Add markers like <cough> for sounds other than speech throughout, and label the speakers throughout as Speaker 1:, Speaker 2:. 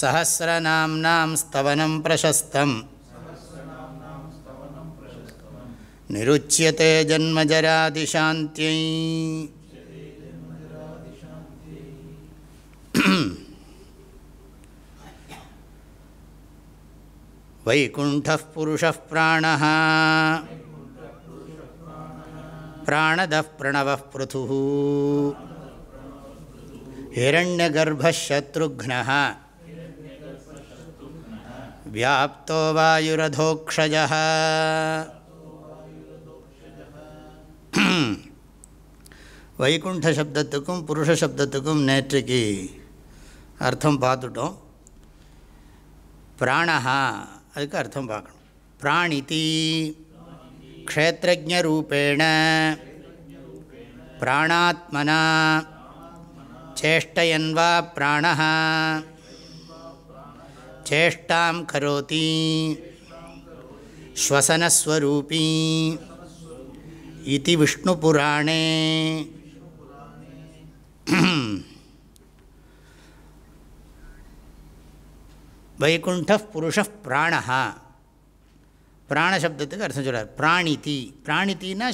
Speaker 1: सहस्रनाम्नां स्तवनं प्रशस्तम् निरुच्यते जन्मजरादिशान्त्यै वैकुण्ठः पुरुषः प्राणः प्राणदः प्रणवः पृथुः हिरण्यगर्भः शत्रुघ्नः व्याप्तो वायुरधोक्षजः வைகுண்ட சப்தத்துக்கும் புருஷ சப்தத்துக்கும் நேற்றுக்கு அர்த்தம் பார்த்துட்டோம் பிராணஹா அதுக்கு அர்த்தம் பார்க்கணும் பிராணிதி க்ஷேத்திரஜரூபேண பிராணாத்மனா சேஷ்டயன்வா பிராண சேஷ்டாம் கரோதி ஸ்வசனஸ்வரூபீ इति विष्णुपुराणे வைகுண்ட புருஷ பிராணா பிராணசப்தத்துக்கு அர்த்தம் சொல்கிறார் பிராணிதி பிராணித்தின்னா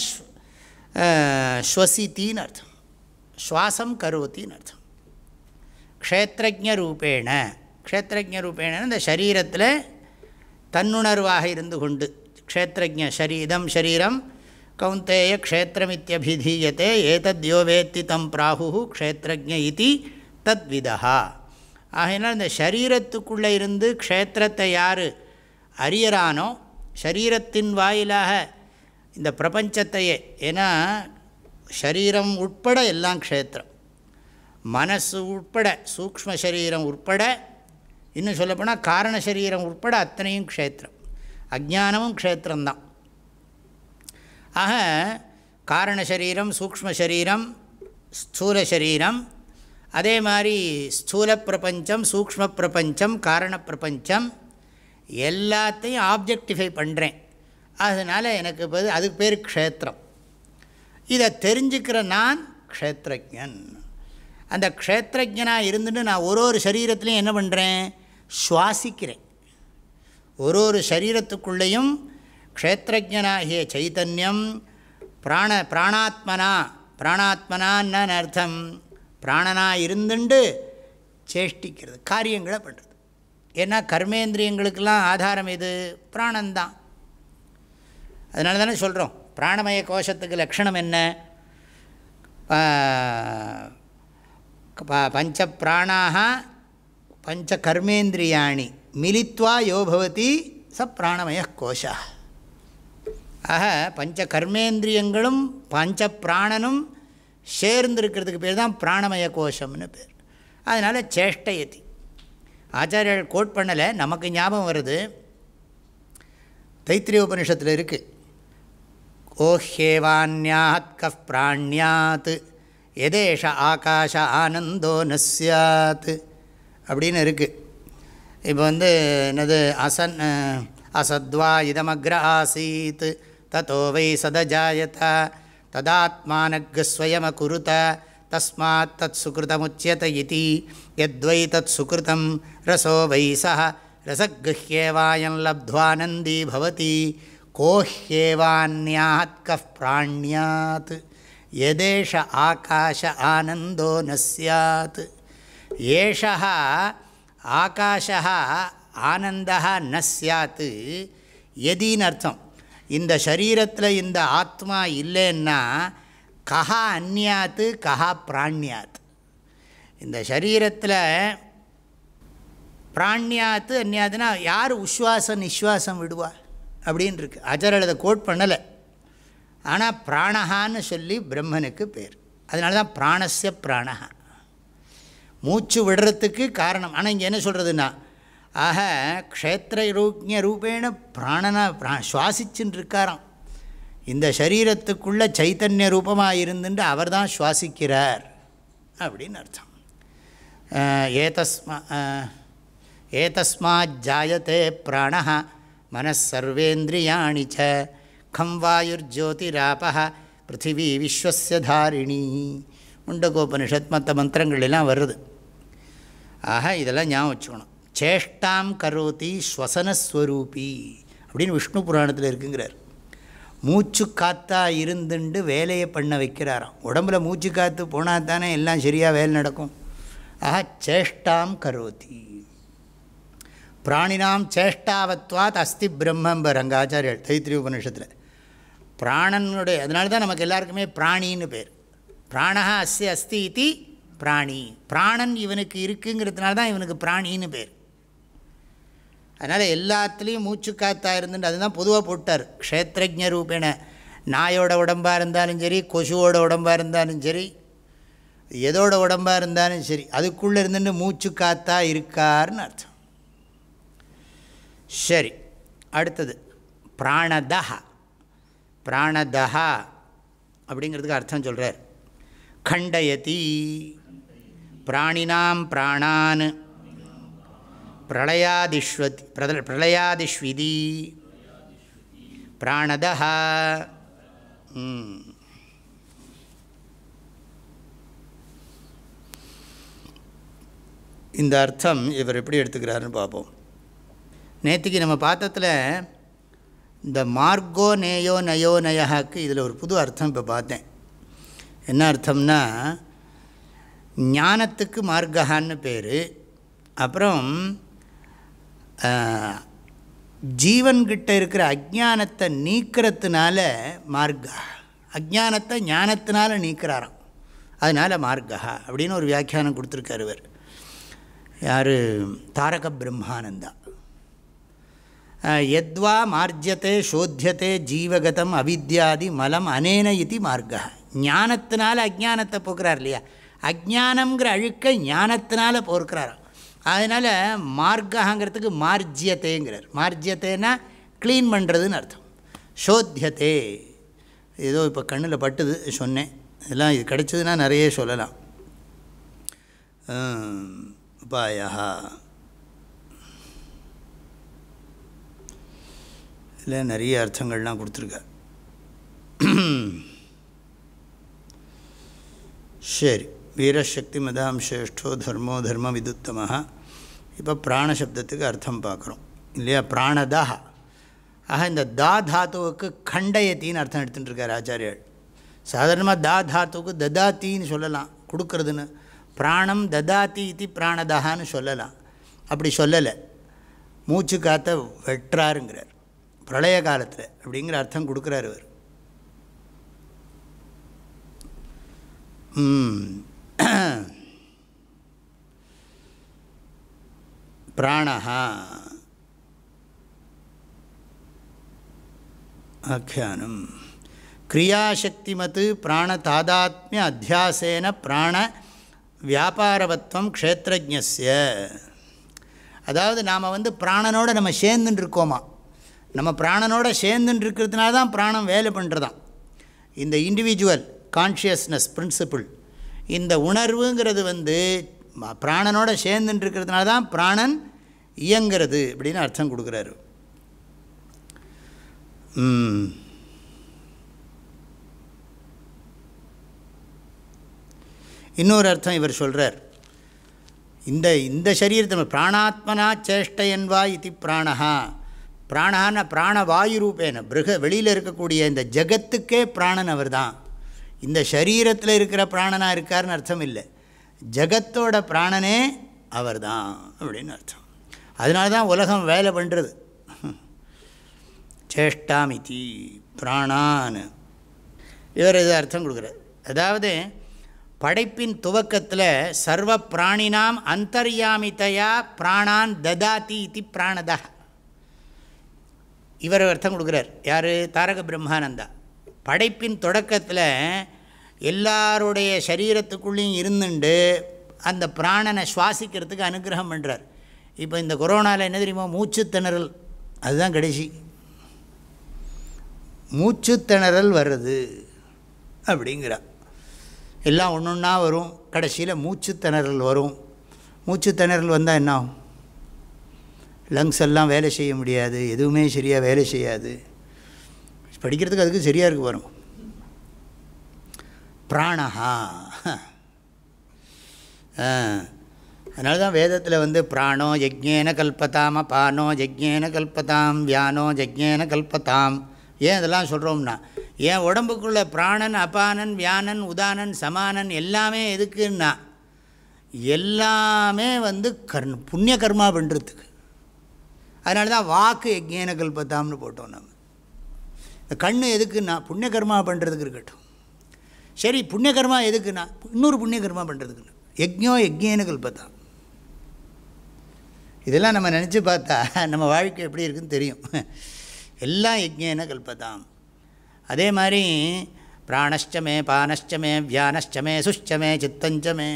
Speaker 1: ஸ்வசித்தின்னு அர்த்தம் சுவாசம் கரோத்தின்னு அர்த்தம் க்ஷேத்திரஜரூபேண க்ஷேத்திரஜரூபேண இந்த சரீரத்தில் தன்னுணர்வாக இருந்து கொண்டு க்ஷேத்திரஜ ஷரீ இதம் ஷரீரம் கௌந்தேய க்ஷேத்திரமித்யபிதீயத்தை ஏதத்யோ வேத்தி தம் பிராகு க்ஷேத்திரஜ இது தத்விதா ஆகையினால் இந்த சரீரத்துக்குள்ளே இருந்து க்ஷேத்திரத்தை யார் அறியறானோ சரீரத்தின் வாயிலாக இந்த பிரபஞ்சத்தையே ஏன்னா ஷரீரம் உட்பட எல்லாம் க்ஷேத்திரம். மனசு உட்பட சூக்ம சரீரம் உட்பட இன்னும் சொல்லப்போனால் காரண சரீரம் உட்பட அத்தனையும் க்ஷேத்திரம். அஜானமும் க்ஷேத்திரம்தான். ஆக காரண சரீரம் சூக்ம சரீரம் ஸ்தூல சரீரம் அதே மாதிரி ஸ்தூல பிரபஞ்சம் சூக்ம பிரபஞ்சம் காரண பிரபஞ்சம் எல்லாத்தையும் ஆப்ஜெக்டிஃபை பண்ணுறேன் அதனால் எனக்கு இப்போ அதுக்கு பேர் க்ஷேத்திரம். இதை தெரிஞ்சுக்கிற நான் க்ஷேத்திரஜன். அந்த க்ஷேத்திரஜனாக இருந்துட்டு நான் ஒரு ஒரு சரீரத்துலேயும் என்ன பண்ணுறேன் சுவாசிக்கிறேன். ஒரு ஒரு சரீரத்துக்குள்ளேயும் க்ஷேத்திரஜனாகிய சைத்தன்யம் பிராண பிராணாத்மனா பிராணாத்மனான்னு அர்த்தம். பிராணனாக இருந்துண்டு சேஷ்டிக்கிறது காரியங்களை பண்ணுறது ஏன்னா கர்மேந்திரியங்களுக்கெல்லாம் ஆதாரம் எது? பிராணந்தான். அதனால தானே சொல்கிறோம் பிராணமய கோஷத்துக்கு லக்ஷணம் என்ன? பஞ்ச பிராணாக பஞ்ச கர்மேந்திரியாணி மிலித்வா யோபவதி ச பிராணமய கோஷா. ஆக பஞ்ச கர்மேந்திரியங்களும் பஞ்ச பிராணனும் சேர்ந்திருக்கிறதுக்கு பேர் தான் பிராணமய கோஷம்னு பேர். அதனால் சேஷ்டயதி. ஆச்சாரியர்கள் கோட் பண்ணலை நமக்கு ஞாபகம் வருது. தைத்திரிய உபனிஷத்தில் இருக்குது ஓஹேவான்யாத் கஃப் பிராணியாத் எதேஷ ஆகாஷ ஆனந்தோ நஸ்யாத். அப்படின்னு இருக்குது இப்போ வந்து என்னது அசன் அசத்வா இதமக்ர ஆசீத் ததோ வை சதஜாயத ததாத்மானஸ்வயம் அகுருத தஸ்மாத் தத் சுகிருதமுச்சியத இதி எத்வை தத் சுகிருதம் ரசோ வை சக ரசகிருஹ்யேவாயம் லப்துவானந்தீ பவதி கோஹ்யேவான்யாத்க பிராணியாத் எதேஷ ஆகாஷ ஆனந்தோ ந ஏஷா ஆகாஷா ஆனந்தா ந சாத்து எதின்னு அர்த்தம். இந்த சரீரத்தில் இந்த ஆத்மா இல்லைன்னா கஹா அந்நியாத்து கஹா பிராண்யாத். இந்த சரீரத்தில் பிராண்யாத்து அந்நியாத்துனா யார் உஸ்வாசம் நிஸ்வாசம் விடுவா? அப்படின்னு இருக்கு அதை கோட் பண்ணலை. ஆனால் பிராணஹான்னு சொல்லி பிரம்மனுக்கு பேர். அதனால தான் பிராணஸ்ய பிராணஹா. மூச்சு விடுறதுக்கு காரணம். ஆனால் இங்கே என்ன சொல்கிறதுன்னா ஆக க்ஷேத்திர ரூக்ஞ ரூபேண பிராணனா பிரா சுவாசிச்சுன்னு இருக்காராம் இந்த சரீரத்துக்குள்ள சைத்தன்ய ரூபமாக இருந்துட்டு அவர் தான் சுவாசிக்கிறார் அப்படின்னு அர்த்தம். ஏதஸ்மா ஏதஸ்மாத் ஜாயத்தே பிராண மனசர்வேந்திரியாணி ச கம் வாயுர்ஜோதிராப பிருத்திவி விஸ்வசிய தாரிணி. முண்டகோபனிஷத் மற்ற மந்திரங்கள் எல்லாம் வருது. ஆக இதெல்லாம் ஞாபகம் வச்சுக்கணும். சேஷ்டாம் கரோதி ஸ்வசனஸ்வரூபி அப்படின்னு விஷ்ணு புராணத்தில் இருக்குங்கிறார். மூச்சு காத்தா இருந்துண்டு வேலையை பண்ண வைக்கிறாராம். உடம்புல மூச்சு காற்று போனால் தானே எல்லாம் சரியாக வேலை நடக்கும். ஆஹா சேஷ்டாம் கரோதி. பிராணினாம் சேஷ்டாவத்வாத் அஸ்தி பிரம்மம்பர் அங்கே தைத்திரி உபனிஷத்தில் பிராணனுடைய அதனால தான் நமக்கு எல்லாருக்குமே பிராணின்னு பேர். பிராணா அஸ்ய அஸ்தி இது பிராணி. பிராணன் இவனுக்கு இருக்குங்கிறதுனால தான் இவனுக்கு பிராணின்னு பேர். அதனால் எல்லாத்துலேயும் மூச்சு காத்தா இருந்துட்டு அதுதான் பொதுவாக போட்டார். க்ஷேத்திரஜ ரூபேன நாயோட உடம்பாக இருந்தாலும் சரி கொசுவோட உடம்பாக இருந்தாலும் சரி எதோட உடம்பாக இருந்தாலும் சரி அதுக்குள்ளே இருந்துட்டு மூச்சு காத்தா இருக்காருன்னு அர்த்தம். சரி அடுத்தது. பிராணதஹா. பிராணதஹா அப்படிங்கிறதுக்கு அர்த்தம் சொல்கிறார் கண்டயதி. பிராணினாம் பிராணான். பிரளயாதிஷ்வத் பிரதல் பிரளயாதிஷ்விதி. பிராணதா இந்த அர்த்தம் இவர் எப்படி எடுத்துக்கிறாருன்னு பார்ப்போம். நேற்றுக்கு நம்ம பார்த்தத்தில் இந்த மார்க்கோ நேயோ நயோ நயஹாக்கு இதில் ஒரு புது அர்த்தம் இப்போ பார்த்தேன். என்ன அர்த்தம்னா ஞானத்துக்கு மார்க்கஹான்னு பேர். அப்புறம் ஜீவன்கிட்ட இருக்கிற அஜானத்தை நீக்கிறதுனால மார்க்கா அஜானத்தை ஞானத்தினால நீக்கிறாராம். அதனால் மார்க்கா அப்படின்னு ஒரு வியாக்கியானம் கொடுத்துருக்கார் இவர். யார்? தாரக பிரம்மானந்தா. எத்வா மார்ஜத்தை சோத்தியத்தை ஜீவகதம் அவித்யாதி மலம் அனேன இது மார்க்கா ஞானத்தினால அஜானத்தை போக்குறார் இல்லையா? அஜானங்கிற அழுக்கை ஞானத்தினால போக்குறாராம் அதனால் மார்க்காங்கிறதுக்கு மார்ஜியத்தைங்கிறார். மார்ஜியத்தேன்னா க்ளீன் பண்ணுறதுன்னு அர்த்தம். சோத்தியத்தே. ஏதோ இப்போ கண்ணில் பட்டுது சொன்னேன். இதெல்லாம் இது கிடச்சதுன்னா நிறைய சொல்லலாம். உபாயா இதில் நிறைய அர்த்தங்கள்லாம் கொடுத்துருக்க <clears throat> சரி. வீரசக்தி மதாம் சேஷ்டோ தர்மோ தர்ம விதுத்தமாக இப்போ பிராணசப்தத்துக்கு அர்த்தம் பார்க்குறோம். இல்லையா? பிராணதா ஆக இந்த தா தாத்துவுக்கு கண்டயத்தின்னு அர்த்தம் எடுத்துகிட்டு இருக்கார் ஆச்சாரியர். சாதாரணமாக தா தாத்துவுக்கு ததாத்தின்னு சொல்லலாம். கொடுக்கறதுன்னு. பிராணம் ததாத்தி இது பிராணதான்னு சொல்லலாம். அப்படி சொல்லலை. மூச்சு காத்த வெட்டுறாருங்கிறார். பிரளய காலத்தில் அப்படிங்கிற அர்த்தம் கொடுக்குறாரு அவர் பிராணஹா ஆக்கியானம் கிரியாசக்திமத் பிராணதாதாத்மிய அத்தியாசேன பிராண வியாபாரவத்வம் க்ஷேத்திரஜஸ்ய அதாவது நாம் வந்து பிராணனோடு நம்ம சேர்ந்துன்னு இருக்கோமா? நம்ம பிராணனோட சேர்ந்துன்னு இருக்கிறதுனால தான் பிராணம் வேலை பண்ணுறதாம் இந்த இண்டிவிஜுவல் கான்ஷியஸ்னஸ் பிரின்சிபிள் இந்த உணர்வுங்கிறது வந்து பிராணனோட சேர்ந்துட்டு இருக்கிறதுனால தான் பிராணன் இயங்கிறது அப்படின்னு அர்த்தம் கொடுக்குறாரு. இன்னொரு அர்த்தம் இவர் சொல்கிறார் இந்த இந்த சரீரத்தை பிராணாத்மனா சேஷ்டையன்வா இது பிராணஹா. பிராணஹான பிராணவாயு ரூபேன பிருக வெளியில் இருக்கக்கூடிய இந்த ஜகத்துக்கே பிராணன் அவர் தான் இந்த சரீரத்தில் இருக்கிற பிராணனாக இருக்காருன்னு அர்த்தம் இல்லை ஜகத்தோட பிராணனே அவர் தான் அப்படின்னு அர்த்தம். அதனால தான் உலகம் வேலை பண்ணுறது சேஷ்டாமிதி பிராணான். இவர் இது அர்த்தம் கொடுக்குறார். அதாவது படைப்பின் துவக்கத்தில் சர்வ பிராணினாம் அந்தர்யாமித்தையா பிராணான் ததாதி இது பிராணதா. இவர் அர்த்தம் கொடுக்குறார். யார்? தாரக பிரம்மானந்தா. படைப்பின் தொடக்கத்தில் எல்லாருடைய சரீரத்துக்குள்ளேயும் இருந்துண்டு அந்த பிராணனை சுவாசிக்கிறதுக்கு அனுகிரகம் பண்ணுறார் இப்போ இந்த கொரோனாவில் என்ன தெரியுமா? மூச்சு திணறல். அதுதான் கடைசி. மூச்சுத்திணறல் வருது அப்படிங்கிறார் எல்லாம் ஒன்று ஒன்றா வரும். கடைசியில் மூச்சு திணறல் வரும். மூச்சு திணறல் வந்தால் என்ன ஆகும்? லங்ஸ் எல்லாம் வேலை செய்ய முடியாது. எதுவுமே சரியாக வேலை செய்யாது. படிக்கிறதுக்கு அதுக்கு சரியாக இருக்குது வரும் பிராணஹா. அதனால தான் வேதத்தில் வந்து பிராணோ யஜ்ஞேன கல்பதாம் அபானோ யஜ்ஞேன கல்பதாம் வியானோ யஜ்ஞேன கல்பதாம். ஏன் இதெல்லாம் சொல்கிறோம்னா ஏன் உடம்புக்குள்ளே பிராணன் அபானன் வியானன் உதானன் சமானன் எல்லாமே எதுக்குன்னா எல்லாமே வந்து கர்ண புண்ணிய கர்மா பண்ணுறதுக்கு அதனால தான் வாக்கு யஜ்ஞேன கல்பத்தாம்னு போட்டோம் நம்ம. கண் எதுக்குன்னா புண்ணிய கர்மா பண்ணுறதுக்கு இருக்கட்டும். சரி புண்ணியகர்மா எதுக்குன்னா இன்னொரு புண்ணியகர்மா பண்ணுறதுக்குன்னு யஜ்ஞோ யஜ்ஞேன இதெல்லாம் நம்ம நினச்சி பார்த்தா நம்ம வாழ்க்கை எப்படி இருக்குன்னு தெரியும். எல்லாம் யஜ்ஞேன கல்பதாம். அதே மாதிரி பிராணஷ்டமே பானஷ்டமே வியானஷ்டமே சுஷ்டமே சித்தஞ்சமே.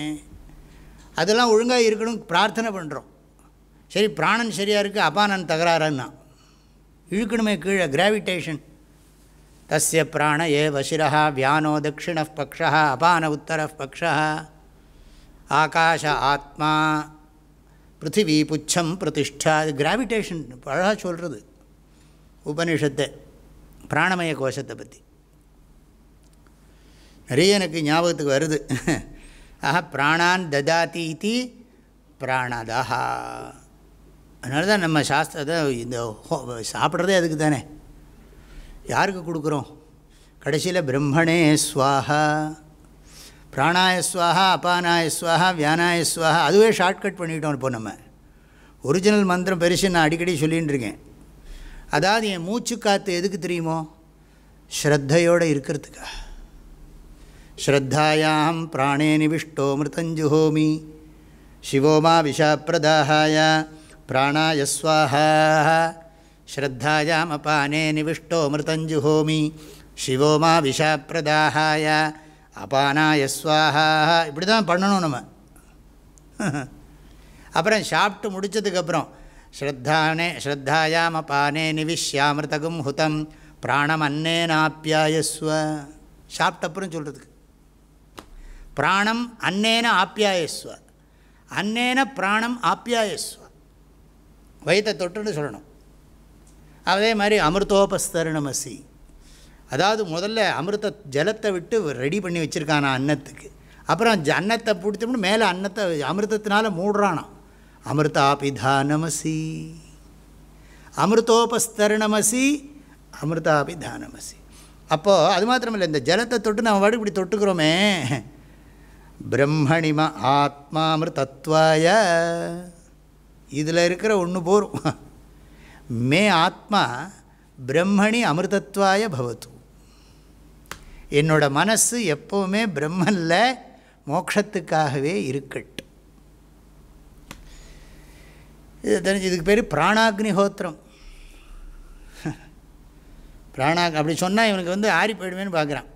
Speaker 1: அதெல்லாம் ஒழுங்காக இருக்கணும் பிரார்த்தனை பண்ணுறோம் சரி பிராணன் சரியாக இருக்குது அபானன் தகராறுன்னா. இழுக்கணுமே கீழே கிராவிடேஷன். தஸ்ய பிராண ஏ வசிரா வியானோ தட்சிண பக்ஷா அபான உத்தர பக்ஷா ஆகாஷ ஆத்மா பிருத்திவி புச்சம் பிரதிஷ்டா இது கிராவிடேஷன் அழகாக சொல்கிறது உபனிஷத்தை பிராணமய கோஷத்தை பற்றி நிறைய எனக்கு ஞாபகத்துக்கு வருது. <laughs> ஆஹா பிராணான் ததாதி இது பிராணதா அதனால தான் நம்ம சாஸ்திரத்தை இந்த சாப்பிட்றதே அதுக்கு தானே. யாருக்கு கொடுக்குறோம்? கடைசியில் பிரம்மணே ஸ்வாஹா பிராணாய ஸ்வாஹா அபானாய ஸ்வாஹா வியானாய ஸ்வாஹா அதுவே ஷார்ட்கட் பண்ணிட்டோம் இப்போ நம்ம. ஒரிஜினல் மந்திரம் பெருசு நான் அடிக்கடி சொல்லின்னு இருக்கேன். அதாவது என் மூச்சு காற்று எதுக்கு தெரியுமோ? ஸ்ரத்தையோடு இருக்கிறதுக்கா ஸ்ரத்தாயாம் பிராணே நிவிஷ்டோ மிருதஞ்சுஹோமி. சிவோமா விஷாப்பிரதாகாய பிராணாயஸ்வாஹா ஸ்ரத்தாயாம் அபானே நிவிஷ்டோ மிருதஞ்சுஹோமி சிவோமா விஷா விஷாப்பிரதாகாய அபானாய ஸ்வாஹா இப்படி தான் பண்ணணும் நம்ம. அப்புறம் சாப்பிட்டு முடித்ததுக்கப்புறம் ஸ்ரத்தானே ஸ்ரத்தாயாம் அபானே நிவிஷ்யாமிருதகும் ஹுதம் பிராணம் அன்னேனாப்பியாயஸ்வ சாப்பிட்டப்புறம் சொல்கிறதுக்கு பிராணம் அன்னேன ஆப்பியாயஸ்வ அன்னேன பிராணம் ஆப்பியாயஸ்வ வயிற்றை தொட்டுன்னு சொல்லணும். அதே மாதிரி அமிர்தோபஸ்தருணமசி. அதாவது முதல்ல அமிர்த ஜலத்தை விட்டு ரெடி பண்ணி வச்சுருக்கானா அன்னத்துக்கு. அப்புறம் ஜ அன்னத்தை பிடிச்சோம்னு மேலே அன்னத்தை அமிர்தத்தினால மூடுறானாம் அமிர்தாபிதானமசி. அமிர்தோபஸ்தரணமசி அமிர்தாபிதானமசி. அப்போது அது மாத்திரமில்லை இந்த ஜலத்தை தொட்டு நம்ம வாடி இப்படி தொட்டுக்கிறோமே. பிரம்மணிம ஆத்மாமிருதத்வாய. இதில் இருக்கிற ஒன்று போரும். மே ஆத்மா பிரம்மணி அமிர்தத்வாய பவத்து என்னோடய மனசு எப்போவுமே பிரம்மனில் மோட்சத்துக்காகவே இருக்கட்டு இது தெரிஞ்சு இதுக்கு பேர் பிராணாக்னிஹோத்திரம் பிராணா அப்படி சொன்னால் இவனுக்கு வந்து ஆறி போயிடுவேன்னு பார்க்குறான்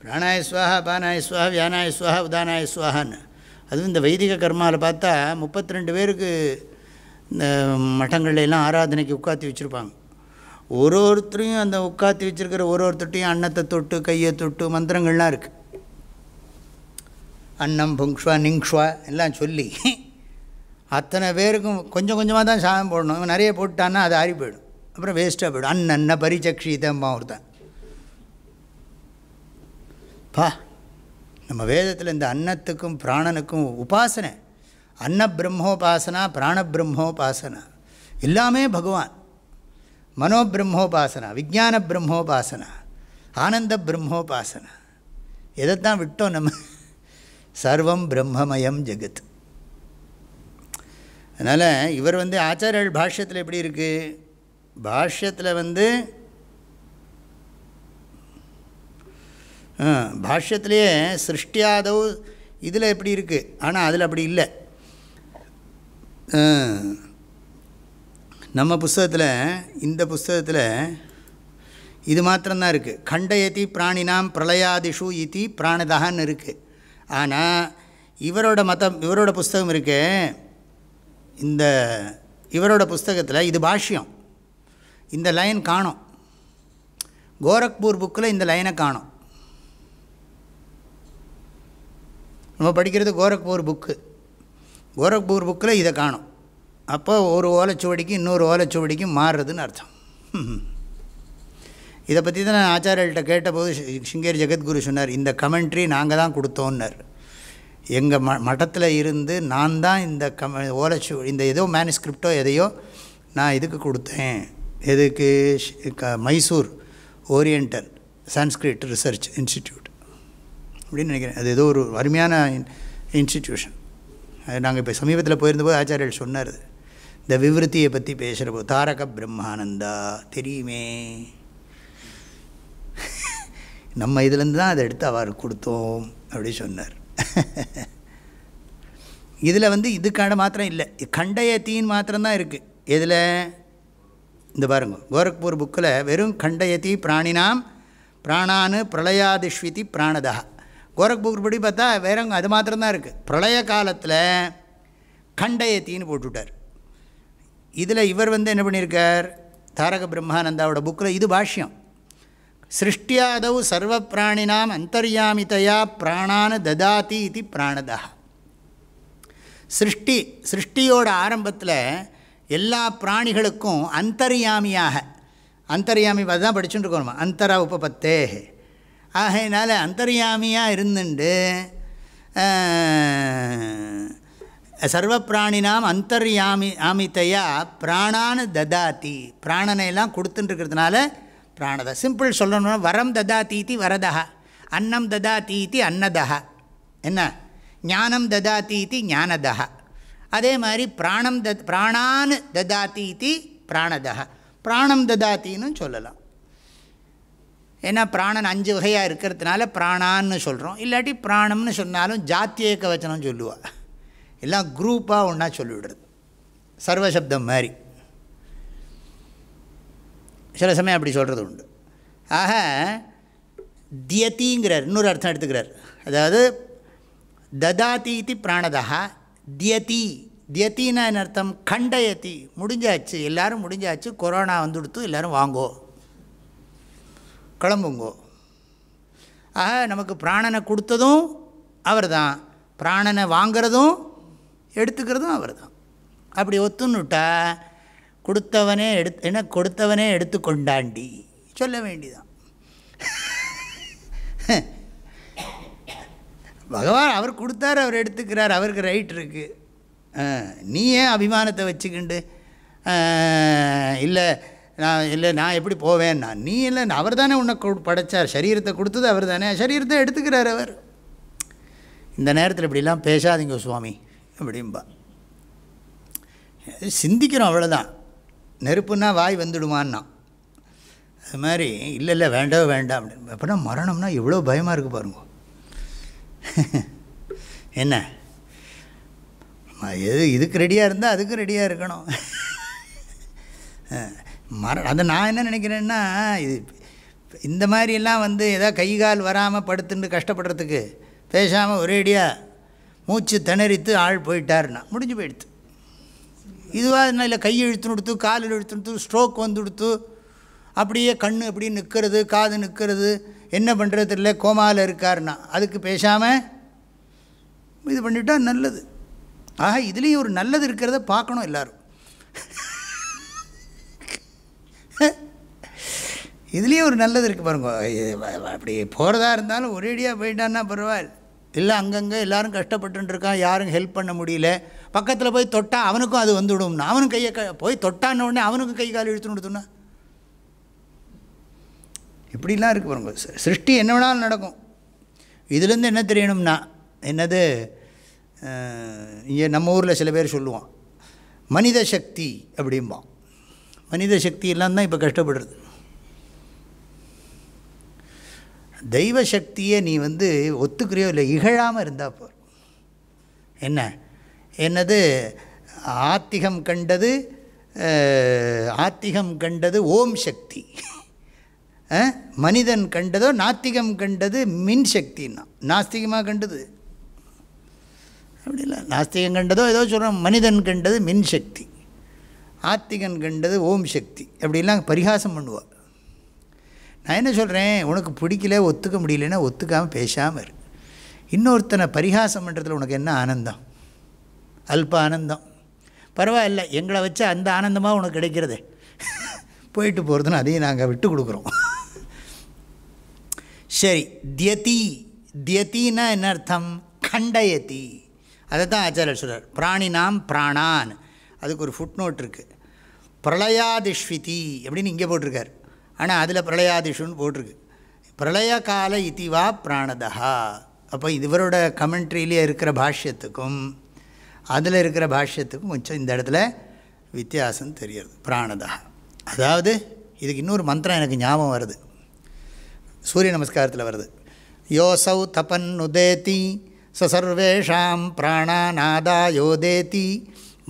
Speaker 1: பிராணாய ஸ்வாஹா பானாய ஸ்வாஹா வியானாய ஸ்வாஹா உதானாய ஸ்வாஹான்னு அதுவும் இந்த வைதிக கர்மாவில் பார்த்தா முப்பத்தி ரெண்டு பேருக்கு இந்த மட்டங்கள்ல எல்லாம் ஆராதனைக்கு உட்காத்தி வச்சுருப்பாங்க. ஒரு ஒருத்தரையும் அந்த உட்காத்தி வச்சுருக்கிற ஒரு ஒருத்தட்டையும் அன்னத்தை தொட்டு கையை தொட்டு மந்திரங்கள்லாம் இருக்குது அன்னம் புங்க்ஷ்வா நிங்ஷ்வா எல்லாம் சொல்லி அத்தனை பேருக்கும் கொஞ்சம் கொஞ்சமாக தான் சாதம் போடணும். இவன் நிறைய போட்டான்னா அது ஆறி போயிடும். அப்புறம் வேஸ்ட்டாக போயிடும். அண்ணன்ன பரிச்சக்ஷிதம்மா ஒருத்தன். பா நம்ம வேதத்தில் இந்த அன்னத்துக்கும் பிராணனுக்கும் உபாசனை. அன்ன பிரம்மோபாசனா பிராண எல்லாமே பகவான். மனோ பிரம்மோபாசனா விஜான பிரம்மோபாசனா ஆனந்த பிரம்மோபாசனா எதைத்தான் விட்டோம் நம்ம? சர்வம் பிரம்மமயம் ஜெகத். அதனால் இவர் வந்து ஆச்சாரியர்கள் பாஷ்யத்தில் எப்படி இருக்குது பாஷ்யத்தில் வந்து பாஷ்யத்திலேயே சிருஷ்டியாதவ் இதில் எப்படி இருக்குது ஆனால் அதில் அப்படி இல்லை. நம்ம புஸ்தகத்தில் இந்த புஸ்தகத்தில் இது மாத்திரம்தான் இருக்குது கண்டயதி பிராணினாம் பிரளயாதிஷு இத்தி பிராணதான்னு இருக்குது ஆனால் இவரோட மதம் இவரோட புஸ்தகம் இருக்கு இந்த இவரோட புஸ்தகத்தில் இது பாஷ்யம். இந்த லைன் காணும். கோரக்பூர் புக்கில் இந்த லைனை காணும். நம்ம படிக்கிறது கோரக்பூர் புக்கு. கோரக்பூர் புக்கில் இதை காணும். அப்போ ஒரு ஓலைச்சுவடிக்கு இன்னொரு ஓலைச்சுவடிக்கும் மாறுறதுன்னு அர்த்தம். <laughs> இதை பற்றி தான் நான் ஆச்சாரியர்கிட்ட கேட்டபோது சிங்கேரி ஜெகத்குரு சொன்னார் இந்த கமெண்ட்ரி நாங்கள் தான் கொடுத்தோன்னார். எங்கள் ம மட்டத்தில் இருந்து நான் தான் இந்த கம ஓலைச்சு இந்த ஏதோ மேனுஸ்கிரிப்டோ எதையோ நான் இதுக்கு கொடுத்தேன். எதுக்கு? க Mysore oriental Sanskrit research institute. அப்படின்னு நினைக்கிறேன். அது ஏதோ ஒரு அருமையான இன்ஸ்டிடியூஷன். நாங்கள் இப்போ சமீபத்தில் போயிருந்தபோது ஆச்சாரியர் சொன்னார் இந்த விவருத்தியை பற்றி பேசுகிறப்போ தாரக பிரம்மானந்தா தெரியுமே. நம்ம இதுலேருந்து தான் அதை எடுத்து அவர் கொடுத்தோம் அப்படி சொன்னார். இதில் வந்து இதுக்கான மாத்திரம் இல்லை கண்டயத்தின்னு மாத்திரம்தான் இருக்குது எதில்? இந்த பாருங்க கோரக்பூர் புக்கில் வெறும் கண்டயத்தி பிராணினாம் பிராணானு பிரளயாதிஷ்விதி பிராணதா. கோரக்பூர் படி பார்த்தா வேற அது மாத்திரம்தான் இருக்குது பிரளய காலத்தில் கண்டயத்தின்னு போட்டுவிட்டார் இதில் இவர் வந்து என்ன பண்ணியிருக்கார் தாரக பிரம்மானந்தாவோட புக்கில் இது பாஷ்யம். சிருஷ்டியாதவ் சர்வ பிராணினாம் அந்தர்யாமிதையா பிராணான ததாதி இது பிராணதா. சிருஷ்டி சிருஷ்டியோட ஆரம்பத்தில் எல்லா பிராணிகளுக்கும் அந்தர்யாமியாக அந்தர்யாமி அதுதான் படிச்சுட்டு இருக்கணும் அந்தரா உபபத்தே ஆகையினால அந்தர்யாமியாக இருந்துண்டு. சர்வ பிராணினாம் அந்தர்யாமி ஆமித்தையா பிராணான்னு ததாத்தி. பிராணனையெல்லாம் கொடுத்துட்டுருக்கிறதுனால பிராணதா. சிம்பிள் சொல்லணும்னா வரம் ததாத்தீதி வரதா அன்னம் ததாத்தீதி அன்னதா என்ன? ஞானம் ததாத்தீதி ஞானதா அதே மாதிரி பிராணம் த பிராணான் ததாத்தீதி பிராணதா பிராணம் ததாத்தின்னு சொல்லலாம். ஏன்னா பிராணன் அஞ்சு வகையாக இருக்கிறதுனால பிராணான்னு சொல்கிறோம் இல்லாட்டி பிராணம்னு சொன்னாலும் ஜாத்தியேக்க வச்சனம் சொல்லுவாள் எல்லாம் குரூப்பாக ஒன்றா சொல்லிவிடுறது. சர்வசப்தம் மாதிரி. சில சமயம் அப்படி சொல்கிறது உண்டு. ஆக தியத்திங்கிறார். இன்னொரு அர்த்தம் எடுத்துக்கிறார். அதாவது ததாதி இது பிராணதா தியதி. தியத்தின்னா என்ன அர்த்தம்? கண்டயத்தி முடிஞ்சாச்சு. எல்லோரும் முடிஞ்சாச்சு. கொரோனா வந்துடுத்து எல்லோரும் வாங்கோ. கிளம்புங்கோ. ஆக நமக்கு பிராணனை கொடுத்ததும் அவர் தான் பிராணனை வாங்கிறதும் எடுத்துக்கிறதும் அவர் தான் அப்படி ஒத்துன்னுட்டா கொடுத்தவனே எடுத்து என்ன கொடுத்தவனே எடுத்து கொண்டாண்டி சொல்ல வேண்டிதான். பகவான் அவர் கொடுத்தார் அவர் எடுத்துக்கிறார் அவருக்கு ரைட் இருக்குது நீ ஏன் அபிமானத்தை வச்சுக்கிண்டு? இல்லை நான் இல்லை நான் எப்படி போவேன்னா நீ இல்லை அவர் தானே உன்னை படைத்தார் சரீரத்தை கொடுத்தது அவர் தானே. சரீரத்தை எடுத்துக்கிறார் அவர். இந்த நேரத்தில் இப்படிலாம் பேசாதீங்க சுவாமி அப்படிம்பா. சிந்திக்கிறோம் அவ்வளோதான் நெருப்புன்னா வாய் வந்துடுமான்னா. அது மாதிரி இல்லை இல்லை வேண்டவே வேண்டாம். அப்படின்னு எப்படின்னா மரணம்னா எவ்வளோ பயமாக இருக்குது பாருங்க. என்ன? எது இதுக்கு ரெடியாக இருந்தால் அதுக்கு ரெடியாக இருக்கணும். மர அதை நான் என்ன நினைக்கிறேன்னா இது இந்த மாதிரியெல்லாம் வந்து எதாவது கை கால் வராமல் படுத்துட்டு கஷ்டப்படுறதுக்கு பேசாமல் ஒரேடியாக மூச்சு திணறித்து ஆள் போயிட்டாருன்னா முடிஞ்சு போயிடுது இதுவாக என்ன இல்லை கை இழுத்துன்னு கொடுத்து கால் இழுத்துன்னு ஸ்ட்ரோக் வந்து கொடுத்து அப்படியே கண் அப்படியே நிற்கிறது காது நிற்கிறது என்ன பண்ணுறது இல்லை கோமாவில் இருக்காருன்னா அதுக்கு பேசாமல் இது பண்ணிட்டால் நல்லது. ஆக இதுலேயும் ஒரு நல்லது இருக்கிறத பார்க்கணும் எல்லோரும். இதுலேயும் ஒரு நல்லது இருக்குது பாருங்க. அப்படி போகிறதா இருந்தாலும் ஒரேடியாக போயிட்டான்னா பரவாயில்ல. இல்லை அங்கங்கே எல்லோரும் கஷ்டப்பட்டுருக்கான் யாரும் ஹெல்ப் பண்ண முடியல. பக்கத்தில் போய் தொட்டால் அவனுக்கும் அது வந்துவிடும்னா அவனும் கையை க போய் தொட்டான உடனே அவனுக்கும் கை கால் இழுத்துன்னு கொடுத்துனா இப்படிலாம் இருக்குது பாருங்க. சிருஷ்டி என்ன வேணாலும் நடக்கும். இதுலேருந்து என்ன தெரியணும்னா என்னது இங்கே நம்ம ஊரில் சில பேர் சொல்லுவான். மனித சக்தி அப்படிம்பான். மனித சக்தி எல்லாம் தான் இப்போ கஷ்டப்படுறது. தெய்வ சக்தியை நீ வந்து ஒத்துக்கிறியோ இல்லை இகழாமல் இருந்தால் போர் என்ன? என்னது? ஆத்திகம் கண்டது ஆத்திகம் கண்டது ஓம் சக்தி. மனிதன் கண்டதோ நாத்திகம் கண்டது மின் சக்தின்னா. நாஸ்திகமாக கண்டது. அப்படி இல்லை நாஸ்திகம் கண்டதோ ஏதோ சொல்கிறோம் மனிதன் கண்டது மின் சக்தி. ஆத்திகன் கண்டது ஓம் சக்தி. அப்படிலாம் பரிகாசம் பண்ணுவாள் நான் என்ன சொல்கிறேன் உனக்கு பிடிக்கல ஒத்துக்க முடியலன்னா ஒத்துக்காமல் பேசாமல் இரு. இன்னொருத்தனை பரிகாசம் பண்ணுறதுல உனக்கு என்ன ஆனந்தம்? அல்ப ஆனந்தம். பரவாயில்ல எங்களை வச்சு அந்த ஆனந்தமாக உனக்கு கிடைக்கிறது. போயிட்டு போகிறதுன்னு அதையும் நாங்கள் விட்டு கொடுக்குறோம். சரி தியதி. தியத்தின்னா என்ன அர்த்தம்? கண்டயதி. அதை தான் ஆச்சாரியர் சொல்கிறார் பிராணினாம் பிராணான். அதுக்கு ஒரு ஃபுட் நோட் இருக்குது பிரளயாதிஷ்விதி அப்படின்னு இங்கே போட்டிருக்கார். ஆனால் அதில் பிரளயாதிஷுன்னு போட்டிருக்கு. பிரளய கால இதிவா பிராணதா அப்போ இவரோட கமெண்ட்ரியிலே இருக்கிற பாஷ்யத்துக்கும் அதில் இருக்கிற பாஷ்யத்துக்கும் கொஞ்சம் இந்த இடத்துல வித்தியாசம் தெரியுது. பிராணதா அதாவது இதுக்கு இன்னொரு மந்திரம் எனக்கு ஞாபகம் வருது. சூரிய நமஸ்காரத்தில் வருது. யோசௌ தபன் உதேதி ச சர்வேஷாம் பிராணாநாதா யோதேதி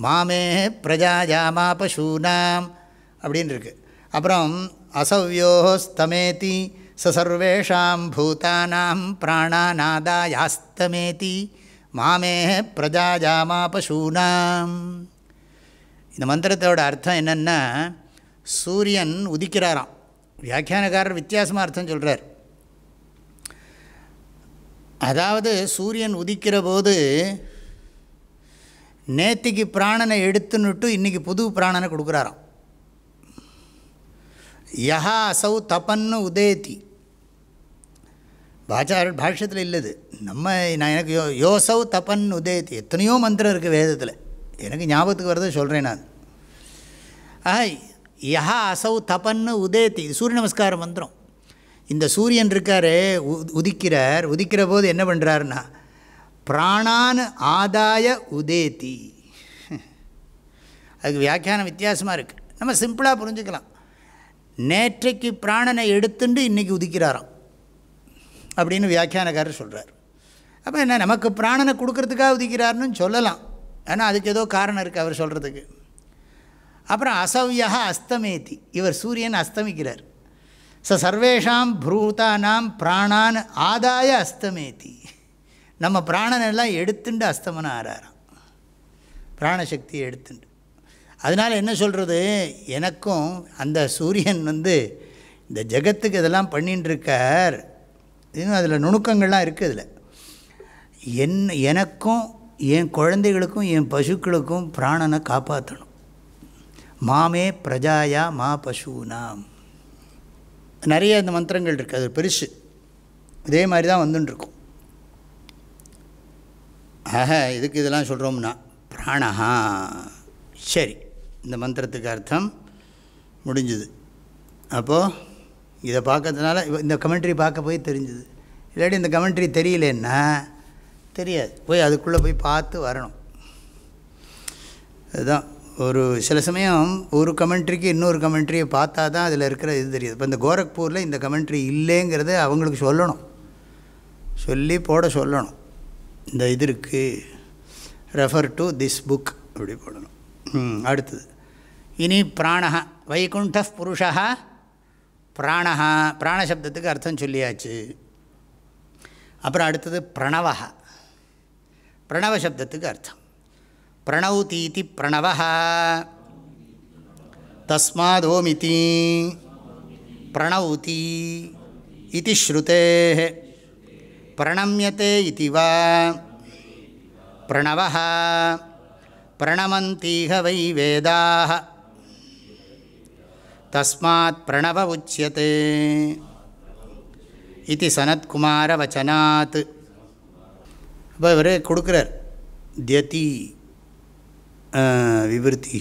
Speaker 1: மாமே பிரஜாயாமா பசூனாம் அப்படின்னு இருக்குது அப்புறம் அசவ்யோஸ்தமேதி ச சர்வேஷாம் பூதானாம் பிராணாநாதாயாஸ்தமேதி மாமே பிரஜாஜாமா பசூனாம் இந்த மந்திரத்தோட அர்த்தம் என்னென்னா சூரியன் உதிக்கிறாராம். வியாக்கியானக்காரர் வித்தியாசமாக அர்த்தம் சொல்கிறார் அதாவது சூரியன் உதிக்கிற போது நேத்திக்கு பிராணனை எடுத்துன்னுட்டு இன்றைக்கி புது பிராணனை கொடுக்குறாராம். யஹா அசௌ தபன்னு உதேதி. பாச்சார பாஷ்யத்தில் இல்லது. நம்ம நான் எனக்கு யோ யோசௌ தபன் உதேதி. எத்தனையோ மந்திரம் இருக்குது வேதத்தில். எனக்கு ஞாபகத்துக்கு வரதை சொல்கிறேன் நான். ஆஹா யஹா அசௌ தபன்னு உதேதி. இது சூரிய நமஸ்கார மந்திரம். இந்த சூரியன் இருக்கார் உதிக்கிறார். உதிக்கிற போது என்ன பண்ணுறாருன்னா பிராணான் ஆதாய உதேதி. அதுக்கு வியாக்கியானம் வித்தியாசமாக இருக்குது நம்ம சிம்பிளாக புரிஞ்சுக்கலாம். நேற்றைக்கு பிராணனை எடுத்துட்டு இன்றைக்கி உதிக்கிறாராம். அப்படின்னு வியாக்கியானக்காரர் சொல்கிறார் அப்போ என்ன நமக்கு பிராணனை கொடுக்கறதுக்காக உதிக்கிறாருன்னு சொல்லலாம். ஆனால் அதுக்கு ஏதோ காரணம் இருக்குது அவர் சொல்கிறதுக்கு அப்புறம் அசவ்யா அஸ்தமேதி. இவர் சூரியன் அஸ்தமிக்கிறார். ச சர்வேஷாம் பூதானாம் பிராணான் ஆதாய அஸ்தமேதி. நம்ம பிராணனெல்லாம் எடுத்துண்டு அஸ்தமனம் ஆறாராம் பிராணசக்தியை எடுத்துண்டு. அதனால் என்ன சொல்கிறது எனக்கும் அந்த சூரியன் வந்து இந்த ஜெகத்துக்கு இதெல்லாம் பண்ணிட்டுருக்கார் இன்னும் அதில் நுணுக்கங்கள்லாம் இருக்குது அதில். என் எனக்கும் என் குழந்தைகளுக்கும் என் பசுக்களுக்கும் பிராணனை காப்பாற்றணும் மாமே பிரஜாயா மா பசுனாம். நிறைய இந்த மந்திரங்கள் இருக்குது அது பெருசு. இதே மாதிரி தான் வந்துட்டுருக்கும் ஆக இதுக்கு இதெல்லாம் சொல்கிறோம்னா பிராணஹா. சரி. இந்த மந்திரத்துக்கு அர்த்தம் முடிஞ்சுது. அப்போது இதை பார்க்கறதுனால இந்த கமெண்ட்ரி பார்க்க போய் தெரிஞ்சுது. இல்லாட்டி இந்த கமெண்ட்ரி தெரியலன்னா தெரியாது. போய் அதுக்குள்ளே போய் பார்த்து வரணும். அதுதான். ஒரு சில சமயம் ஒரு கமெண்ட்ரிக்கு இன்னொரு கமெண்ட்ரியை பார்த்தா தான் அதில் இருக்கிற இது தெரியுது. இப்போ இந்த கோரக்பூரில் இந்த கமெண்ட்ரி இல்லைங்கிறத அவங்களுக்கு சொல்லணும். சொல்லி போட சொல்லணும். இந்த இது இருக்குது ரெஃபர் டு திஸ் புக் அப்படி போடணும். அடுத்தது. இனி பிராணஹ வைகுண்ட புருஷா பிராணஹா பிராணசப்தத்துக்கு அர்த்தம் சொல்லியாச்சு. அப்புறம் அடுத்தது பிரணவா பிரணவ சப்தத்துக்கு அர்த்தம். பிரணௌதீதி பிரணவ தஸ்மாதோமிதி. பிரணவுதி இது ஸ்ருதே. பிரணமியத்தை இதி வா. பிரணவ பிரணமந்தீக வை வேதாக தஸ்மாத் பிரணவ உச்சியते இது சனத்குமார வச்சனாத். இப்போ இவர் கொடுக்குறார். தியதி விவருத்தி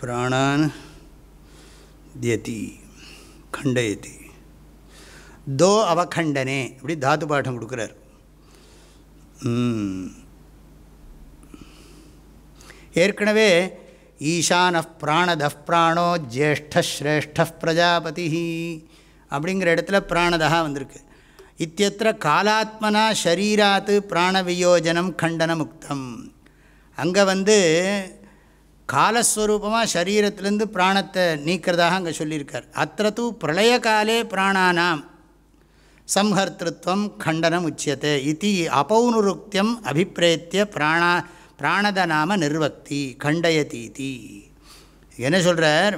Speaker 1: பிராணான் தியதி கண்டயதி. தோ அவகண்டனே இப்படி தாத்து பாடம் கொடுக்குறார். ஏற்கனவே ஈசான பிராணத பிராணோ ஜேஷ்டஸ்ரேஷ்ட பிரஜாபதி அப்படிங்கிற இடத்துல பிராணதா வந்திருக்கு. இத்தியத்திர காலாத்மனா ஷரீராத்து பிராணவியோஜனம் கண்டனமுக்தம். அங்கே வந்து காலஸ்வரூபமாக சரீரத்திலேருந்து பிராணத்தை நீக்கிறதாக அங்கே சொல்லியிருக்கார். அத்த தூ பிரளய காலே பிராணானாம். சம்ஹர்த்திருவம் கண்டனம் உச்சியத்தை இது அபௌனுருக்தியம் அபிப்பிரேத்திய பிராணா பிராணத நாம நிர்வக்தி கண்டயதீதி. என்ன சொல்கிறார்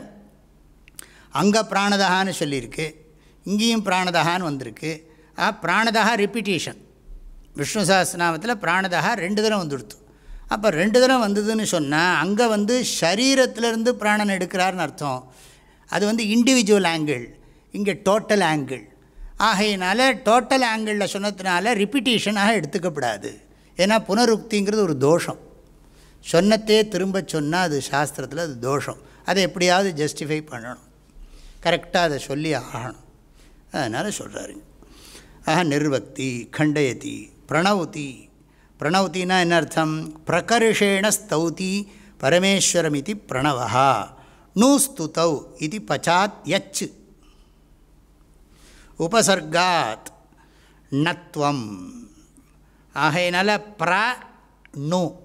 Speaker 1: அங்கே பிராணதகான்னு சொல்லியிருக்கு இங்கேயும் பிராணதகான்னு வந்திருக்கு. ஆ பிராணதகா ரிப்பிட்டேஷன் விஷ்ணு சாஸ்திரநாமத்தில் பிராணதகா ரெண்டு தரம் வந்துடுத்து. அப்போ ரெண்டு தரம் வந்ததுன்னு சொன்னால் அங்கே வந்து சரீரத்திலேருந்து பிராணன் எடுக்கிறார்னு அர்த்தம். அது வந்து இண்டிவிஜுவல் ஆங்கிள் இங்கே டோட்டல் ஆங்கிள் ஆகையினால டோட்டல் ஆங்கிளில் சொன்னதுனால ரிப்பிட்டேஷனாக எடுத்துக்கப்படாது. ஏன்னா புனருக்திங்கிறது ஒரு தோஷம். சொன்னத்தையே திரும்ப சொன்னால் அது சாஸ்திரத்தில் அது தோஷம். அதை எப்படியாவது ஜஸ்டிஃபை பண்ணணும். கரெக்டாக அதை சொல்லி ஆகணும். அதனால் சொல்கிறாருங்க ஆஹ நிர்வக்தி கண்டயதி பிரணவுதி. பிரணவத்தின்னா என்ன அர்த்தம்? பிரகர்ஷேண ஸ்தௌதி பரமேஸ்வரம் இது பிரணவா நூ ஸ்துதௌ இது பச்சாத் யச்சு. உபசர்காத் நத்வம். ஆகையினால ப்ர நு.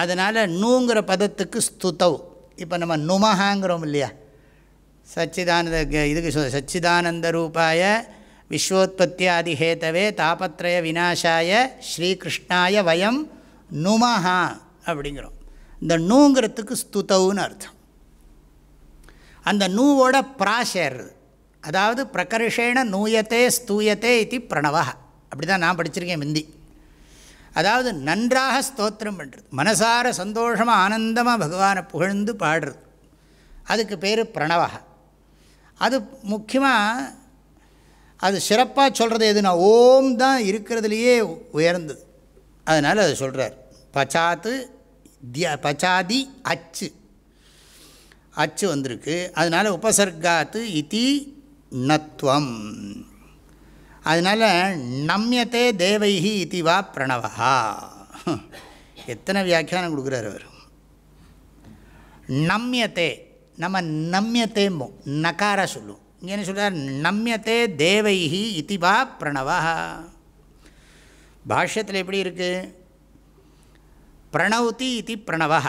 Speaker 1: அதனால் நூங்கிற பதத்துக்கு ஸ்துதவ் இப்போ நம்ம நுமஹாங்கிறோம் இல்லையா? சச்சிதானந்த இதுக்கு சச்சிதானந்த ரூபாய விஸ்வோத்பத்தியாதி ஹேதவே தாபத்ரய விநாசாய ஸ்ரீகிருஷ்ணாய வயம் நுமஹா அப்படிங்கிறோம். இந்த நூங்கிறதுக்கு ஸ்துதவுன்னு அர்த்தம். அந்த நூவோட ப்ரா சேர்றது. அதாவது பிரகர்ஷேண நூயத்தே ஸ்தூயத்தே இது பிரணவா அப்படி தான் நான் படிச்சிருக்கேன் மிந்தி. அதாவது நன்றாக ஸ்தோத்திரம் பண்ணுறது மனசார சந்தோஷமாக ஆனந்தமாக பகவானை புகழ்ந்து பாடுறது. அதுக்கு பேர் பிரணவா அது முக்கியமாக அது சிறப்பாக சொல்கிறது எதுனா ஓம் தான் இருக்கிறதுலையே உயர்ந்தது. அதனால் அதை சொல்கிறார் பச்சாத்து தியா பச்சாதி அச்சு. அச்சு வந்திருக்கு. அதனால் உபசர்காத்து இத்தி நத்வம். அதனால் நம்யத்தே தேவைஹி இதி வா பிரணவா எத்தனை வியாக்கியானம் கொடுக்குறார் அவர். நம்யத்தே நம்ம நம்யத்தேம்போம் நகார சொல்லும் இங்கே என்ன சொல்கிறார் நம்யத்தே தேவைஹி இதி வா பிரணவா பாஷ்யத்தில் எப்படி இருக்குது பிரணௌதி இது பிரணவா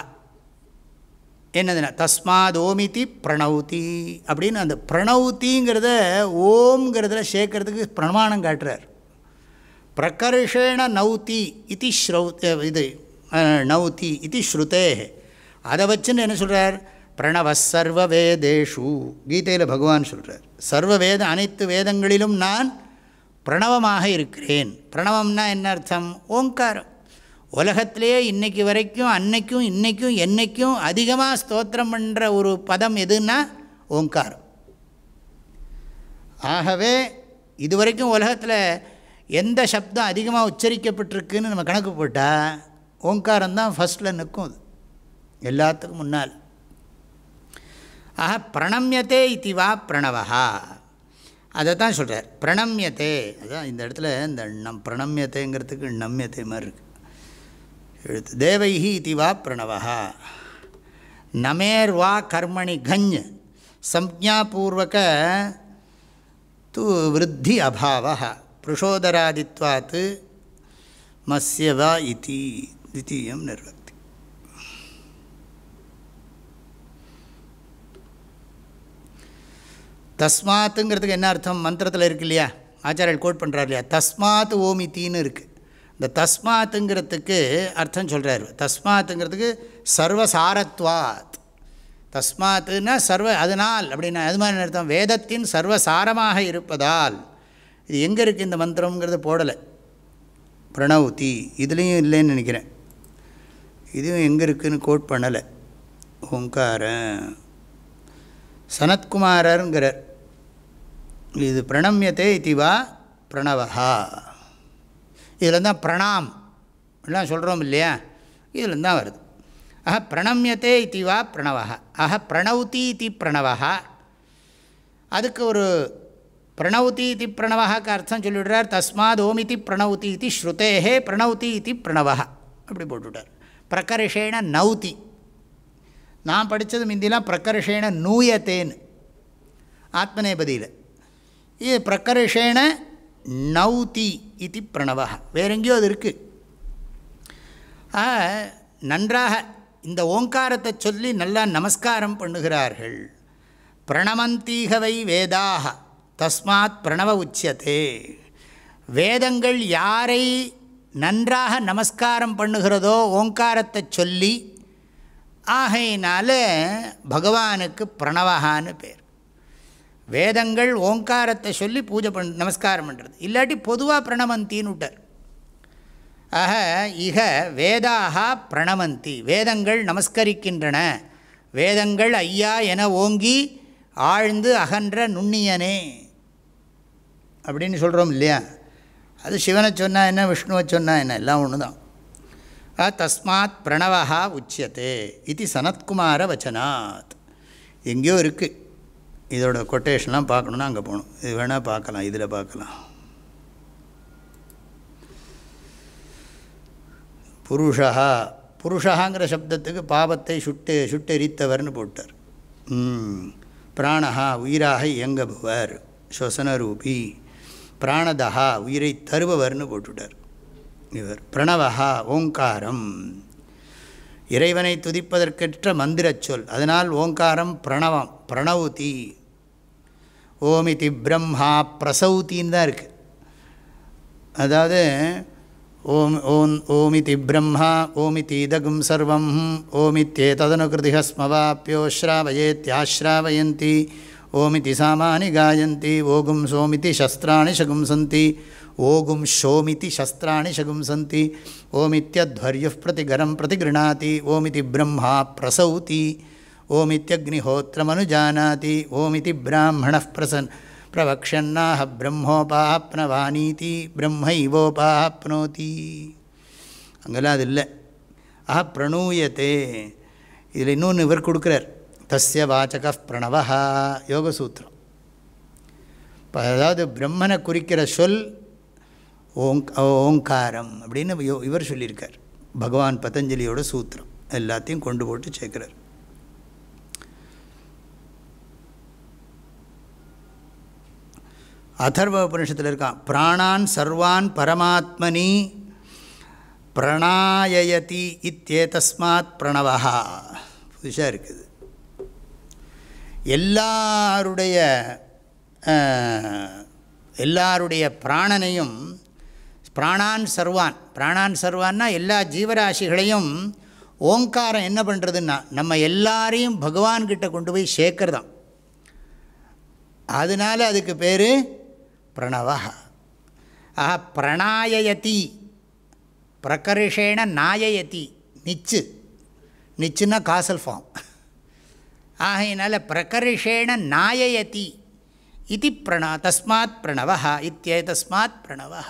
Speaker 1: என்னதுன்னா தஸ்மாத் ஓமிதி பிரணௌதி அப்படின்னு அந்த பிரணௌதிங்கிறத ஓம்ங்கிறதுல சேர்க்கறதுக்கு பிரமாணம் காட்டுறார். பிரகர்ஷேண நௌதி இது ஸ்ரௌ இது நௌத்தி இது ஸ்ருதே. அதை வச்சுன்னு என்ன சொல்கிறார் பிரணவ சர்வ வேதேஷு கீதையில் பகவான் சொல்கிறார் சர்வ வேத அனைத்து வேதங்களிலும் நான் பிரணவமாக இருக்கிறேன். பிரணவம்னா என்ன அர்த்தம்? ஓங்காரம். உலகத்திலேயே இன்னைக்கு வரைக்கும் அன்னைக்கும் இன்றைக்கும் என்னைக்கும் அதிகமாக ஸ்தோத்திரம் பண்ணுற ஒரு பதம் எதுன்னா ஓங்காரம் ஆகவே இதுவரைக்கும் உலகத்தில் எந்த சப்தம் அதிகமாக உச்சரிக்கப்பட்டிருக்குன்னு நம்ம கணக்கு போட்டால் ஓங்காரம் தான் ஃபஸ்ட்டில் நிற்கும் அது. எல்லாத்துக்கும் முன்னால். ஆக பிரணம்யத்தே இத்தி வா பிரணவா அதை தான் சொல்கிறார் பிரணம்யத்தே அதுதான் இந்த இடத்துல இந்த நம் பிரணம்யத்தைங்கிறதுக்கு நம்யத்தை மாதிரி இருக்குது எழுத்து. தேவைஹி இதி வா பிரணவா நமேர் வா கர்மணி கஞ். சம்ஜாபூர்வக தூ விருத்தி அபாவ புருஷோதராதித்வாத் மஸ்ய வா இதி. தித்தீயம் நிர்வக்தி. தஸ்மாத்துங்கிறதுக்கு என்ன அர்த்தம்? மந்திரத்தில் இருக்கு இல்லையா? ஆச்சாரியர் கோட் பண்ணுறார் இல்லையா? தஸ்மாத் ஓமித்தின்னு இருக்குது இந்த தஸ்மாத்துங்கிறதுக்கு அர்த்தம் சொல்கிறார் தஸ்மாத்துங்கிறதுக்கு சர்வசாரத்வாத். தஸ்மாத்துன்னா சர்வ அதனால் அப்படின்னா அது மாதிரி அர்த்தம். வேதத்தின் சர்வசாரமாக இருப்பதால் இது எங்கே இருக்குது இந்த மந்திரங்கிறது போடலை. பிரணவுதி இதுலேயும் இல்லைன்னு நினைக்கிறேன். இதுவும் எங்கே இருக்குதுன்னு கோட் பண்ணலை. ஓங்காரன் சனத்குமாரருங்கிறார். இது பிரணம்யத்தே இதுவா பிரணவகா இதில் தான் பிரணாம் எல்லாம் சொல்கிறோம் இல்லையா? இதில் தான் வருது ஆஹா பிரணம்யத்தே இதுவா பிரணவா அஹ பிரணவுதி இது பிரணவா அதுக்கு ஒரு பிரணவுதி இது பிரணவஹாக்கு அர்த்தம் சொல்லிவிடுறார் தஸ்மாத் ஓமிதி பிரணவுதி இது ஸ்ருதேஹே பிரணவுதி இது பிரணவா அப்படி போட்டுவிட்டார் பிரகர்ஷேன நௌதி. நான் படித்தது முந்திலாம் பிரகர்ஷேன நூயத்தேன்னு. ஆத்மநேபதியில். இது பிரகர்ஷேன நௌதி இது பிரணவா வேற எங்கேயோ அது இருக்குது நன்றாக இந்த ஓங்காரத்தை சொல்லி நல்லா நமஸ்காரம் பண்ணுகிறார்கள். பிரணமந்தீகவை வேதாக தஸ்மாத் பிரணவ உச்சியத்தே வேதங்கள் யாரை நன்றாக நமஸ்காரம் பண்ணுகிறதோ ஓங்காரத்தை சொல்லி ஆகையினால பகவானுக்கு பிரணவகான்னு பேர். வேதங்கள் ஓங்காரத்தை சொல்லி பூஜை பண் நமஸ்காரம் பண்ணுறது இல்லாட்டி பொதுவாக பிரணமந்தின்னு விட்டார். ஆக இக வேதாக பிரணமந்தி வேதங்கள் நமஸ்கரிக்கின்றன. வேதங்கள் ஐயா என ஓங்கி ஆழ்ந்து அகன்ற நுண்ணியனே. அப்படின்னு சொல்கிறோம் இல்லையா? அது சிவனை சொன்னால் என்ன விஷ்ணுவை சொன்னால் என்ன? எல்லாம் ஒன்று தான் தஸ்மாத் பிரணவா உச்சியத்தே இது சனத்குமார வச்சனாத். எங்கேயோ இருக்குது இதோட கொட்டேஷன்லாம் பார்க்கணுன்னா அங்கே போகணும். இது வேணால் பார்க்கலாம் இதில் பார்க்கலாம். புருஷா புருஷாங்கிற சப்தத்துக்கு பாவத்தை சுட்டு சுட்டெரித்தவர்னு போட்டார். பிராணஹா உயிராக இயங்குபவர் ஸ்வசனரூபி பிராணதா உயிரை தருபவர்னு போட்டுட்டார். இவர் பிரணவஹா ஓங்காரம். இறைவனை துதிப்பதற்கற்ற மந்திரச் சொல் அதனால் ஓங்காரம் பிரணவம். பிரணவுதி ஓமிதி பிரம்மா பிரசௌத்தின்னு தான் இருக்குது அதாவது ஓம் ஓம் ஓமிதி பிரம்மா ஓமிதி இதகும் சர்வம் ஓமித்தே ததனுகிருதிக ஸ்மவாப்பியோஸ்ராவயேத்யாஸ்ராவயந்தி ஓமிதி சாமானி காயந்தி ஓகும் சோமிதி சஸ்திராணி சகும்சந்தி ஓகும் ஷோமிதி சஸ்திராணி சகும்சந்தி ஓமித்யத்வர்யு பிரதிகரம் பிரதிகிருணாதி ஓமிதி பிரம்மா பிரசௌதி ஓமித்யக்னிஹோத்திரமனுஜானாதி ஓமிதி பிராமண பிரசன் பிரவக்ஷன்னாஹ பிரம்மோபாப்னவானீதி பிரம்மைவோபாப்னோதி அங்கெல்லாம் அது இல்லை. ஆஹா பிரணூயத்தே இதில் இன்னொன்று இவர் கொடுக்குறார். தஸ்ய வாச்சக பிரணவா யோகசூத்திரம். இப்போ அதாவது பிரம்மனை குறிக்கிற சொல் ஓங் ஓங்காரம் அப்படின்னு இவர் சொல்லியிருக்கார். பகவான் பதஞ்சலியோட சூத்திரம். எல்லாத்தையும் கொண்டு போட்டு சேர்க்குறார். அதர்வ உபனிஷத்தில் இருக்கான் பிராணான் சர்வான் பரமாத்மனி பிரணாயயதி இத்தேதஸ்மாத் பிரணவா புதுசாக இருக்குது. எல்லாருடைய எல்லாருடைய பிராணனையும் பிராணான் சர்வான் பிராணான் சர்வான்னா எல்லா ஜீவராசிகளையும் ஓங்காரம் என்ன பண்ணுறதுன்னா நம்ம எல்லாரையும் பகவான்கிட்ட கொண்டு போய் சேர்க்கறதாம். அதனால் அதுக்கு பேர் பிரணவ. ஆஹா பிரணாயயதி. பிரகர்ஷேண நாயயதி. நிச்சு. நிச்சுன்னா காசல் ஃபார்ம் ஆகையினால பிரகர்ஷேண நாயயதி. இது பிரண தஸ்மாத் பிரணவ இத்தியே தஸ்மாத் பிரணவ.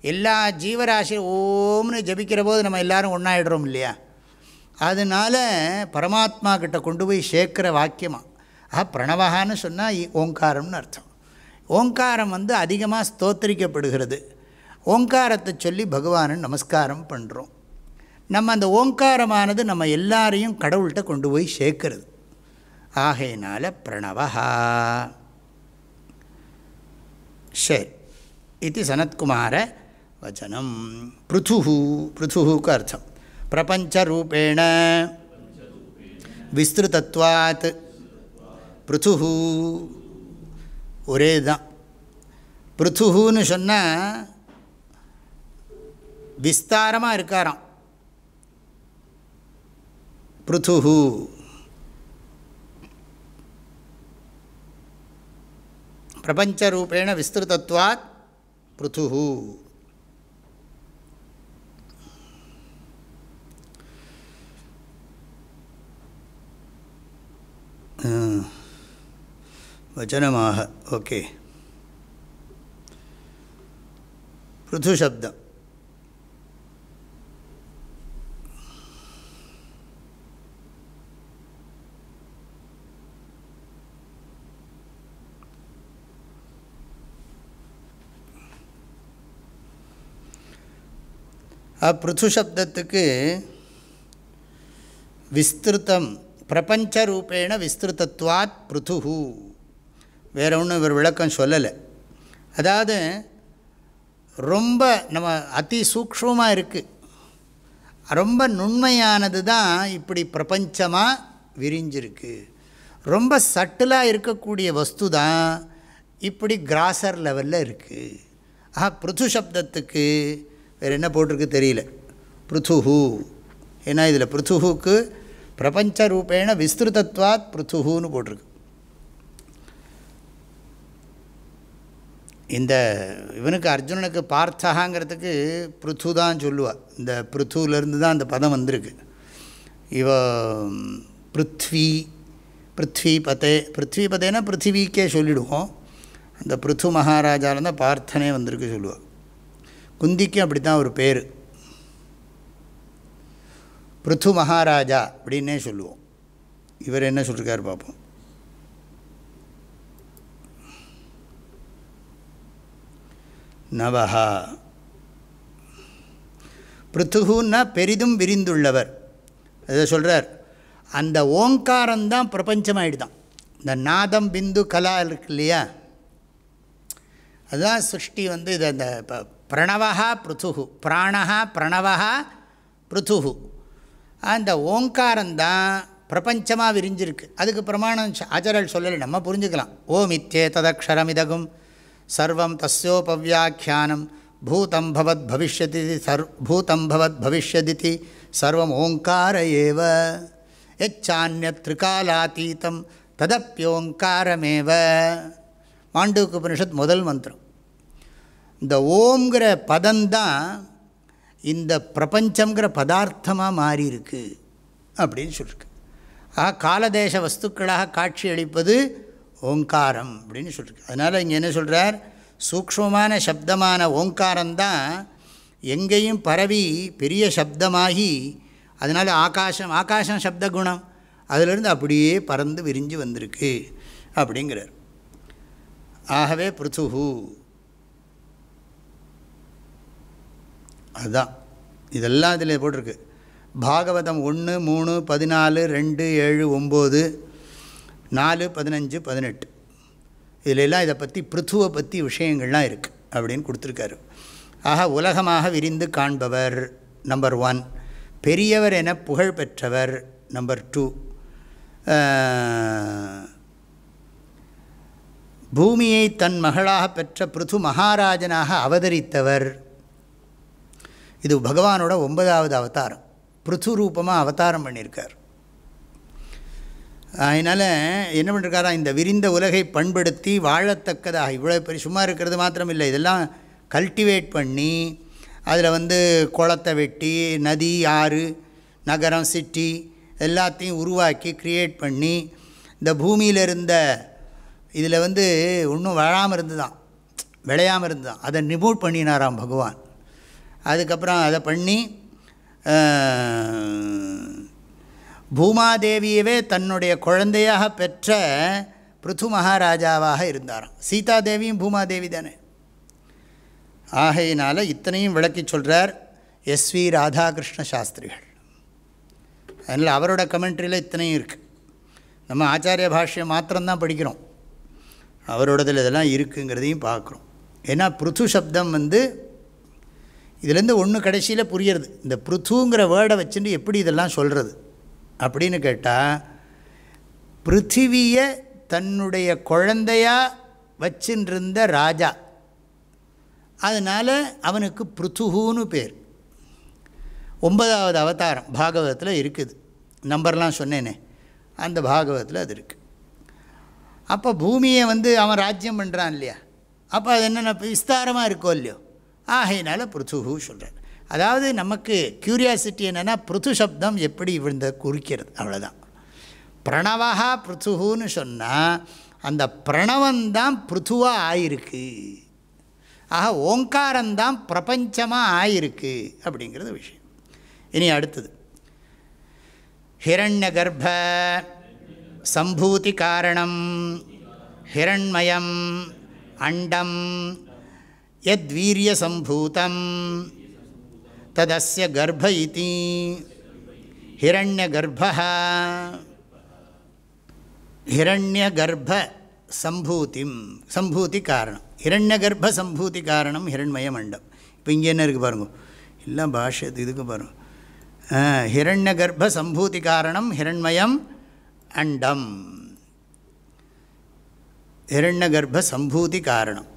Speaker 1: எல்லா ஜீவராசி ஓம்னு ஜபிக்கிற போது நம்ம எல்லோரும் ஒன்றாயிடுறோம் இல்லையா? அதனால் பரமாத்மா கிட்ட கொண்டு போய் சேர்க்குற வாக்கியமாக ஆஹா பிரணவகான்னு சொன்னால் ஓங்காரம்னு அர்த்தம். ஓங்காரம் வந்து அதிகமாக ஸ்தோத்தரிக்கப்படுகிறது. ஓங்காரத்தை சொல்லி பகவானை நமஸ்காரம் பண்ணுறோம் நம்ம அந்த ஓங்காரமானது நம்ம எல்லாரையும் கடவுள்கிட்ட கொண்டு போய் சேர்க்கிறது. ஆகையினால பிரணவா சரி இது சனத்குமார வச்சனம். பிருத்து பிருத்துக்கு அர்த்தம். பிரபஞ்சரூபேண விஸ்திருதத்வாத் பிருத்து ஒரே தான் பிருத்துகுன்னு சொன்னால் விஸ்தாரமாக இருக்காராம். பிருத்து பிரபஞ்சரூபேண விஸ்திருதத்வாத் பிருத்து வச்சனமாக ஓகே பிருத்து சப்தம் பிருத்து சப்தத்துக்கு விஸ்திருத்தம் பிரபஞ்சரூபேண விஸ்திருத்தத்வாத் பிருத்துஹு வேறு ஒன்றும் இவர் விளக்கம் சொல்லலை. அதாவது ரொம்ப நம்ம அதி சூக்ஷமாக இருக்குது ரொம்ப நுண்மையானது தான் இப்படி பிரபஞ்சமாக விரிஞ்சிருக்கு. ரொம்ப சட்டிலாக இருக்கக்கூடிய வஸ்து தான் இப்படி கிராசர் லெவலில் இருக்குது ஆஹா பிருத்து சப்தத்துக்கு வேறு என்ன போட்டிருக்கு தெரியல. பிருத்துஹு ஏன்னா இதில் பிருத்துஹுக்கு பிரபஞ்ச ரூபேண விஸ்திருதத்வாத் பிருத்துஹுன்னு போட்டிருக்கு. இந்த இவனுக்கு அர்ஜுனனுக்கு பார்த்தகாங்கிறதுக்கு பிருத்து தான் சொல்லுவாள் இந்த பிருத்துலேருந்து தான் அந்த பதம் வந்திருக்கு. இவ பிருத்வி பிருத்வி பதே பிருத்வி பதேனா பிருத்திவிக்கே சொல்லிவிடுவோம் அந்த பிருத்து மகாராஜாவில் தான் பார்த்தனே வந்திருக்கு சொல்லுவாள் குந்திக்கு அப்படி தான் ஒரு பேர். பிருத்து மகாராஜா அப்படின்னே சொல்லுவோம். இவர் என்ன சொல்லியிருக்காரு பார்ப்போம் நவஹா. பிருத்துகுன்னா பெரிதும் விரிந்துள்ளவர். அதை சொல்கிறார் அந்த ஓங்காரம்தான் பிரபஞ்சமாயிடுதான். இந்த நாதம் பிந்து கலா இருக்கு இல்லையா? அதுதான் சிருஷ்டி வந்து இது அந்த பிரணவா பிருத்துகு பிராணா பிரணவா பிருத்துகு. அந்த ஓங்காரம்தான் பிரபஞ்சமாக விரிஞ்சிருக்கு. அதுக்கு பிரமாணம் ஆச்சாரியல் சொல்லலை நம்ம புரிஞ்சுக்கலாம். ஓம் இத்தே ததக்ஷரமிதகும். சர்வம் தஸ்யோபவியாக்கியானம். பூதம் பவத் பவிஷ்யதி சர் பூதம் பவத் பவிஷ்யதி சர்வம் ஓங்கார ஏவ. எச்சான்யத்ரிகாலாத்தீதம் ததப்பியோங்காரமேவ மாண்டூக்கு உபனிஷத் முதல் மந்திரம். இந்த ஓம்ங்கிற பதம்தான் இந்த பிரபஞ்சங்கிற பதார்த்தமாக மாறியிருக்கு அப்படின்னு சொல்லியிருக்கு ஆக காலதேச வஸ்துக்களாக காட்சி அளிப்பது ஓங்காரம் அப்படின்னு சொல்லியிருக்கு அதனால் இங்கே என்ன சொல்கிறார் சூக்ஷமான சப்தமான ஓங்காரம்தான் எங்கேயும் பரவி பெரிய சப்தமாகி அதனால் ஆகாசம் ஆகாசம் சப்த குணம். அதிலிருந்து அப்படியே பறந்து விரிஞ்சு வந்திருக்கு அப்படிங்கிறார். ஆகவே பிருத்துகு அதுதான் இதெல்லாம் இதில் போட்டிருக்கு. பாகவதம் ஒன்று மூணு பதினாலு ரெண்டு ஏழு ஒம்பது நாலு பதினஞ்சு பதினெட்டு. இதிலெல்லாம் இதை பற்றி பிருத்துவை பற்றி விஷயங்கள்லாம் இருக்குது அப்படின்னு கொடுத்துருக்காரு. ஆக உலகமாக விரிந்து காண்பவர் நம்பர் ஒன். பெரியவர் என புகழ் பெற்றவர் நம்பர் டூ. பூமியை தன் மகளாக பெற்ற பிருது மகாராஜனாக அவதரித்தவர். இது பகவானோட ஒன்பதாவது அவதாரம். பிருத்து ரூபமாக அவதாரம் பண்ணியிருக்கார். அதனால் என்ன பண்ணிருக்காரா இந்த விரிந்த உலகை பண்படுத்தி வாழத்தக்கதாக. இவ்வளோ பெரிய சும்மா இருக்கிறது மாத்திரம் இல்லை. இதெல்லாம் கல்டிவேட் பண்ணி அதில் வந்து குளத்தை வெட்டி நதி ஆறு நகரம் சிட்டி எல்லாத்தையும் உருவாக்கி க்ரியேட் பண்ணி இந்த பூமியில் இருந்த இதில் வந்து ஒன்றும் வளாமல் இருந்து தான் விளையாமல் இருந்து தான் அதை ரிமூவ் பண்ணினாராம் பகவான். அதுக்கப்புறம் அதை பண்ணி பூமாதேவியவே தன்னுடைய குழந்தையாக பெற்ற பிருத்து மகாராஜாவாக இருந்தாராம் சீதாதேவியும் பூமாதேவி தானே. ஆகையினால் இத்தனையும் விளக்கி சொல்கிறார் எஸ்வி ராதாகிருஷ்ண சாஸ்திரிகள். அதனால் அவரோட கமெண்ட்ரியில் இத்தனையும் இருக்குது நம்ம ஆச்சாரிய பாஷ்யம் மாத்திரம்தான் படிக்கிறோம். அவரோடதில் இதெல்லாம் இருக்குங்கிறதையும் பார்க்குறோம். ஏன்னா பிருத்து சப்தம் வந்து இதுலேருந்து ஒன்று கடைசியில் புரியறது. இந்த பிருத்துங்கிற வேர்டை வச்சுட்டு எப்படி இதெல்லாம் சொல்கிறது அப்படின்னு கேட்டால் பிருத்திவியை தன்னுடைய குழந்தையாக வச்சுருந்த ராஜா. அதனால் அவனுக்கு பிருத்துகுன்னு பேர். ஒன்பதாவது அவதாரம் பாகவதத்தில் இருக்குது. நம்பர்லாம் சொன்னேனே அந்த பாகவதத்தில் அது இருக்குது அப்போ பூமியை வந்து அவன் ராஜ்யம் பண்ணுறான் இல்லையா? அப்போ அது என்னென்ன விஸ்தாரமாக இருக்கோ இல்லையோ? ஆகையினால பிருத்துகு சொல்கிறார் அதாவது நமக்கு க்யூரியாசிட்டி என்னென்னா பிருத்து சப்தம் எப்படி விழுந்த குறிக்கிறது. அவ்வளோதான் பிரணவா பிருத்துகுன்னு சொன்னால் அந்த பிரணவந்தான் பிருத்துவாக ஆயிருக்கு. ஆக ஓங்காரந்தான் பிரபஞ்சமாக ஆயிருக்கு அப்படிங்கிறது விஷயம். இனி அடுத்தது. ஹிரண்ய கர்ப்ப சம்பூதி காரணம் ஹிரண்மயம் அண்டம் எத்வீரிய சம்பூதம். ததஸ்ய கர்ப்ப இதி ஹிரண்ய கர்ப்பா ஹிரண்ய கர்ப்ப சம்பூதிம் சம்பூதி காரணம் ஹிரண்ய கர்ப்ப சம்பூதி காரணம் ஹிரண்மய மண்டம் இப்போ இங்கே என்ன இருக்குது பாருங்க. எல்லாம் பாஷை இதுக்கு பாருங்க. ஹிரண்ய கர்ப்ப சம்பூதி காரணம் ஹிரண்மயம் அண்டம்। ஹிரண்ய கர்ப்ப சம்பூதி காரணம்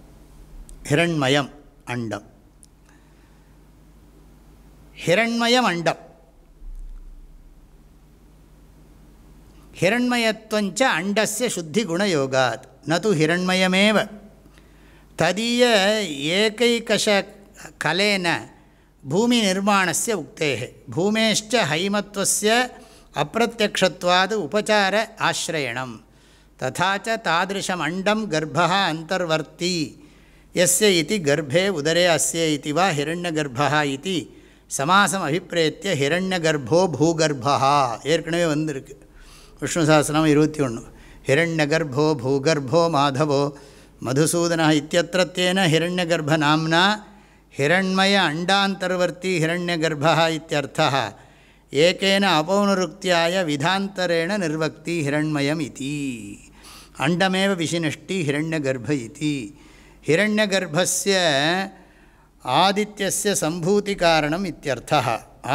Speaker 1: ஹிரண்மயம் அண்டம்। ஹிரண்மய மண்டம் ஹிரண்மயத்துவஞ்ச அண்டஸ்ய சுத்தி குணயோகாத் நது ஹிரண்மயமேவ. ததீய ஏகைகஷ கலேன பூமி நிர்மாணஸ்ய உக்தேகே. பூமேஷ்ட ஹைமத்வஸ்ய அப்பிரத்யக்ஷத்வாது உபச்சார ஆசிரயணம் ததாச்ச தாதிருஷம் அண்டம் கர்ப்பா அந்தர்வர்த்தி. எஸ்ய இது கர்ப்பே உதரே அஸ்ய இது வா ஹிரண்யகர்ப்பः இது சமாசம் அபிப்பிரேத்திய ஹிரண்ய கர்ப்போ பூகர்பா ஏற்கனவே வந்திருக்கு. விஷ்ணு சாஸ்திரம் இருபத்தி ஒன்று. ஹிரண்ய கர்ப்போ பூகர்போ மாதவோ. மதுசூதன இத்தியத்திரத்தேன ஹிரண்ய கர்ப்ப நாம்னா ஹிரண்மய அண்டாந்தர்வர்த்தி ஹிரண்ய கர்ப்பா இத்தியர்த்தா. ஏகேன அபௌனருக்தியாய விதாந்தரேண நிர்வக்தி ஹிரண்மயம் இதி. அண்டமேவ விசினஷ்டி ஹிரண்யகர்ப்ப இதி. ஹிரண்யகர்ப்பஸ்ய ஆதித்யசிய சம்பூதி காரணம் இத்தியர்த்தா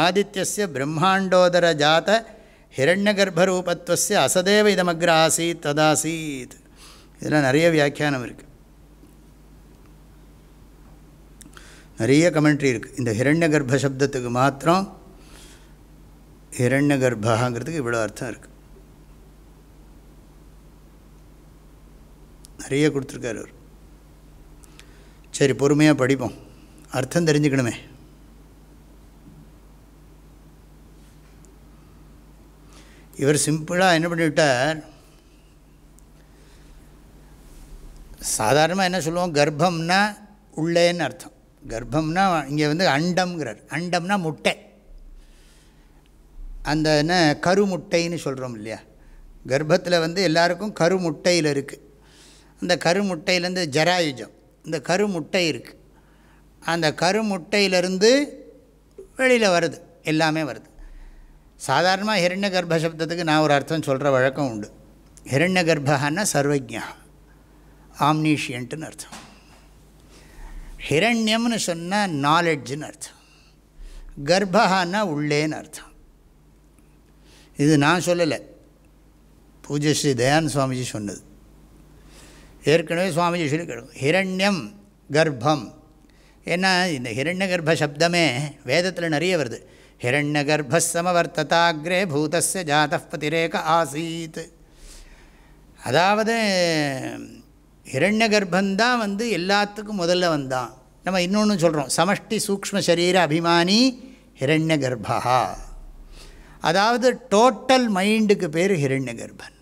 Speaker 1: ஆதித்யசிய பிரம்மாண்டோதர ஜாத ஹிரண்யகர்ப்பரூபத்வஸ்ய அசதேவ இதமக்ர ஆசீத் ததாசீத். இதெல்லாம் நிறைய வியாக்கியானம் இருக்குது நிறைய கமெண்ட்ரி இருக்குது இந்த ஹிரண்ய கர்ப்ப சப்தத்துக்கு மாத்திரம் ஹிரண்ய கர்ப்பங்கிறதுக்கு இவ்வளோ அர்த்தம் இருக்குது நிறைய கொடுத்துருக்கார் அவர். சரி பொறுமையாக படிப்போம். அர்த்தம் தெரிஞ்சுக்கணுமே. இவர் சிம்பிளாக என்ன பண்ணிவிட்டார்? சாதாரணமாக என்ன சொல்லுவோம்? கர்ப்பம்னா உள்ளேன்னு அர்த்தம். கர்ப்பம்னா இங்கே வந்து அண்டம்ங்கிறார். அண்டம்னா முட்டை. அந்த என்ன கருமுட்டைன்னு சொல்கிறோம் இல்லையா? கர்ப்பத்தில் வந்து எல்லாருக்கும் கருமுட்டையில் இருக்குது அந்த கருமுட்டையிலேருந்து ஜராயுஜம். இந்த கருமுட்டை இருக்குது அந்த கருமுட்டையிலிருந்து வெளியில் வருது. எல்லாமே வருது. சாதாரணமாக ஹிரண்ய கர்ப்ப சப்தத்துக்கு நான் ஒரு அர்த்தம் சொல்கிற வழக்கம் உண்டு. ஹிரண்ய கர்ப்பகான்னா சர்வஜா ஆம்னீஷியன்ட்டுன்னு அர்த்தம். ஹிரண்யம்னு சொன்னால் நாலெட்ஜுன்னு அர்த்தம். கர்ப்பகான்னா உள்ளேன்னு அர்த்தம். இது நான் சொல்லலை. பூஜை ஸ்ரீ தயானந்த சுவாமிஜி சொன்னது. ஏற்கனவே சுவாமிஜி சொல்லி கேட்கும் ஹிரண்யம் கர்ப்பம் ஏன்னா இந்த ஹிரண்ய கர்ப்ப சப்தமே வேதத்தில் நிறைய வருது. ஹிரண்ய கர்ப்பசமவர்த்ததாகிரே பூதஸ்ய ஜாதப்பதிரேக ஆசீத். அதாவது ஹிரண்ய கர்ப்பந்தான் வந்து எல்லாத்துக்கும் முதல்ல வந்தான். நம்ம இன்னொன்று சொல்கிறோம் சமஷ்டி சூக்ம சரீர அபிமானி ஹிரண்ய கர்ப்பா அதாவது டோட்டல் மைண்டுக்கு பேர் ஹிரண்ய கர்ப்பன்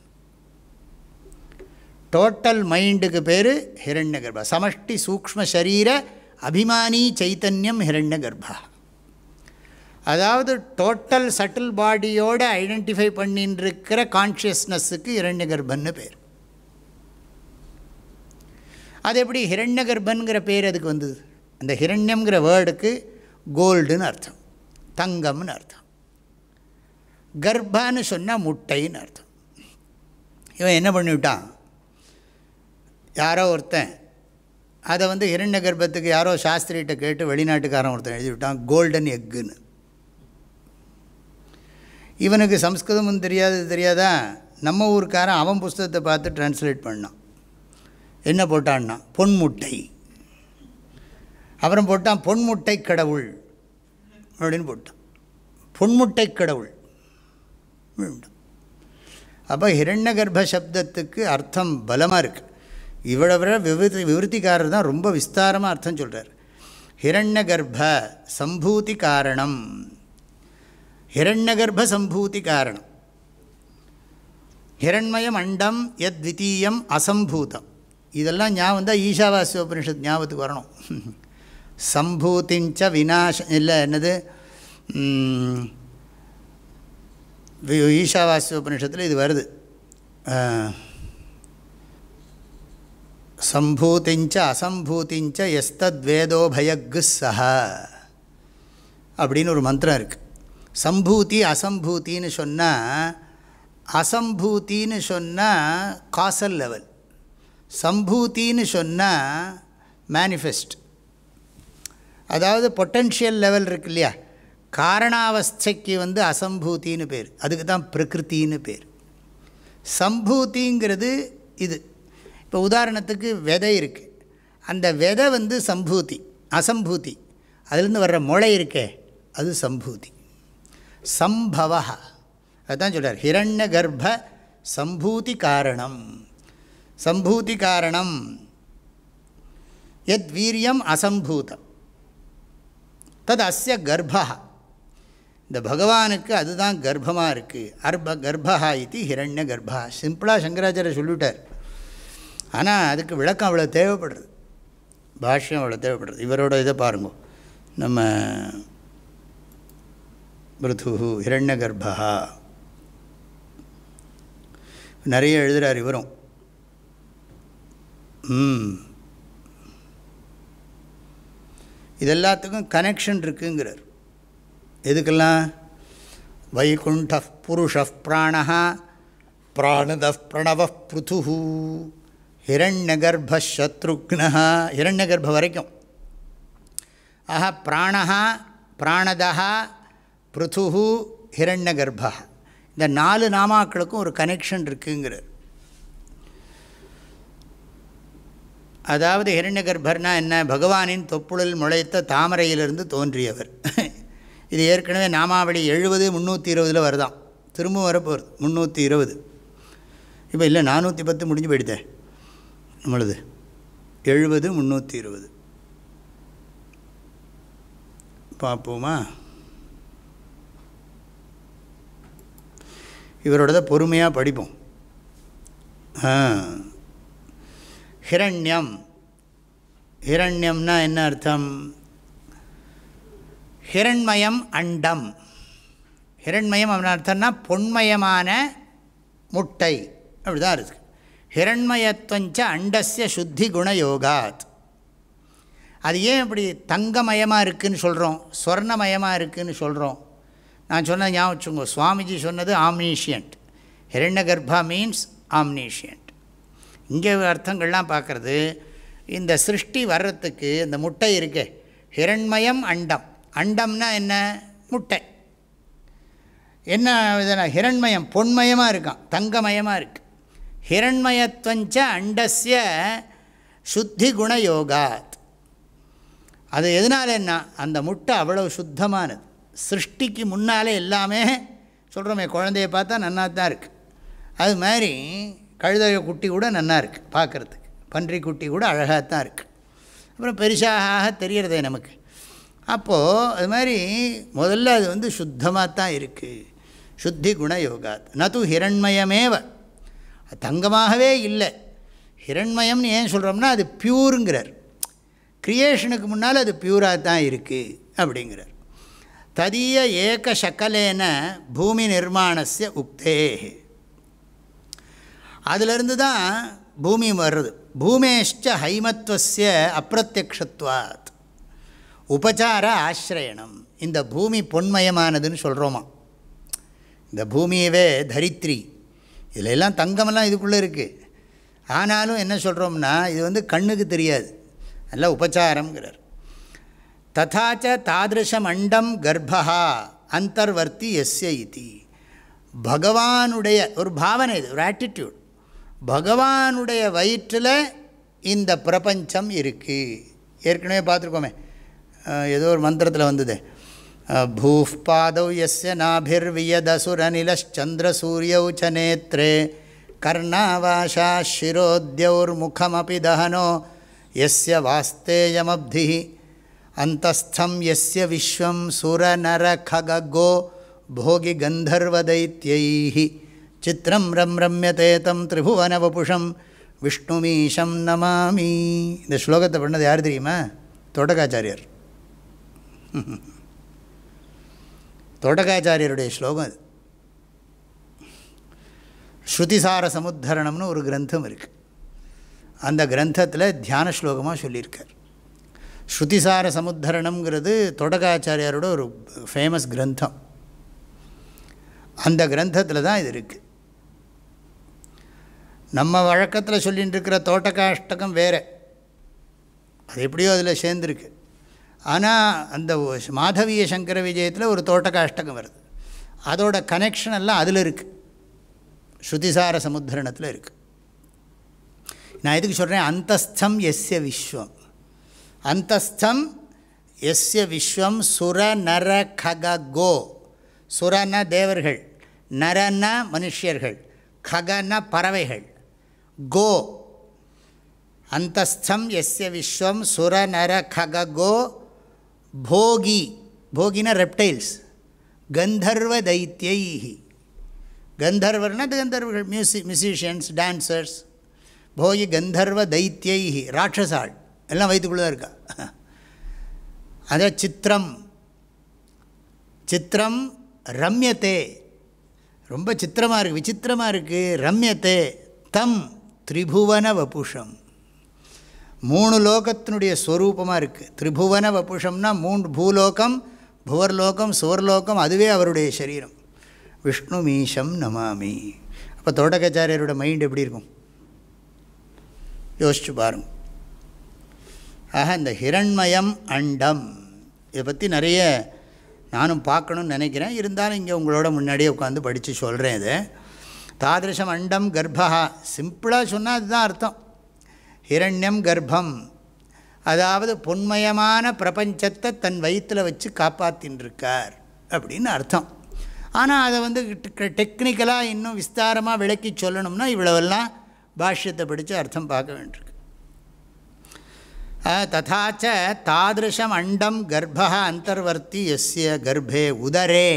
Speaker 1: டோட்டல் மைண்டுக்கு பேர் ஹிரண்ய கர்ப்பா சமஷ்டி சூக்ம சரீர அபிமானி சைத்தன்யம் ஹிரண்ய கர்ப்பா அதாவது டோட்டல் சட்டில் பாடியோடு ஐடென்டிஃபை பண்ணின்னு இருக்கிற கான்ஷியஸ்னஸுக்கு இரண்ய கர்ப்பன்னு பேர். அது எப்படி ஹிரண்ய கர்ப்பன்கிற பேர் அதுக்கு வந்தது? அந்த ஹிரண்யம்ங்கிற வேர்டுக்கு கோல்டுன்னு அர்த்தம் தங்கம்னு அர்த்தம். கர்ப்பான்னு சொன்னால் முட்டைன்னு அர்த்தம். இவன் என்ன பண்ணிவிட்டான்? யாரோ ஒருத்தன் அதை வந்து இரண்ய கர்ப்பத்துக்கு யாரோ சாஸ்திரிகிட்ட கேட்டு வெளிநாட்டுக்காரன் ஒருத்தன் எழுதி விட்டான் கோல்டன் எக்குன்னு இவனுக்கு சம்ஸ்கிருதமும் தெரியாது தெரியாதா? நம்ம ஊருக்காரன் அவன் புஸ்தகத்தை பார்த்து டிரான்ஸ்லேட் பண்ணான். என்ன போட்டான்னா பொன்முட்டை. அப்புறம் போட்டான் பொன்முட்டை கடவுள் அப்படின்னு போட்டான். பொன்முட்டை கடவுள் அப்போ ஹிரண்ய கர்ப்ப சப்தத்துக்கு அர்த்தம் பலமாக இருக்குது இவ்வளோ விட விவருத்தி விவருத்திக்காரர் தான் ரொம்ப விஸ்தாரமாக அர்த்தம் சொல்கிறார் ஹிரண்ய கர்ப்ப சம்பூதி காரணம். ஹிரண்யகர்ப்ப சம்பூதி காரணம். ஹிரண்மயம் அண்டம் எத் த்வித்தீயம் அசம்பூதம். இதெல்லாம் ஞாபகம் தான் ஈஷாவாசிய உபனிஷத் ஞாபகத்துக்கு வரணும். சம்பூத்திஞ்ச விநாச இல்லை என்னது? ஈஷாவாசிய உபனிஷத்தில் இது வருது. சம்பூத்திஞ்ச அசம்பூத்திஞ்ச எஸ்தத்வேதோ பயக்கு சஹ. அப்படின்னு ஒரு மந்திரம் இருக்குது சம்பூதி அசம்பூத்தின்னு சொன்னால் அசம்பூத்தின்னு சொன்னால் காசல் லெவல். சம்பூத்தின்னு சொன்னால் மேனிஃபெஸ்ட் அதாவது பொட்டன்ஷியல் லெவல் இருக்கு இல்லையா? காரணாவஸ்தைக்கு வந்து அசம்பூத்தின்னு பேர். அதுக்கு தான் பிரகிருத்தின்னு பேர். சம்பூத்திங்கிறது இது. இப்போ உதாரணத்துக்கு விதை இருக்குது அந்த விதை வந்து சம்பூதி அசம்பூதி. அதுலேருந்து வர்ற முளை இருக்கே அது சம்பூதி. சம்பவா அதுதான் சொல்கிறார் ஹிரண்ய கர்ப்ப சம்பூதி காரணம். சம்பூதி காரணம். எத் வீரியம் அசம்பூதம். தது அஸ்ய கர்ப்பா இந்த பகவானுக்கு அதுதான் கர்ப்பமாக இருக்குது அர்ப கர்ப்பா இது ஹிரண்ய கர்ப்பா சிம்பிளாக சங்கராச்சாரிய சொல்லிவிட்டார். ஆனால் அதுக்கு விளக்கம் அவ்வளோ தேவைப்படுறது. பாஷ்யம் அவ்வளோ தேவைப்படுறது. இவரோட இதை பாருங்க. நம்ம பிருத்து ஹிரண்ய கர்ப்பா நிறைய எழுதுகிறார் இவரும். ம். இதெல்லாத்துக்கும் கனெக்ஷன் இருக்குங்கிறார். எதுக்கெல்லாம்? வைகுண்ட புருஷ பிராண பிராணத பிரணவ பிருத்து ஹிரண்யகர்பத்ருக்னா ஹிரண்யகர்ப வரைக்கும் ஆஹா பிராணா பிராணதா பிருத்துகு ஹிரண்யகர்ப்பா இந்த நாலு நாமாக்களுக்கும் ஒரு கனெக்ஷன் இருக்குங்கிறார். அதாவது ஹிரண்யகர்பர்னா என்ன? பகவானின் தொப்புளில் முளைத்த தாமரையிலிருந்து தோன்றியவர். <laughs> இது ஏற்கனவே நாமாவளி எழுபது முந்நூற்றி இருபதில் வருதான் திரும்ப வரப்போகுது முந்நூற்றி இருபது இப்போ இல்லை நானூற்றி பத்து முடிஞ்சு போயிடுதேன் நம்மளது. எழுபது முந்நூற்றி இருபது பார்ப்போமா? இவரோடத பொறுமையாக படிப்போம். ஹிரண்யம். ஹிரண்யம்னா என்ன அர்த்தம்? ஹிரண்மயம் அண்டம். ஹிரண்மயம் அப்படின்னு அர்த்தம்னா பொன்மயமான முட்டை. அப்படி தான் இருக்குது ஹிரண்மயத்துவஞ்ச அண்டஸ்ய சுத்தி குணயோகாத். அது ஏன் இப்படி தங்கமயமாக இருக்குதுன்னு சொல்கிறோம் ஸ்வர்ணமயமாக இருக்குதுன்னு சொல்கிறோம் நான் சொன்ன ஞாபகம் வச்சுங்க சுவாமிஜி சொன்னது ஆம்னீஷியன்ட் ஹிரண்யகர்ப்பா மீன்ஸ் ஆம்னீஷியன்ட் இங்கே அர்த்தங்கள்லாம் பார்க்குறது இந்த சிருஷ்டி வர்றதுக்கு இந்த முட்டை இருக்கே. ஹிரண்மயம் அண்டம். அண்டம்னா என்ன? முட்டை. என்ன இதனால் ஹிரண்மயம் பொன்மயமாக இருக்கான். தங்கமயமாக இருக்குது ஹிரண்மயத்வஞ்ச அண்டஸ்ய சுத்தி குணயோகாத் அது எதனால என்ன அந்த முட்டை அவ்வளவு சுத்தமானது. சிருஷ்டிக்கு முன்னாலே எல்லாமே சொல்கிறோமே குழந்தைய பார்த்தா நன்னா தான் இருக்குது அது மாதிரி கழுதைய குட்டி கூட நல்லா இருக்குது பார்க்குறதுக்கு. பன்றி குட்டி கூட அழகாக தான் இருக்குது அப்புறம் பெருசாக தெரியறதே நமக்கு. அப்போது அது மாதிரி முதல்ல அது வந்து சுத்தமாக தான் இருக்குது சுத்தி குண யோகாத் நது ஹிரண்மயமேவ. தங்கமாகவே இல்லை. ஹிரண்மயம்னு ஏன் சொல்கிறோம்னா அது பியூருங்கிறார். க்ரியேஷனுக்கு முன்னால் அது பியூராக தான் இருக்குது அப்படிங்கிறார். ததிய ஏக சக்கலேன பூமி நிர்மாணஸ்ய உக்தே அதிலிருந்து தான் பூமி வர்றது. பூமேஷ்ட ஹைமத்வசிய அப்பிரத்யக்ஷத்வாத் உபச்சார ஆசிரயணம். இந்த பூமி பொன்மயமானதுன்னு சொல்கிறோமா இந்த பூமியவே தரித்ரி இதில் எல்லாம் தங்கமெல்லாம் இதுக்குள்ளே இருக்குது ஆனாலும் என்ன சொல்கிறோம்னா இது வந்து கண்ணுக்கு தெரியாது. நல்ல உபச்சாரங்கிறார் ததாச்ச தாதிருஷம் அண்டம் கர்ப்பா அந்தர்வர்த்தி எஸ்ய இதி. பகவானுடைய ஒரு பாவனை இது ஒரு ஆட்டிடியூட் பகவானுடைய வயிற்றில் இந்த பிரபஞ்சம் இருக்குது ஏற்கனவே பார்த்துருக்கோமே. ஏதோ ஒரு மந்திரத்தில் வந்தது. பூஃப் பாதவ் எஸ்ய நாபிர்வியதசுரநிலச்சந்திரசூரியௌ ச நேத்ரே கர்ணாவாஷா சிரோத்யௌர்முகமபி தஹனோ எஸ்ய வாஸ்தேயமப்தி அந்தஸ்தம் எஸ்ய விஸ்வம் சுரநரககோ போகி கந்தர்வதைத்யை சித்திரம் ரம் ரம்யதே தம் திரிபுவனவபுஷம் விஷ்ணுமீஷம் நமாமி இந்த ஸ்லோகத்தை பண்ணது யார் தெரியுமா? தொடகாச்சாரியர் <laughs> தோட்டகாச்சாரியருடைய ஸ்லோகம் அது. ஸ்ருதிசார சமுத்தரணம்னு ஒரு கிரந்தம் இருக்குது அந்த கிரந்தத்தில் தியான ஸ்லோகமாக சொல்லியிருக்கார். ஸ்ருதிசார சமுத்தரணம்ங்கிறது தோட்டகாச்சாரியாரோட ஒரு ஃபேமஸ் கிரந்தம். அந்த கிரந்தத்தில் தான் இது இருக்குது நம்ம வழக்கத்தில் சொல்லிகிட்டு இருக்கிற தோட்டகாஷ்டகம் வேறு. அது எப்படியோ அதில் சேர்ந்துருக்கு. ஆனால் அந்த மாதவிய சங்கர விஜயத்தில் ஒரு தோட்டக்காஷ்டகம் வருது. அதோட கனெக்ஷன் எல்லாம் அதில் இருக்குது ஸ்ருதிசார சமுத்திரணத்தில் இருக்குது நான் எதுக்கு சொல்கிறேன் அந்தஸ்தம் எஸ்ய விஸ்வம். அந்தஸ்தம் எஸ்ய விஸ்வம் சுர நர கக கோ. சுரன தேவர்கள் நரன மனுஷியர்கள் ககன பறவைகள் கோ. அந்தஸ்தம் எஸ்ய விஸ்வம் சுர நர கக கோ. போகி போகின ரெப்டைல்ஸ் கந்தர்வ தைத்தியை கந்தர்வர்னா கந்தர்வர்கள் மியூசி மியூசிஷியன்ஸ் டான்சர்ஸ் போகி கந்தர்வ தைத்தியை ராட்சசாள். எல்லாம் வயிற்றுக்குள்ளே தான் இருக்கா? <laughs> அதே சித்திரம் சித்திரம் ரம்யத்தே. ரொம்ப சித்திரமாக இருக்குது விசித்திரமாக இருக்குது ரம்யத்தே. தம் திரிபுவன வபுஷம். மூணு லோகத்தினுடைய ஸ்வரூபமாக இருக்குது திரிபுவன வபுஷம்னா மூன்று பூலோகம் புவர்லோகம் சுவர்லோகம் அதுவே அவருடைய சரீரம். விஷ்ணு மீஷம் நமாமி. அப்போ தோட்டக்காச்சாரியரோட மைண்ட் எப்படி இருக்கும்? யோசிச்சு பாருங்க. ஆக இந்த ஹிரண்மயம் அண்டம். இதை பற்றி நிறைய நானும் பார்க்கணுன்னு நினைக்கிறேன். இருந்தாலும் இங்கே உங்களோட முன்னாடியே உட்காந்து படித்து சொல்கிறேன் இது. தாதிருஷம் அண்டம் கர்ப்பா சிம்பிளாக சொன்னால் அதுதான் அர்த்தம். ஹிரண்யம் கர்ப்பம். அதாவது பொன்மயமான பிரபஞ்சத்தை தன் வயிற்றில் வச்சு காப்பாற்றின்னுருக்கார் அப்படின்னு அர்த்தம். ஆனால் அதை வந்து டெக்னிக்கலாக இன்னும் விஸ்தாரமாக விளக்கி சொல்லணும்னா இவ்வளவெல்லாம் பாஷ்யத்தை படித்து அர்த்தம் பார்க்க வேண்டியிருக்கு. ததாச்ச தாதிருஷம் அண்டம் கர்ப்பா அந்தர்வர்த்தி எஸ்ய கர்ப்பே உதரே.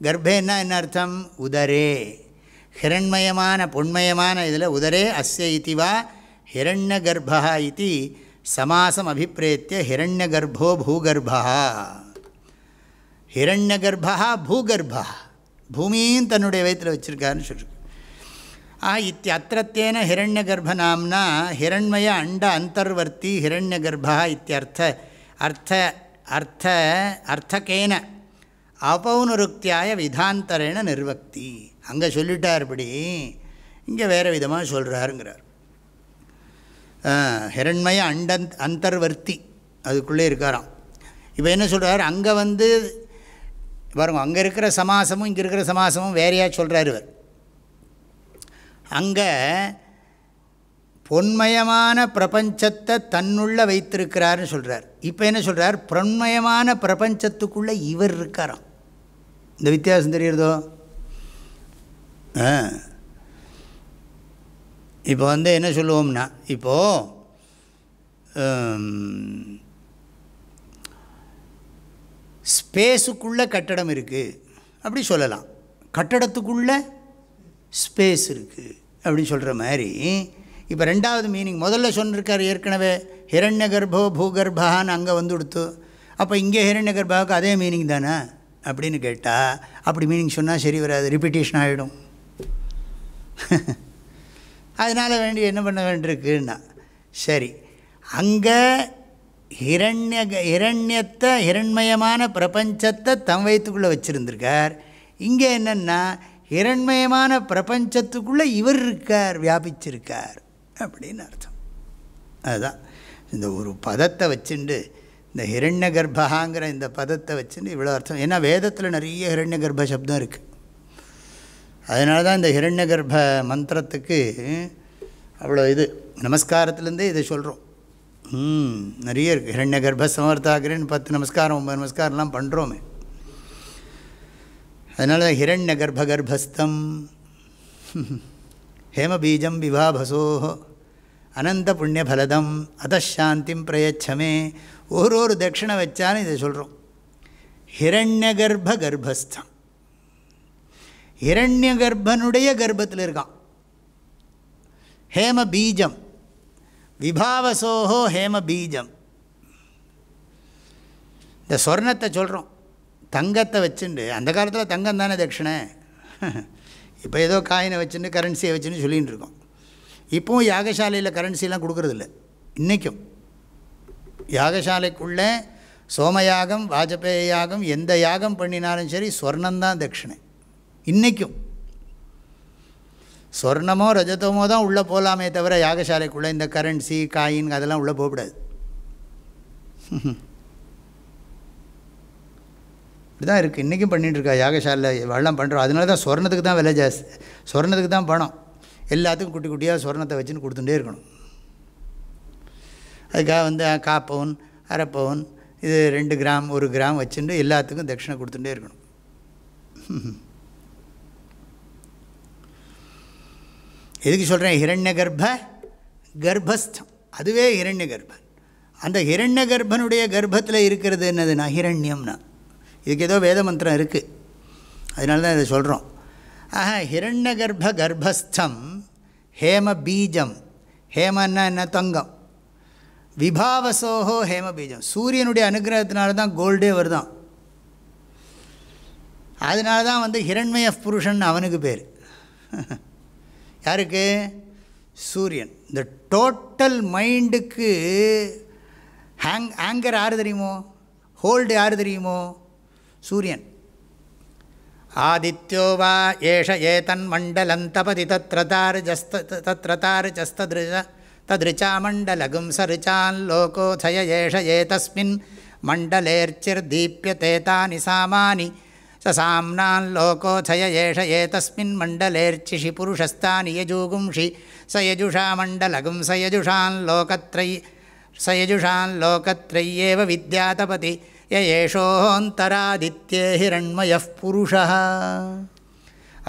Speaker 1: கர்ப்பேன்னா என்ன அர்த்தம்? உதரே. ஹிரண்மயமான பொன்மயமான இதில் உதரே அஸ்ய இதுவா ஹிரண்யகர்பா இது சமாசம் அபிப்பிரேத்திய ஹிரண்யகர்போ பூகர்பா ஹிரண்யகர்பா பூகர்பா பூமியும் தன்னுடைய வயத்தில் வச்சுருக்காருன்னு சொல்லிருக்கு ஆ ஹிரண்யகர்ப நாம்னா ஹிரண்மய அண்ட அந்தர்வர்த்தி ஹிரண்யகர்பா இத்தியர்த்த அர்த்த அர்த்த அர்த்தகேன அபௌனுருக்தியாய விதாந்தரேன நிர்வக்தி. அங்கே சொல்லிட்டார்படி இங்கே வேறு விதமாக சொல்கிறாருங்கிறார் ஹிரண்மய அண்ட அந்தர்வர்த்தி. அதுக்குள்ளே இருக்காராம். இப்போ என்ன சொல்கிறார் அங்கே வந்து பாருங்க அங்கே இருக்கிற சமாசமும் இங்கே இருக்கிற சமாசமும் வேறையாக சொல்கிறார் இவர். அங்கே பொன்மயமான பிரபஞ்சத்தை தன்னுள்ளே வைத்திருக்கிறார்னு சொல்கிறார் இப்போ என்ன சொல்கிறார் பொன்மயமான பிரபஞ்சத்துக்குள்ளே இவர் இருக்காராம். இந்த வித்தியாசம் தெரியுறதோ? இப்போ வந்து என்ன சொல்லுவோம்னா இப்போது ஸ்பேஸுக்குள்ளே கட்டடம் இருக்குது அப்படி சொல்லலாம். கட்டடத்துக்குள்ளே ஸ்பேஸ் இருக்குது அப்படின்னு சொல்கிற மாதிரி இப்போ ரெண்டாவது மீனிங் முதல்ல சொன்னிருக்கார் ஏற்கனவே ஹிரண்ய கர்ப்போ பூகர்பான்னு அங்கே வந்து கொடுத்து அப்போ இங்கே ஹிரண்ய கர்ப்பாவுக்கு அதே மீனிங் தானே? அப்படின்னு கேட்டால் அப்படி மீனிங் சொன்னால் சரி வராது. ரிப்பீட்டேஷன் ஆகிடும் <laughs> அதனால் வேண்டி என்ன பண்ண வேண்டியிருக்குன்னா சரி அங்கே ஹிரண்ய ஹிரண்யத்தை ஹிரண்மயமான பிரபஞ்சத்தை தம் வயிற்றுக்குள்ளே வச்சுருந்துருக்கார். இங்கே என்னென்னா ஹிரண்மயமான பிரபஞ்சத்துக்குள்ளே இவர் இருக்கார் வியாபிச்சிருக்கார் அப்படின்னு அர்த்தம். அதுதான். இந்த ஒரு பதத்தை வச்சுண்டு இந்த ஹிரண்ய கர்ப்பகாங்கிற இந்த பதத்தை வச்சுட்டு இவ்வளோ அர்த்தம். ஏன்னா வேதத்தில் நிறைய ஹிரண்ய கர்ப்ப சப்தம் இருக்குது அதனால தான் இந்த ஹிரண்ய கர்ப்ப மந்திரத்துக்கு அவ்வளோ இது நமஸ்காரத்துலேருந்தே இதை சொல்கிறோம் ம் நிறைய இருக்குது ஹிரண்ய கர்ப்ப சமர்த்தாகிறேன்னு பத்து நமஸ்காரம் ஒம்பது நமஸ்காரம்லாம் பண்ணுறோமே அதனால் ஹிரண்ய கர்ப்ப கர்ப்பஸ்தம் ஹேமபீஜம் விவாபசோ அனந்த புண்ணியபலதம் அதாந்திம் பிரயச்சமே ஒரு ஒரு தட்சிணை வச்சான்னு இதை சொல்கிறோம் ஹிரண்ய கர்ப்ப கர்ப்பஸ்தம் இரண்ய கர்ப்பனுடைய கர்ப்பத்தில் இருக்கான் ஹேம பீஜம். விபாவசோஹோ ஹேம பீஜம். இந்த சொர்ணத்தை சொல்கிறோம் தங்கத்தை வச்சுண்டு அந்த காலத்தில் தங்கம் தானே தட்சிணை. இப்போ ஏதோ காயினை வச்சுட்டு கரன்சியை வச்சுன்னு சொல்லிகிட்டு இருக்கோம். இப்போவும் யாகசாலையில் கரன்சிலாம் கொடுக்குறதில்ல. இன்றைக்கும் யாகசாலைக்குள்ளே சோமயாகம் வாஜபேய யாகம் எந்த யாகம் பண்ணினாலும் சரி ஸ்வர்ணந்தான் தட்சிணை. இன்றைக்கும் சொர்ணமோ ரஜதமோ தான் உள்ளே போகலாமே தவிர யாகசாலைக்குள்ளே இந்த கரன்சி காயின் அதெல்லாம் உள்ளே போகக்கூடாது. இப்படி தான் இருக்குது இன்றைக்கும் பண்ணிகிட்ருக்கா யாகசாலை வெள்ளம் பண்ணுறோம் அதனால தான் சொர்ணத்துக்கு தான் விலை ஜாஸ்தி சொர்ணத்துக்கு தான் பணம். எல்லாத்துக்கும் குட்டி குட்டியாக சொர்ணத்தை வச்சுன்னு கொடுத்துட்டே இருக்கணும். அதுக்காக வந்து காப்பவுன் அரை பவுன் இது ரெண்டு கிராம் ஒரு கிராம் வச்சுட்டு எல்லாத்துக்கும் தட்சிணை கொடுத்துட்டே இருக்கணும். எதுக்கு சொல்கிறேன் ஹிரண்ய கர்ப்ப கர்ப்பஸ்தம். அதுவே ஹிரண்ய கர்ப்பன் அந்த ஹிரண்ய கர்ப்பனுடைய கர்ப்பத்தில் இருக்கிறது என்னதுன்னா ஹிரண்யம்னா. இதுக்கு ஏதோ வேத மந்திரம் இருக்குது அதனால தான் இதை சொல்கிறோம் ஆக ஹிரண்ய கர்ப்ப கர்ப்பஸ்தம் ஹேம பீஜம். ஹேமன்னா என்ன? தங்கம். விபாவசோஹோ ஹேம பீஜம். சூரியனுடைய அனுகிரகத்தினால தான் கோல்டே வருதான் அதனால தான் வந்து ஹிரண்மய புருஷன் அவனுக்கு பேர். யாருக்கு? சூரியன். இந்த டோட்டல் மைண்டுக்கு ஹேங் ஆங்கர் யார் தெரியுமோ? ஹோல்டு யார் தெரியுமோ? சூரியன். ஆதித்யோ வா ஏஷ ஏதன் மண்டலம் மண்டலந்தபதி தத்ரதார்ஜஸ்த ததிருச்சா மண்டலகும் சரிச்சான் லோகோதய ஏஷ ஏதஸ்மின் மண்டலேர்ச்சிர் தீபியதே தானி சாமானி சசாம்னான் லோகோதய ஏஷ ஏதஸ்மின் மண்டலேர்ச்சிஷி புருஷஸ்தானி யஜூகும்ஷி ச யஜுஷா மண்டலகும் ச யஜுஷான் லோகத்ரை ச யஜுஷான் லோகத்ரையேவ வித்யாதபதி யேஷோந்தராதித்யே ஏஷோந்தராதித்யே ஹிரண்மயः புருஷः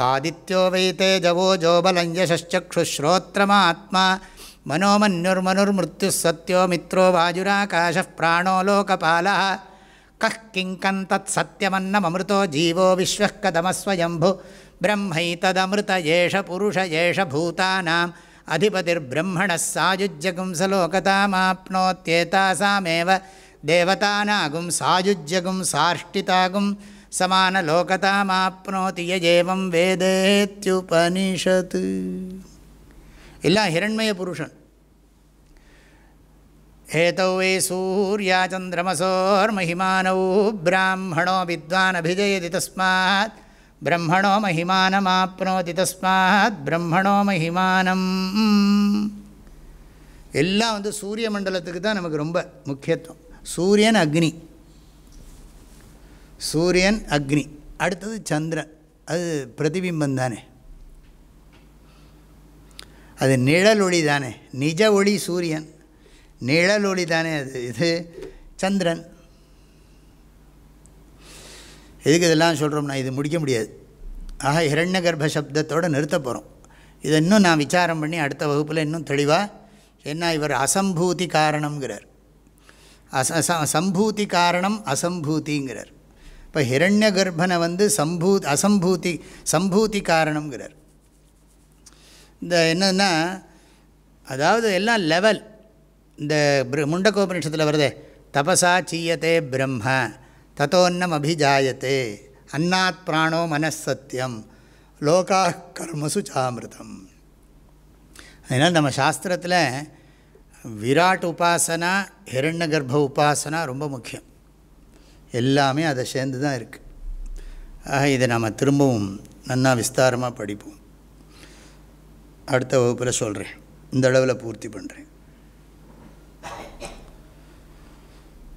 Speaker 1: ஆதித்யோ வை தேஜவோ ஜோபலம் யசச்சக்ஷுஸ்ரோத்திரமாத்மா மனோமன்யுர்மனுர்மிருத்யுः சத்யோ மித்ரோ வாஜுராகாशः பிராணோ லோகபாலः கः கிங்கன் தத் சத்தியமன்னமமிருதோ ஜீவோ விஸ்வः கதமஸ்வயம்பு பிரம்மைத்ததமிருத ஏஷ புருஷ ஏஷ பூதானாம். அதிபதிர்பிரம்மணः சாயுஜ்யகும்சலோகதாமாப்னோத்யேதாசாமேவ தேவதானாகும் சாயுஜ்யகும் சாஷ்டிதாகும் சமானலோகதாமாப்னோதி யஜேவம் வேதேத்யுபனிஷத்து. எல்லாம் ஹிரண்மய புருஷன். हेतौ वै सूर्याचन्द्रमसोर्महिमानौ ब्राह्मणो विद्वानभिजयति तस्मात् ब्रह्मणो महिमानमाप्नोति தஸ்மாத். ब्रह्मणो महिमाனம் எல்லாம் வந்து சூரிய மண்டலத்துக்கு தான் நமக்கு ரொம்ப முக்கியத்துவம். சூரியன் அக்னி. சூரியன் அக்னி. அடுத்தது சந்திரன். அது பிரதிபிம்பம் தானே. அது நிழல் ஒளி தானே. நிஜ ஒளி சூரியன். நிழல் ஒளி தானே அது? இது சந்திரன். எதுக்கு இதெல்லாம் சொல்கிறோம்னா இது முடிக்க முடியாது. ஆக ஹிரண்ய கர்ப்ப சப்தத்தோடு நிறுத்த போகிறோம் இதை இன்னும் நான் விசாரம் பண்ணி அடுத்த வகுப்பில் இன்னும் தெளிவாக என்ன இவர் அசம்பூதி காரணம்ங்கிறார். அச சம்பூதி காரணம் அசம்பூதிங்கிறார். இப்போ ஹிரண்ய கர்ப்பனை வந்து சம்பூ அசம்பூதி சம்பூதி காரணம்ங்கிறார். இந்த என்னன்னா அதாவது எல்லாம் லெவல் இந்த முண்டகோபனிஷத்தில் வருதே தபசா சீயத்தே பிரம்ம தத்தோன்னம் அபிஜாயத்தே அன்னாத் பிராணோ மனசத்தியம் லோகா கர்மசு சாமிருதம். அதனால் நம்ம சாஸ்திரத்தில் விராட் உபாசனா ஹிரண்ய கர்ப்ப உபாசனா ரொம்ப முக்கியம். எல்லாமே அதை சேர்ந்து தான் இருக்குது ஆக இதை நம்ம திரும்பவும் நன்னா விஸ்தாரமாக படிப்போம். அடுத்த வகுப்பில் சொல்கிறேன் இந்த அளவில் பூர்த்தி பண்ணுறேன்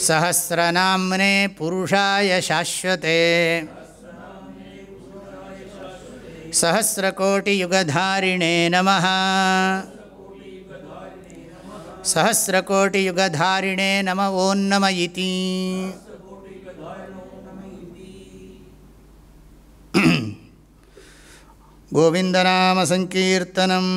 Speaker 1: सहस्रनाम्ने पुरुषाय शाश्वते। सहस्रकोटियुगधारिणे नमः। सहस्रकोटियुगधारिणे नम ॐ नम इति। गोविन्दनामसङ्कीर्तनम्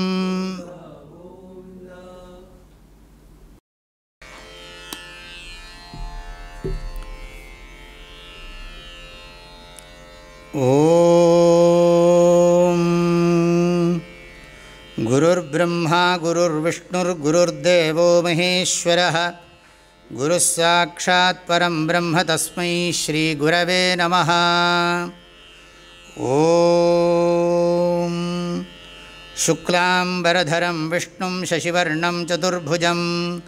Speaker 1: गुरुर्ब्रह्मा गुरुर्विष्णुर्गुरुर्देवो महेश्वरः। गुरुः साक्षात् परं ब्रह्म तस्मै श्रीगुरवे नमः। ॐ शुक्लाम्बरधरं विष्णुं शशिवर्णं चतुर्भुजं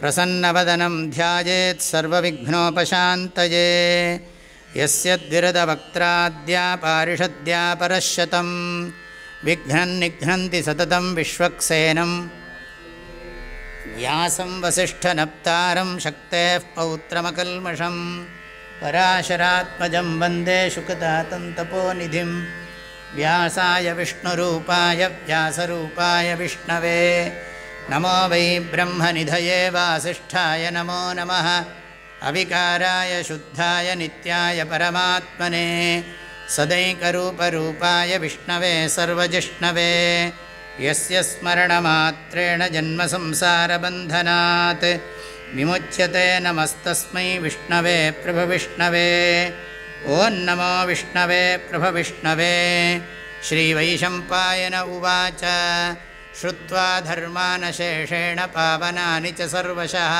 Speaker 1: प्रसन्नवदनं ध्यायेत् सर्वविघ्नोपशान्तये यस्य द्विरदवक्त्राद्या पारिषद्या परश्शतं विघ्नन्निघ्नन्ति सततं विश्वक्सेनं। व्यासं वसिष्ठनप्तारं शक्तेः पौत्रमकल्मषं पराशरात्मजं वन्दे शुकदातन्तपोनिधिं व्यासाय विष्णुरूपाय व्यासरूपाय विष्णवे। नमो वै ब्रह्मनिधये वासिष्ठाय नमो नमः अविकाराय शुद्धाय नित्याय परमात्मने सदैकरूपरूपाय विष्णवे सर्वजिष्णवे। यस्य स्मरणमात्रेण जन्मसंसारबन्धनात् विमुच्यते नमस्तस्मै विष्णवे प्रभविष्णवे ॐ नमो विष्णवे प्रभविष्णवे श्रीवैशम्पायन उवाच श्रुत्वा धर्मानशेषेण पावनानि च सर्वशः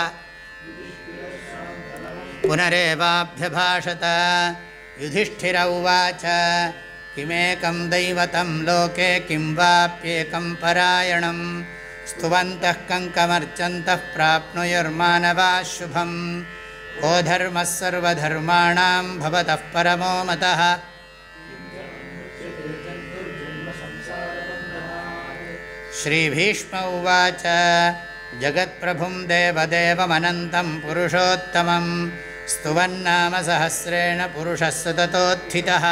Speaker 1: पुनरेवाभ्यभाषत। युधिष्ठिर उवाच किमेकं दैवतं लोके किं वाप्येकं परायणं? स्तुवन्तः कङ्कमर्चन्तः प्राप्नुयुर्मानवाः शुभं को धर्मः सर्वधर्माणां भवतः परमो मतः। श्रीभीष्म उवाच जगत्प्रभुं देवदेवमनन्तं पुरुषोत्तमं स्तुवन्नाम सहस्रेण पुरुषः सततोत्थितः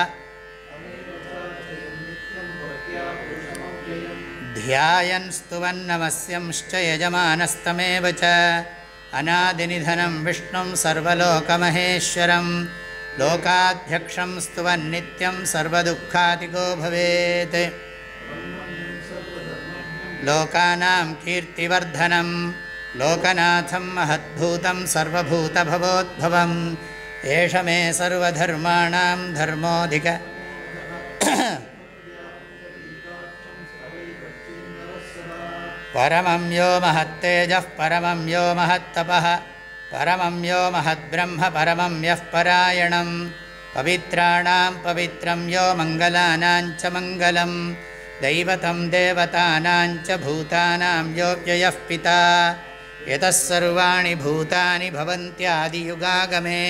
Speaker 1: ध्यायन् स्तुवन्नमस्यंश्च यजमानस्तमेव च। अनादिनिधनं विष्णुं सर्वलोकमहेश्वरं लोकाध्यक्षं स्तुवन्नित्यं सर्वदुःखातिगो भवेत्। लोकानां कीर्तिवर्धनं लोकनाथं महद्भूतं सर्वभूतभवोद्भवम् एष मे सर्वधर्माणां धर्मोऽधिक। परमं यो महत्तेजः परमं यो महत्तपः। परमं यो महद्ब्रह्म परमं यः परायणं पवित्राणां पवित्रं यो मङ्गलानां च मङ्गलम्। दैवतं देवतानां च भूतानां यो व्ययः पिता यतः सर्वाणि भूतानि भवन्त्यादियुगागमे।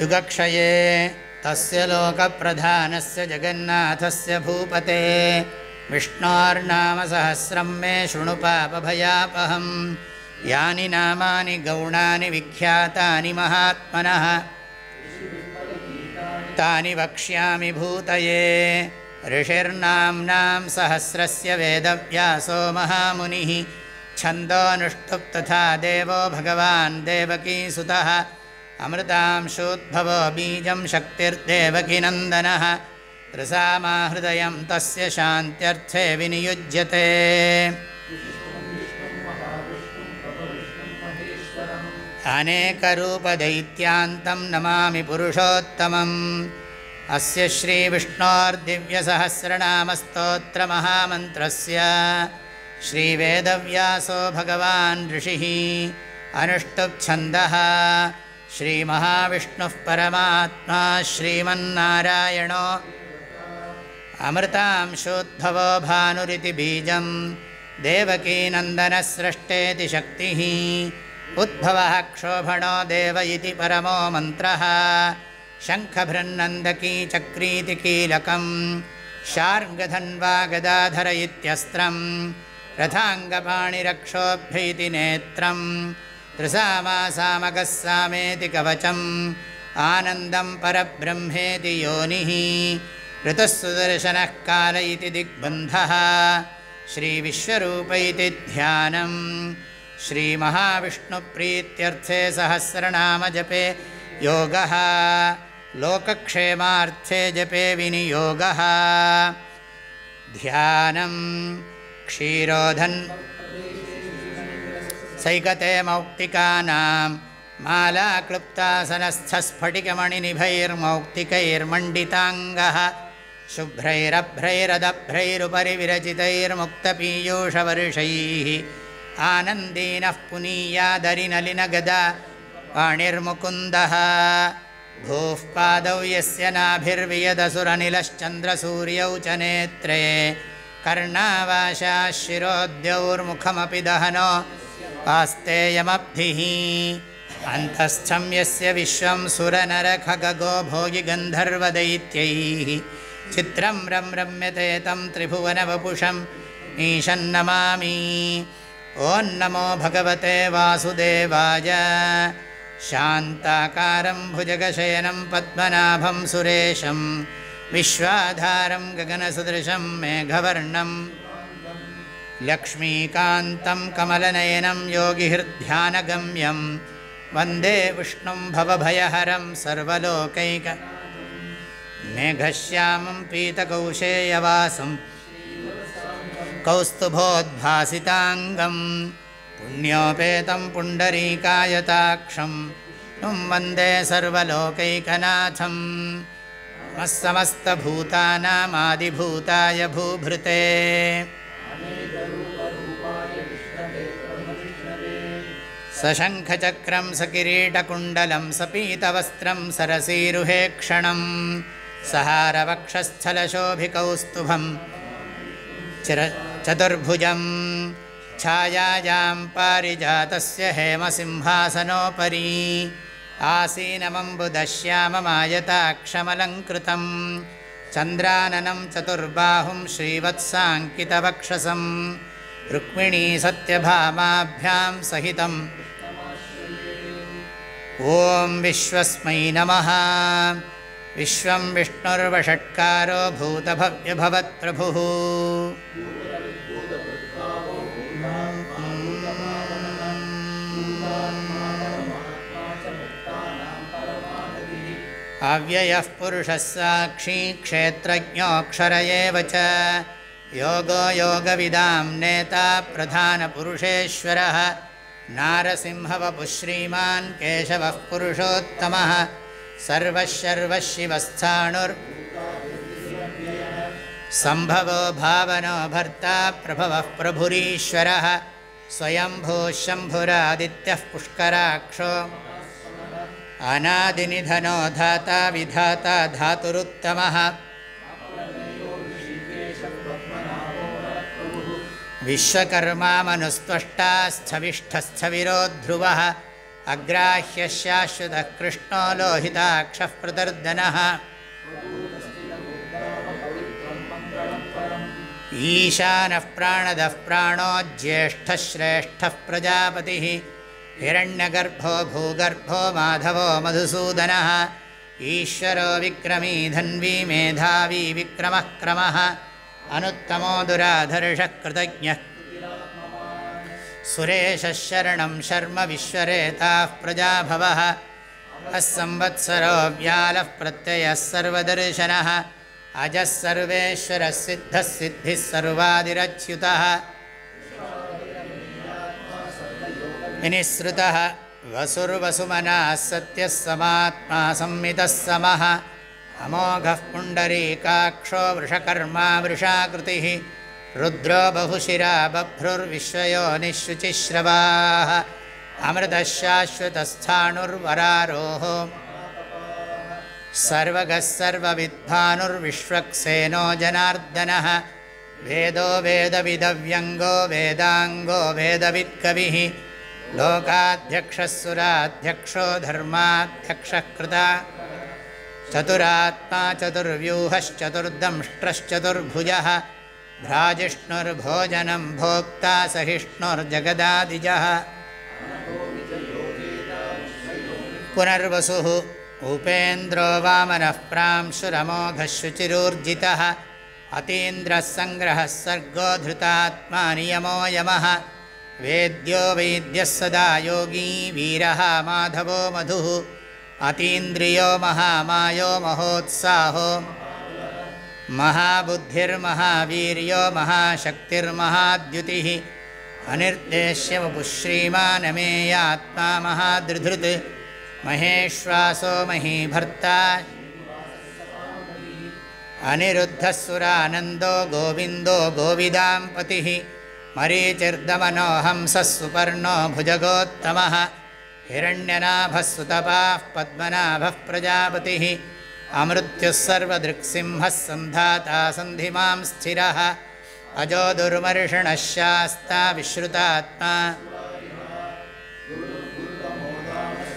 Speaker 1: युगक्षये तस्य लोकप्रधानस्य जगन्नाथस्य भूपते विष्णोर्नामसहस्रं मे शृणु पापभयापहं यानि नामानि गौणानि विख्यातानि महात्मनः। तानि वक्ष्यामि भूतये ऋषिर्नाम्नां सहस्रस्य वेदव्यासो महामुनिः छन्दोऽनुष्टुप् तथा देवो भगवान् देवकीसुतः अमृतांशोद्भवो बीजं शक्तिर्देवकीनन्दनः। रसामाहृदयं तस्य शान्त्यर्थे विनियुज्यते। अनेकरूपदैत्यान्तं नमामि पुरुषोत्तमम् अस्य श्रीविष्णोर्दिव्यसहस्रनामस्तोत्रमहामन्त्रस्य। श्रीवेदव्यासो भगवान् ऋषिः अनुष्टुप्छन्दः। श्रीमहाविष्णुः परमात्मा श्रीमन्नारायणो। अमृतांशोद्भवो भानुरिति बीजं देवकीनन्दनस्रष्टेति शक्तिः। उद्भवः क्षोभणो देव इति परमो मन्त्रः शङ्खभृन्नन्दकी चक्रीति कीलकं शार्ङ्गधन्वा गदाधर इत्यस्त्रं रथाङ्गपाणिरक्षोभ्य इति नेत्रं त्रिसामासामगः सामेति कवचम् आनन्दं परब्रह्मेति योनिः ऋतुः सुदर्शनः काल इति दिग्बन्धः श्रीविश्वरूप इति ध्यानम् श्रीमहाविष्णुप्रीत्यर्थे सहस्रनामजपे योगः लोकक्षेमार्थे जपे विनियोगः। ध्यानं क्षीरोधन् सैकते मौक्तिकानां मालाक्लुप्तासनस्थस्फटिकमणिनिभैर्मौक्तिकैर्मण्डिताङ्गः शुभ्रैरभ्रैरदभ्रैरुपरि विरचितैर्मुक्तपीयूषवर्षैः आनन्दीनः पुनीयादरिनलिनगदा पाणिर्मुकुन्दः भूः पादौ यस्य नाभिर्वियदसुरनिलश्चन्द्रसूर्यौ च नेत्रे कर्णावाशाः शिरोद्यौर्मुखमपि दहनो पास्तेयमब्धिः अन्तस्थं यस्य विश्वं सुरनरखगो भोगिगन्धर्वदैत्यैः चित्रं रं रम्यते तं त्रिभुवनवपुषम् ईशन्नमामि ॐ नमो भगवते वासुदेवाय शान्ताकारं भुजगशयनं पद्मनाभं सुरेशं विश्वाधारं गगनसदृशं मेघवर्णं लक्ष्मीकान्तं कमलनयनं योगिहृद्ध्यानगम्यं वन्दे विष्णुं भवभयहरं सर्वलोकैक मेघश्यामं पीतकौशेयवासं कौस्तुभोद्भासिताङ्गं पुण्योपेतं पुण्डरीकायताक्षं नुं वन्दे सर्वलोकैकनाथं मत्समस्तभूतानामादिभूताय भूभृते। सशङ्खचक्रं सकिरीटकुण्डलं सपीतवस्त्रं सरसीरुहेक्षणं सहारवक्षस्थलशोभिकौस्तुभं चिर चतुर्भुजं छायायां पारिजातस्य हेमसिंहासनोपरि आसीनमम्बुदश्याममायताक्षमलङ्कृतं चन्द्राननं चतुर्बाहुं श्रीवत्साङ्कितवक्षसं रुक्मिणी सत्यभामाभ्यां सहितं ॐ विश्वस्मै नमः। विश्वं विष्णुर्वषट्कारो भूतभव्यभवत्प्रभुः अव्ययः पुरुषः साक्षी क्षेत्रज्ञोऽक्षर एव च। योगो योगविदां नेता प्रधानपुरुषेश्वरः। नारसिंहवपुः श्रीमान् केशवः पुरुषोत्तमः। सर्वशर्वः शिवस्थाणुर् सम्भवो भावनो भर्ता प्रभवः प्रभुरीश्वरः। स्वयम्भूः शम्भुरादित्यः पुष्कराक्षो अनादिनिधनो धाता विधाता धातुरुत्तमः। विश्वकर्मा मनुस्त्वष्टास्थविष्ठस्थविरो ध्रुवः अग्राह्यशाश्वतः कृष्णो लोहिताक्षः प्रदर्दनः। ईशानः प्राणदः प्राणो ज्येष्ठः श्रेष्ठः प्रजापतिः हिरण्यगर्भो भूगर्भो माधवो मधुसूदनः ईश्वरो विक्रमी धन्वी मेधावी विक्रमः क्रमः अनुत्तमो दुराधर्षः कृतज्ञः। सुरेशः शरणं शर्म विश्वरेताः प्रजाभवः अस्संवत्सरो व्यालः प्रत्ययः सर्वदर्शनः अजः सर्वेश्वरः सिद्धः सिद्धिः सर्वादिरच्युतः विनिसृतः वसुर्वसुमनाः सत्यः समात्मा संमितः समः। अमोघः पुण्डरीकाक्षो वृषकर्मा वृषाकृतिः। रुद्रो बहुशिरा बभ्रुर्विश्वयो निःशुचिश्रवाः। अमृतः शाश्वतस्थाणुर्वरारोः सर्वगः सर्वविद्भानुर्विश्वक्सेनो जनार्दनः। वेदो वेदविदव्यङ्गो वेदाङ्गो वेदवित्कविः लोकाध्यक्षः सुराध्यक्षो धर्माध्यक्षः कृता। चतुरात्मा चतुर्व्यूहश्चतुर्दंष्ट्रश्चतुर्भुजः। भ्राजिष्णुर्भोजनं भोक्ता सहिष्णुर्जगदादिजः। पुनर्वसुः उपेन्द्रो वामनः प्रांशुरमोघः शुचिरूर्जितः अतीन्द्रः सङ्ग्रहः सर्गो धृतात्मा नियमो यमः वेद्यो वैद्यः सदा योगी वीरः माधवो मधुः अतीन्द्रियो महामायो महोत्साहो महाबुद्धिर्महावीर्यो महाशक्तिर्महाद्युतिः अनिर्देश्य वपुश्रीमानमेयात्मा महादृधृत् महेश्वासो महीभर्ता। अनिरुद्धः गोविन्दो गोविदां पतिः मरीचिर्दमनोहंसः सुपर्णो भुजगोत्तमः हिरण्यनाभः सुतपाः पद्मनाभः प्रजापतिः। अमृत्युः सर्वदृक्सिंहः सन्धाता सन्धिमां स्थिरः। अजो दुर्मर्षणः शास्ता विश्रुतात्मा।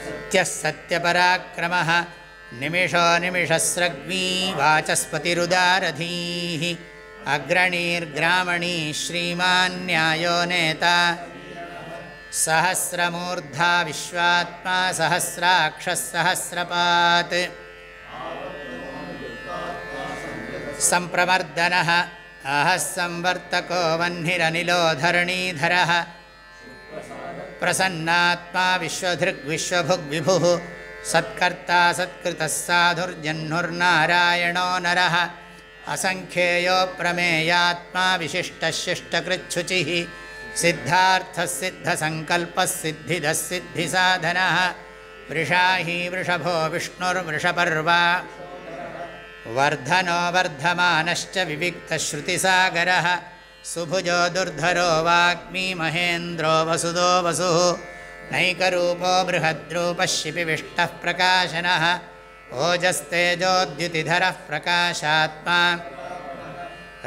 Speaker 1: सत्यः सत्यपराक्रमः। निमिषो निमिषस्रग्वी वाचस्पतिरुदारधीः अग्रणीर्ग्रामणी श्रीमान्यायो नेता। सहस्रमूर्धा विश्वात्मा सहस्राक्षः सहस्रपात् सम्प्रवर्धनः अहः संवर्तको वह्निरनिलो धरणीधरः प्रसन्नात्मा विश्वधृग्विश्वभुग्विभुः सत्कर्ता सत्कृतः साधुर्जह्नुर्नारायणो नरः असङ्ख्येयो प्रमेयात्मा विशिष्टशिष्टकृच्छुचिः। सिद्धार्थः सिद्धसङ्कल्पः सिद्धिदः सिद्धिसाधनः वृषाही वृषभो विष्णुर्वृषपर्वा। वर्धनो वर्धमानश्च विविक्तश्रुतिसागरः। सुभुजो दुर्धरो वाग्मी महेन्द्रो वसुदो वसुः। नैकरूपो बृहद्रूपः शिपिविष्टः प्रकाशनः ओजस्तेजोद्युतिधरः प्रकाशात्मा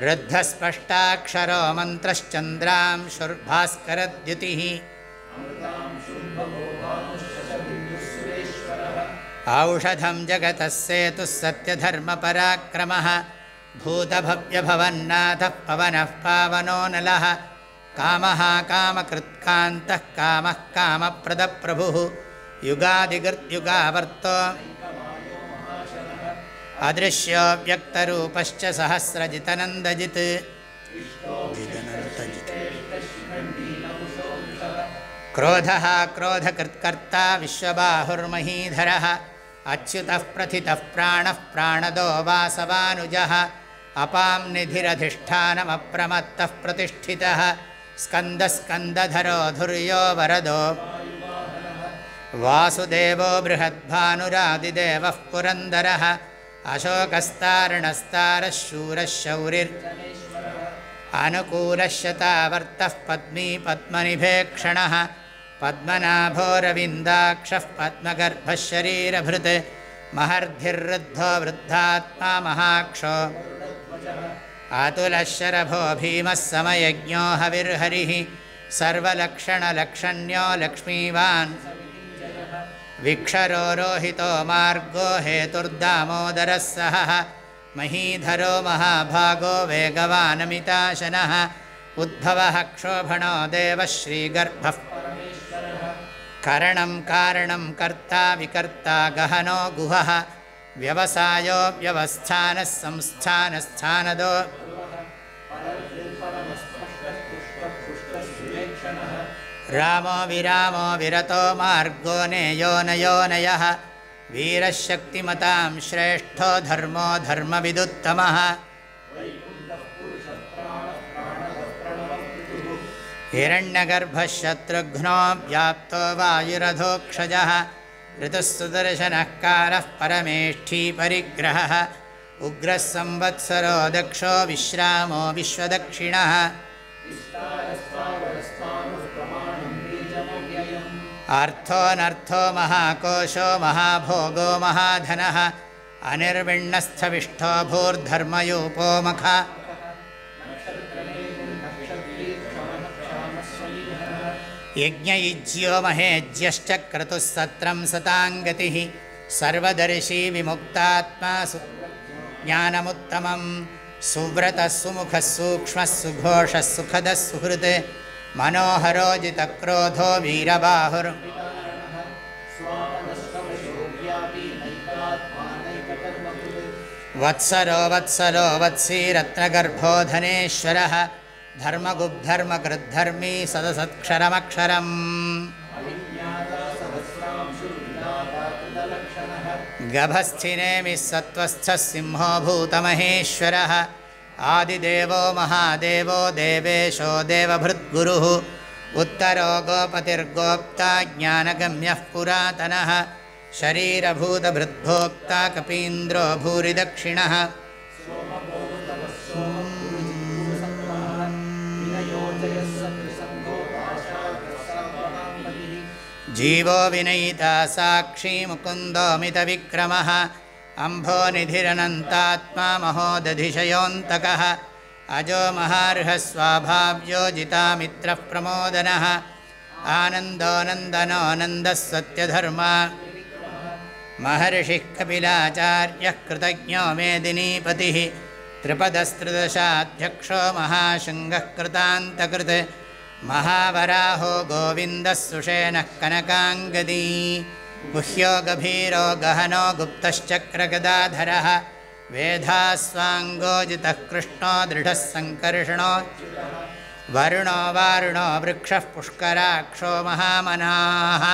Speaker 1: रुद्धस्पष्टाक्षरो मन्त्रश्चन्द्रांशुर्भास्करद्युतिः औषधं जगतः सेतुः सत्यधर्मपराक्रमः। भूतभव्यभवन्नाथः पवनः पावनो नलः। कामः कामकृत्कान्तः कामः कामप्रदप्रभुः। युगादिगृत्युगावर्तो अदृश्यो व्यक्तरूपश्च सहस्रजितनन्दजित् क्रोधः क्रोधकृत्कर्ता विश्वबाहुर्महीधरः अच्युतः प्रथितः प्राणः प्राणदो वासवानुजः अपां निधिरधिष्ठानमप्रमत्तः प्रतिष्ठितः स्कन्दस्कन्दधरो धुर्यो वरदो। वासुदेवो बृहद्भानुरादिदेवः पुरन्दरः अशोकस्तारणस्तारः शूरः शौरिर् अनुकूलशतावर्तः पद्मी पद्मनिभेक्षणः पद्मनाभोरविन्दाक्षः पद्मगर्भः शरीरभृत् महर्धिर्वृद्धो वृद्धात्मा महाक्षो अतुलः शरभो भीमः समयज्ञो हविर्हरिः सर्वलक्षणलक्षण्यो लक्ष्मीवान् विक्षरो रोहितो मार्गो हेतुर्दामोदरः सहः। महीधरो महाभागो वेगवानमिताशनः। उद्भवः क्षोभणो देवः श्रीगर्भः। करणं कारणं कर्ता विकर्ता गहनो गुहः। व्यवसायो व्यवस्थानः संस्थानस्थानदो रामो विरामो विरतो मार्गो नेयो नयोनयः वीरशक्तिमतां श्रेष्ठो धर्मो धर्मविदुत्तमः। हिरण्यगर्भः शत्रुघ्नो व्याप्तो वायुरधोक्षजः। ऋतुः सुदर्शनः कारः उग्रः संवत्सरो दक्षो विश्रामो विश्वदक्षिणः अर्थोऽनर्थो महाकोशो महाभोगो महाधनः अनिर्विण्णस्थविष्ठो भूर्धर्मयूपो मखा। यज्ञयुज्यो महेज्यश्च क्रतुः सत्रं सताङ्गतिः। सर्वदर्शी विमुक्तात्मा सु ज्ञानमुत्तमं सुव्रतः सुमुखः सूक्ष्मः सुघोषः सुखदः सुहृत् मनोहरोजितक्रोधो वीरबाहुर्। वत्सरो वत्सलो वत्सीरत्नगर्भो धनेश्वरः। धर्मगुब्धर्मकृद्धर्मी सदसत्क्षरमक्षरम्। गभस्थिनेमिः सत्त्वस्थः सिंहो भूतमहेश्वरः आदिदेवो महादेवो देवेशो देवभृद्गुरुः उत्तरो गोपतिर्गोक्ता ज्ञानगम्यः पुरातनः शरीरभूतभृद्भोक्ता कपीन्द्रो भूरिदक्षिणः। जीवो विनयिता साक्षी मुकुन्दोमितविक्रमः अम्भोनिधिरनन्तात्मा महोदधिशयोऽन्तकः। अजो महार्हस्वाभाव्योजितामित्रः प्रमोदनः आनन्दोनन्दनोऽनन्दः सत्यधर्मा। महर्षिः कपिलाचार्यः कृतज्ञो मेदिनीपतिः त्रिपदस्त्रिदशाध्यक्षो महाशृङ्गः कृतान्तकृत्। महावराहो गोविन्दः सुषेणः कनकाङ्गदी गुह्यो गभीरो गहनो गुप्तश्चक्रगदाधरः वेधास्वाङ्गोजितः कृष्णो दृढः सङ्कर्षणो वरुणो वारुणो वृक्षः पुष्कराक्षो महामनाः।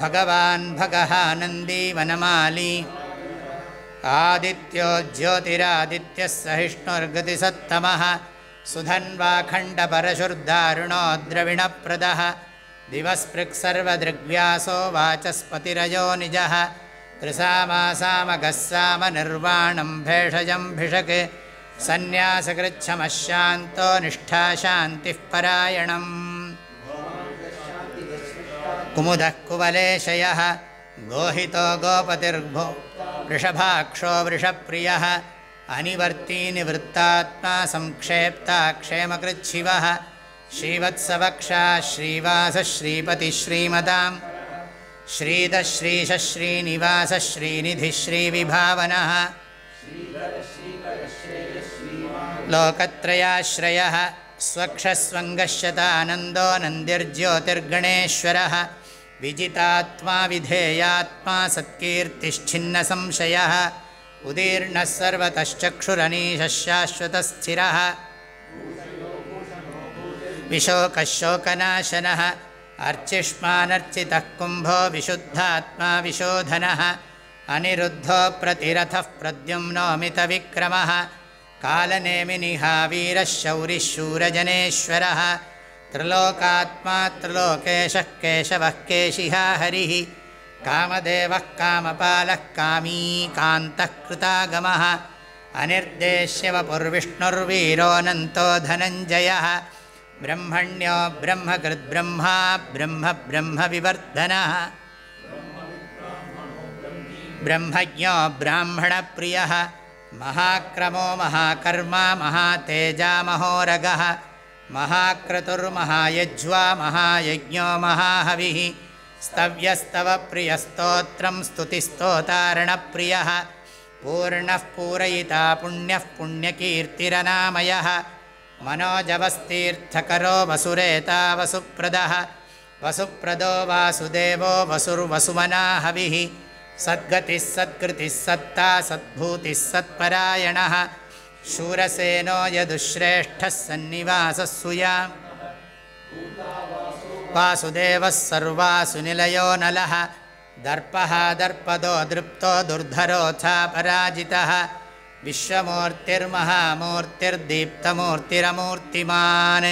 Speaker 1: भगवान् भगः नन्दी वनमाली। आदित्यो ज्योतिरादित्यः सहिष्णुर्गतिसत्तमः। सुधन्वाखण्डपरशुर्दारुणो द्रविणप्रदः दिवस्पृक्सर्वदृग्व्यासो वाचस्पतिरयो निजः। त्रिसामासामगः सामनिर्वाणं भेषजं भिषक्। सन्न्यासकृच्छमशान्तो निष्ठा शान्तिः परायणम्। कुमुदः कुवलेशयः। गोहितो गोपतिर्भो वृषभाक्षो वृषप्रियः। अनिवर्ती निवृत्तात्मा संक्षेप्ता क्षेमकृच्छिवः श्रीवत्सवक्षा श्रीवासः श्रीपतिश्रीमताम् श्रीदश्रीशश्रीनिवासः श्रीनिधिः श्रीविभावनः लोकत्रयाश्रयः स्वक्षस्वङ्गश्यतानन्दो नन्दिर्ज्योतिर्गणेश्वरः विजितात्मा विधेयात्मा सत्कीर्तिश्छिन्नसंशयः उदीर्णः सर्वतश्चक्षुरनीशः शाश्वतस्थिरः विशोकः शोकनाशनः अर्चिष्मानर्चितः कुम्भो विशुद्धात्मा विशोधनः। अनिरुद्धो प्रतिरथः प्रद्युम्नोमितविक्रमः। कालनेमिनिहावीरः शौरिः शूरजनेश्वरः। त्रिलोकात्मा त्रिलोकेशः केशवः केशिहा हरिः। कामदेवः कामपालः कामी कान्तः कृतागमः अनिर्देश्यवपुर्विष्णुर्वीरोऽनन्तो धनञ्जयः ब्रह्मण्यो ब्रह्मकृद्ब्रह्मा ब्रह्म ब्रह्मविवर्धनः ब्रह्मज्ञो ब्राह्मणप्रियः। महाक्रमो महाकर्मा महातेजामहोरगः महाक्रतुर्महायज्वा महायज्ञो महाहविः। स्तव्यस्तवप्रियस्तोत्रं स्तुतिस्तोतारणप्रियः। पूर्णः पूरयिता पुण्यः पुण्यकीर्तिरनामयः मनोजवस्तीर्थकरो वसुरेता वसुप्रदः वसुप्रदो वासुदेवो वसुर्वसुमना हविः। सद्गतिः सत्कृतिः सत्ता सद्भूतिः सत्परायणः। शूरसेनो यदुश्रेष्ठः सन्निवासः सुया। वासुदेवः सर्वासुनिलयो नलः। दर्पः दर्पदो दृप्तो दुर्धरोऽथा पराजितः विश्वमूर्तिर्महामूर्तिर्दीप्तमूर्तिरमूर्तिमान्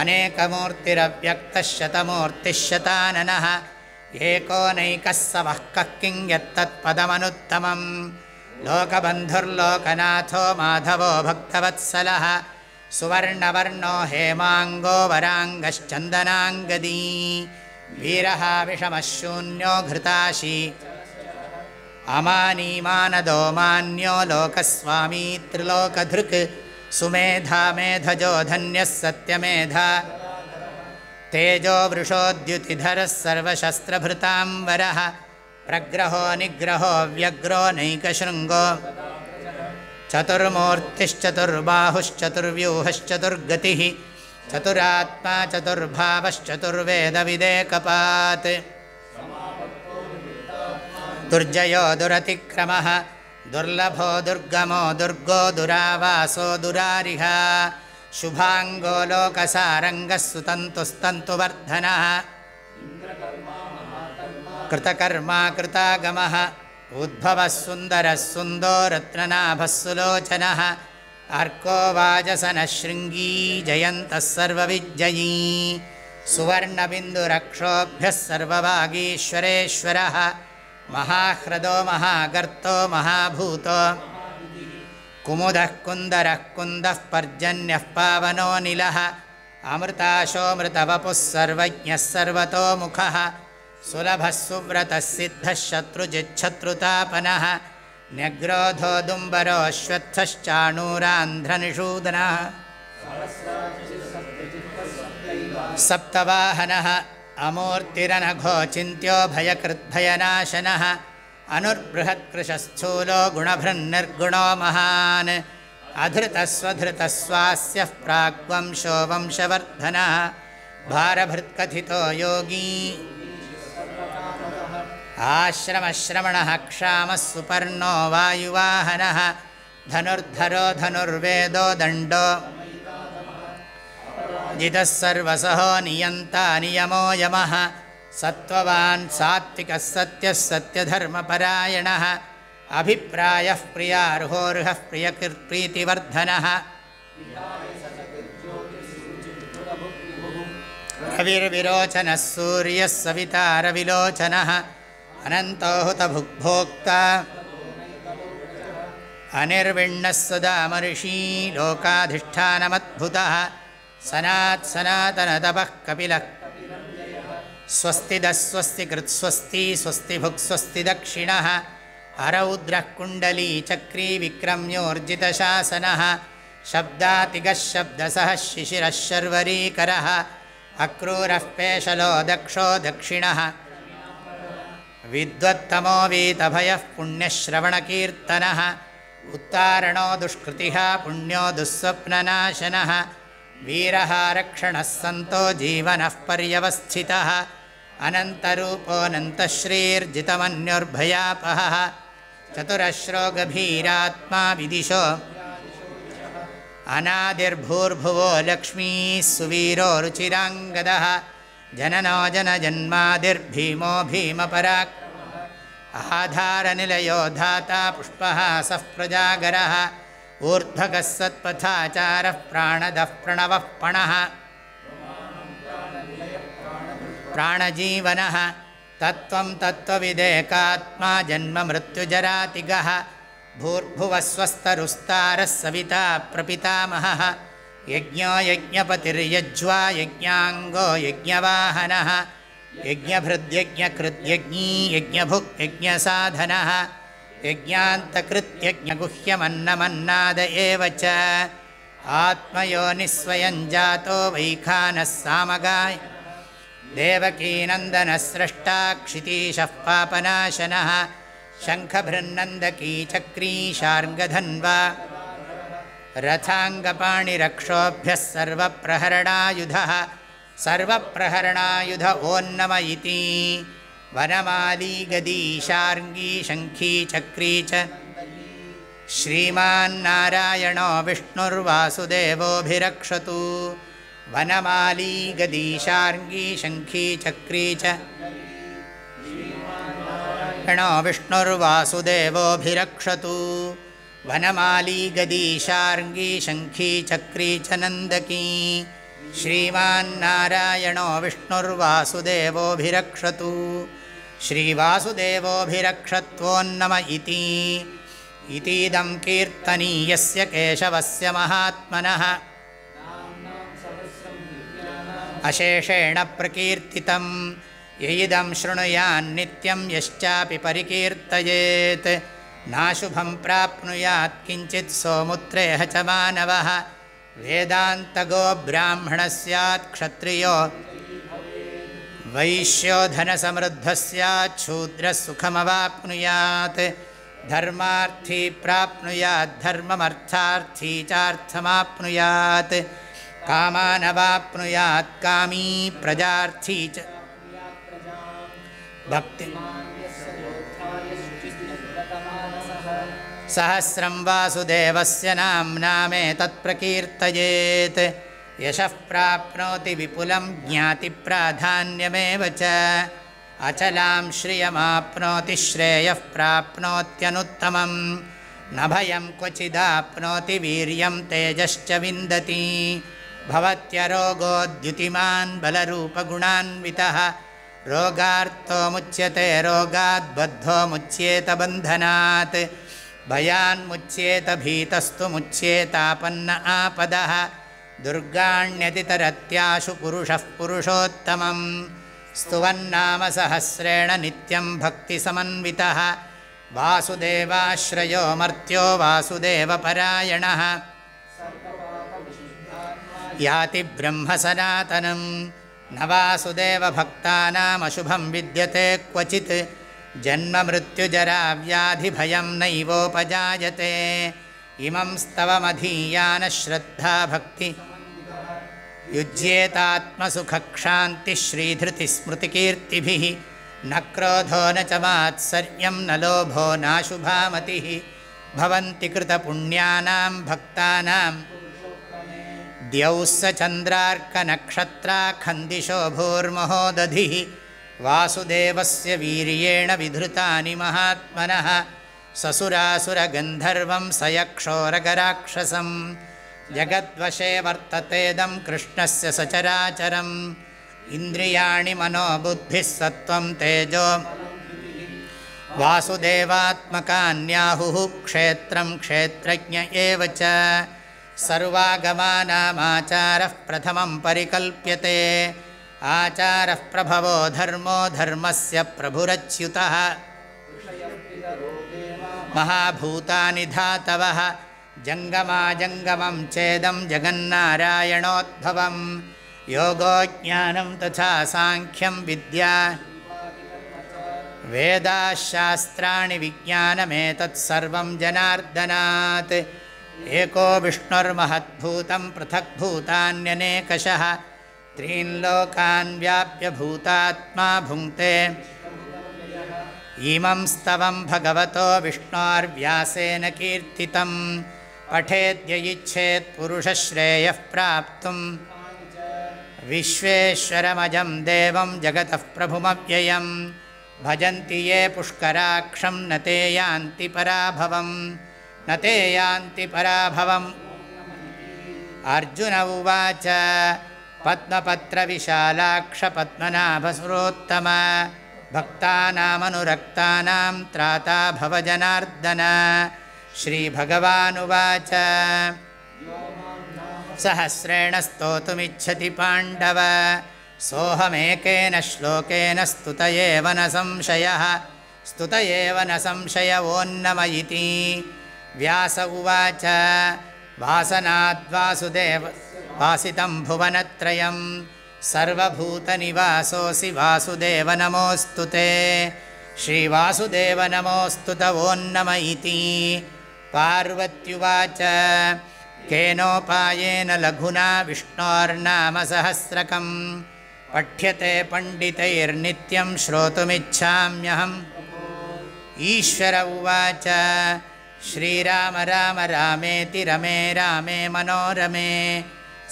Speaker 1: अनेकमूर्तिरव्यक्तः शतमूर्तिः शताननः एकोनैकः सवः कः किं यत्तत्पदमनुत्तमम्? लोकबन्धुर्लोकनाथो माधवो भक्तवत्सलः सुवर्णवर्णो हेमाङ्गो वराङ्गश्चन्दनाङ्गदी वीरः विषमः शून्यो घृताशी अमानीमानदो मान्यो लोकस्वामी त्रिलोकधृक्। सुमेधा मेधजो धन्यः सत्यमेधा। तेजो वृषोद्युतिधरः सर्वशस्त्रभृतां वरः। प्रग्रहो निग्रहो व्यग्रो नैकशृङ्गो। चतुर्मूर्तिश्चतुर्बाहुश्चतुर्व्यूहश्चतुर्गतिः। चतुरात्मा चतुर्भावश्चतुर्वेदविदेकपात् दुर्जयो दुरतिक्रमः। दुर्लभो दुर्गमो दुर्गो दुरावासो दुरारिः शुभाङ्गो लोकसारङ्गः सुतन्तुस्तन्तुवर्धनः कृतकर्मा कृतागमः। उद्भवः सुन्दरः सुन्दो रत्ननाभः सुलोचनः अर्को वाजसनः शृङ्गी जयन्तः सर्वविज्जयी सुवर्णबिन्दुरक्षोभ्यः सर्ववागीश्वरेश्वरः महाह्रदो महागर्तो महाभूतो। कुमुदः कुन्दरः कुन्दः पर्जन्यः पावनोऽनिलः अमृताशोऽमृतवपुः सर्वज्ञः सर्वतोमुखः सुलभः सुव्रतः सिद्धः शत्रुजिच्छत्रुतापनः न्यग्रोधोदुम्बरोऽश्वत्थश्चाणूरान्ध्रनिषूदनः सप्तवाहनः अमूर्तिरनघोचिन्त्यो भयकृद्भयनाशनः अनुर्बृहत्कृशस्थूलो गुणभृन्निर्गुणो महान्। अधृतस्वधृतस्वास्यः प्राग्वंशो वंशवर्धनः भारभृत्कथितो योगी। आश्रमश्रवणः क्षामः सुपर्णो वायुवाहनः। धनुर्धरो धनुर्वेदो दण्डो जितः सर्वसहो नियन्ता नियमो यमः सत्त्ववान् सात्विकः सत्यः सत्यधर्मपरायणः अभिप्रायः प्रियार्होर्हः प्रियकृत्प्रीतिवर्धनः। रविर्विरोचनः सूर्यः सवितारविलोचनः अनन्तो हुतभुग्भोक्ता अनिर्विण्णः सदामर्षी लोकाधिष्ठानमद्भुतः सनात् सनातनतपः कपिलः। स्वस्ति कृत्स्वस्ति स्वस्ति भुक्स्वस्ति दक्षिणः अरौद्रः कुण्डली चक्री विक्रम्योर्जितशासनः। शब्दातिगः शब्दसः शिशिरः शर्वरीकरः। अक्रूरः पेशलो दक्षो दक्षिणः। विद्वत्तमो वीतभयः पुण्यश्रवणकीर्तनः उत्तारणो दुष्कृतिः पुण्यो दुःस्वप्ननाशनः वीरः रक्षणः सन्तो जीवनः पर्यवस्थितः। अनन्तरूपोऽनन्तश्रीर्जितमन्युर्भयापहः। चतुरश्रो गभीरात्मा विदिशो। अनादिर्भूर्भुवो लक्ष्मीः सुवीरो रुचिराङ्गदः जननो जनजन्मादिर्भीमो भीमपराक्। आधारनिलयो धाता पुष्पहासः प्रजागरः ऊर्ध्वगः सत्पथाचारः प्राणदः प्रणवः पणः। प्राणजीवनः। तत्त्वं तत्त्वविदेकात्मा जन्ममृत्युजरातिगः भूर्भुवः स्वस्तरुस्तारः सविता प्रपितामहः। यज्ञो यज्ञपतिर्यज्वा यज्ञाङ्गो यज्ञवाहनः। यज्ञभृद्यज्ञकृद्यज्ञी यज्ञभुक् यज्ञसाधनः यज्ञान्तकृत्यज्ञगुह्यमन्नमन्नाद एव च। आत्मयोनिस्वयं जातो वैखानः सामगाय। देवकीनन्दनस्रष्टा क्षितीशः पापनाशनः। शङ्खभृन्नन्दकी चक्री शार्ङ्गधन्वा रथाङ्गपाणिरक्षोभ्यः सर्वप्रहरणायुधः। सर्वप्रहरणायुध ओन्नम इति वनमाली गदी शार्ङ्गी शङ्खी चक्री च। श्रीमान्नारायणो विष्णुर्वासुदेवोऽभिरक्षतु। वनमाली गदी शार्ङ्गी शङ्खी चक्री च। विष्णुर्वासुदेवोऽभिरक्षतु। वनमाली गदी शार्ङ्गी शङ्खी चक्री च नन्दकी। श्रीमान्नारायणो विष्णुर्वासुदेवोऽभिरक्षतु श्रीवासुदेवोऽभिरक्षत्वोन्नम इति। इतीदं कीर्तनीयस्य केशवस्य महात्मनः। अशेषेण प्रकीर्तितं। ययिदं शृणुयान्नित्यं यश्चापि परिकीर्तयेत्। नाशुभं प्राप्नुयात् किञ्चित् सोमुत्रेह च मानवः। वेदान्तगो ब्राह्मणः स्यात् क्षत्रियो वैश्यो धनसमृद्धस्याूद्रसुखमवाप्नुयात् धर्मार्थी प्राप्नुयात् धर्ममर्थार्थी चार्थमाप्नुयात् कामानवाप्नुयात् कामीप्रजार्थी च। भक्ति। सहस्रं वासुदेवस्य नाम्नामे तत्प्रकीर्तयेत्। यशः प्राप्नोति विपुलं ज्ञातिप्राधान्यमेव च। अचलां श्रियमाप्नोति श्रेयः प्राप्नोत्यनुत्तमं न भयं क्वचिदाप्नोति वीर्यं तेजश्च विन्दति। भवत्यरोगोद्युतिमान् बलरूपगुणान्वितः। रोगार्तो मुच्यते रोगाद्बद्धो मुच्येत बन्धनात्। भयान्मुच्येत भीतस्तु मुच्येतापन्न आपदः दुर्गाण्यतितरत्याशु पुरुषः पुरुषोत्तमं स्तुवन्नाम सहस्रेण नित्यं भक्तिसमन्वितः। वासुदेवाश्रयो मर्त्यो वासुदेवपरायणः। याति ब्रह्मसनातनं न वासुदेवभक्तानामशुभं विद्यते क्वचित्। जन्ममृत्युजराव्याधिभयं नैवोपजायते। इमं स्तवमधीयानश्रद्धा भक्ति युज्येतात्मसुखक्षान्तिश्रीधृतिस्मृतिकीर्तिभिः न क्रोधो न च मात्सर्यं न लोभो नाशुभामतिः भवन्ति कृतपुण्यानां भक्तानां। द्यौः स चन्द्रार्कनक्षत्राखन्दिशो भूर्महोदधिः वासुदेवस्य वीर्येण विधृतानि महात्मनः ससुरासुरगन्धर्वं सयक्षोरगराक्षसं जगद्वशे वर्ततेदं कृष्णस्य सचराचरम्। इन्द्रियाणि मनोबुद्धिः सत्त्वं तेजो। वासुदेवात्मकान्याहुः क्षेत्रं क्षेत्रज्ञ एव च। सर्वागमानामाचारः प्रथमं परिकल्प्यते। आचारः प्रभवो धर्मो धर्मस्य प्रभुरच्युतः। महाभूतानि धातवः जङ्गमाजङ्गमं चेदं जगन्नारायणोद्भवं। योगो ज्ञानं तथा साङ्ख्यं विद्या। वेदाशास्त्राणि विज्ञानमेतत्सर्वं जनार्दनात्। एको विष्णुर्महद्भूतं पृथग्भूतान्यनेकशः। त्रीन् लोकान् व्याप्य भूतात्मा भुङ्क्ते। इमं स्तवं भगवतो विष्णोर्व्यासेन कीर्तितं पठेद्य इच्छेत् पुरुषश्रेयः प्राप्तुं विश्वेश्वरमजं देवं जगतः प्रभुमव्ययं भजन्ति ये पुष्कराक्षं न ते यान्ति पराभवं न ते यान्ति पराभवम्। अर्जुन उवाच पद्मपत्रविशालाक्षपद्मनाभसुरोत्तम। भक्तानामनुरक्तानां त्राता भवजनार्दन श्रीभगवानुवाच। सहस्रेण स्तोतुमिच्छति पाण्डव। सोऽहमेकेन श्लोकेन स्तुत एव न संशयः। स्तुत एव न संशय वोन्नम इति। व्यास उवाच। वासनाद्वासुदेव वासितं भुवनत्रयं। सर्वभूतनिवासोऽसि वासुदेव नमोऽस्तु ते। श्रीवासुदेव नमोऽस्तु तवोन्नम इति पार्वत्युवाच। केनोपायेन लघुना विष्णोर्नामसहस्रकम्। पठ्यते पण्डितैर्नित्यं श्रोतुमिच्छाम्यहम्। ईश्वर उवाच श्रीराम राम रामेति रमे रामे मनोरमे।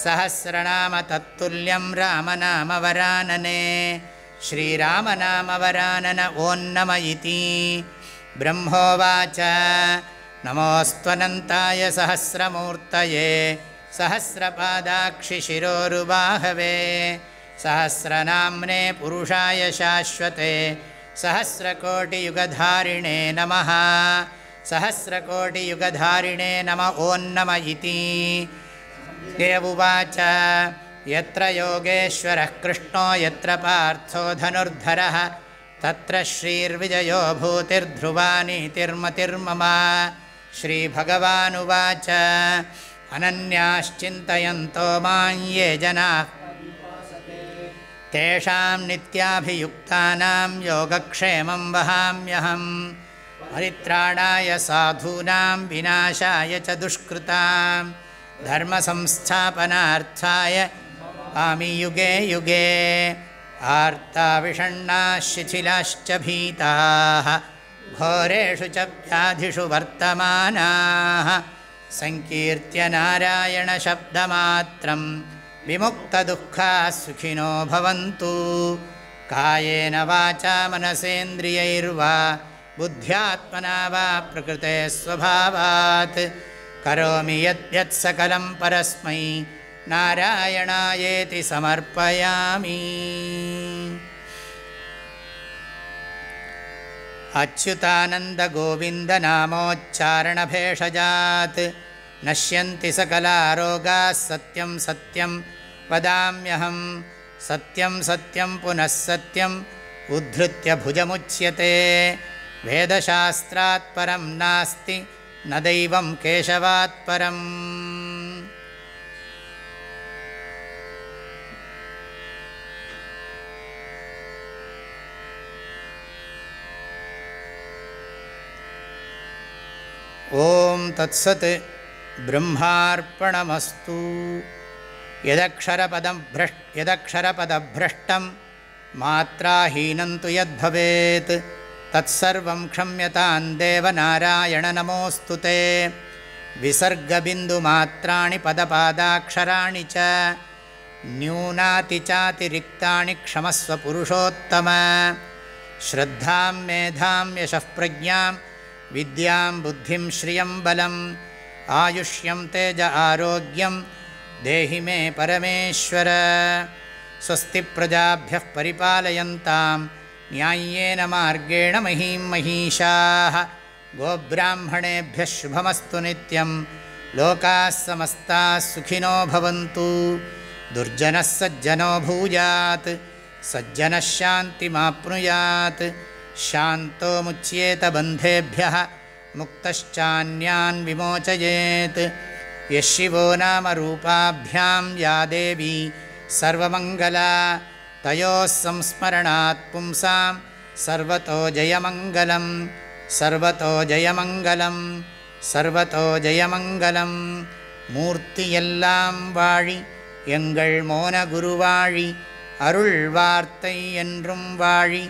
Speaker 1: सहस्रनाम तत्तुल्यं रामनामवरानने। श्रीरामनामवरानन ओन्नम इति। ब्रह्मोवाच नमोऽस्त्वनन्ताय सहस्रमूर्तये सहस्रपादाक्षिशिरोरुबाहवे सहस्रनाम्ने पुरुषाय शाश्वते सहस्रकोटियुगधारिणे नमः सहस्रकोटियुगधारिणे नम ओन्नम इति। देवुवाच यत्र योगेश्वरः कृष्णो यत्र पार्थो धनुर्धरः तत्र श्रीर्विजयो भूतिर्ध्रुवानीतिर्मतिर्मम श्रीभगवानुवाच। अनन्याश्चिन्तयन्तो मां ये जनाः। तेषां नित्याभियुक्तानां योगक्षेमं वहाम्यहम्। परित्राणाय साधूनां विनाशाय च दुष्कृतां। धर्मसंस्थापनार्थाय आमियुगे युगे। आर्ताविषण्णाः शिथिलाश्च भीताः घोरेषु च व्याधिषु वर्तमानाः। सङ्कीर्त्य नारायणशब्दमात्रं विमुक्तदुःखाः सुखिनो भवन्तु। कायेन वाचा मनसेन्द्रियैर्वा बुद्ध्यात्मना वा प्रकृते स्वभावात्। करोमि यद्यत् सकलं परस्मै नारायणायेति समर्पयामि अच्युतानन्दगोविन्दनामोच्चारणभेषजात्। नश्यन्ति सकलारोगाः सत्यं सत्यं वदाम्यहं सत्यं सत्यं पुनः सत्यम् उद्धृत्य भुजमुच्यते। वेदशास्त्रात् परं नास्ति न दैवं केशवात् परम्। ॐ तत्सत् ब्रह्मार्पणमस्तु। यदक्षरपदं भ्रष् यदक्षरपदभ्रष्टं मात्राहीनं तु यद्भवेत्। तत्सर्वं क्षम्यतां देवनारायणनमोऽस्तु ते। विसर्गबिन्दुमात्राणि पदपादाक्षराणि च। न्यूनातिचातिरिक्तानि क्षमस्व पुरुषोत्तम। श्रद्धां मेधां यशः प्रज्ञां विद्यां बुद्धिं श्रियं बलम् आयुष्यं तेज आरोग्यं देहि मे परमेश्वर स्वस्ति प्रजाभ्यः परिपालयन्तां न्याय्येन मार्गेण महीं महिषाः गोब्राह्मणेभ्यः शुभमस्तु नित्यं लोकाः समस्ताः सुखिनो भवन्तु दुर्जनः सज्जनो भूयात् सज्जनः शान्तिमाप्नुयात् शान्तो मुच्येत बन्धेभ्यः मुक्तश्चान्यान् विमोचयेत् यः शिवो नाम रूपाभ्यां या देवी सर्वमङ्गला तयोः संस्मरणात् पुंसां सर्वतो जयमङ्गलं सर्वतो जयमङ्गलं सर्वतो जयमङ्गलं மூர்த்தியெல்லாம் வாழி எங்கள் மோன குருவாழி அருள் வார்த்தை என்றும் வாழி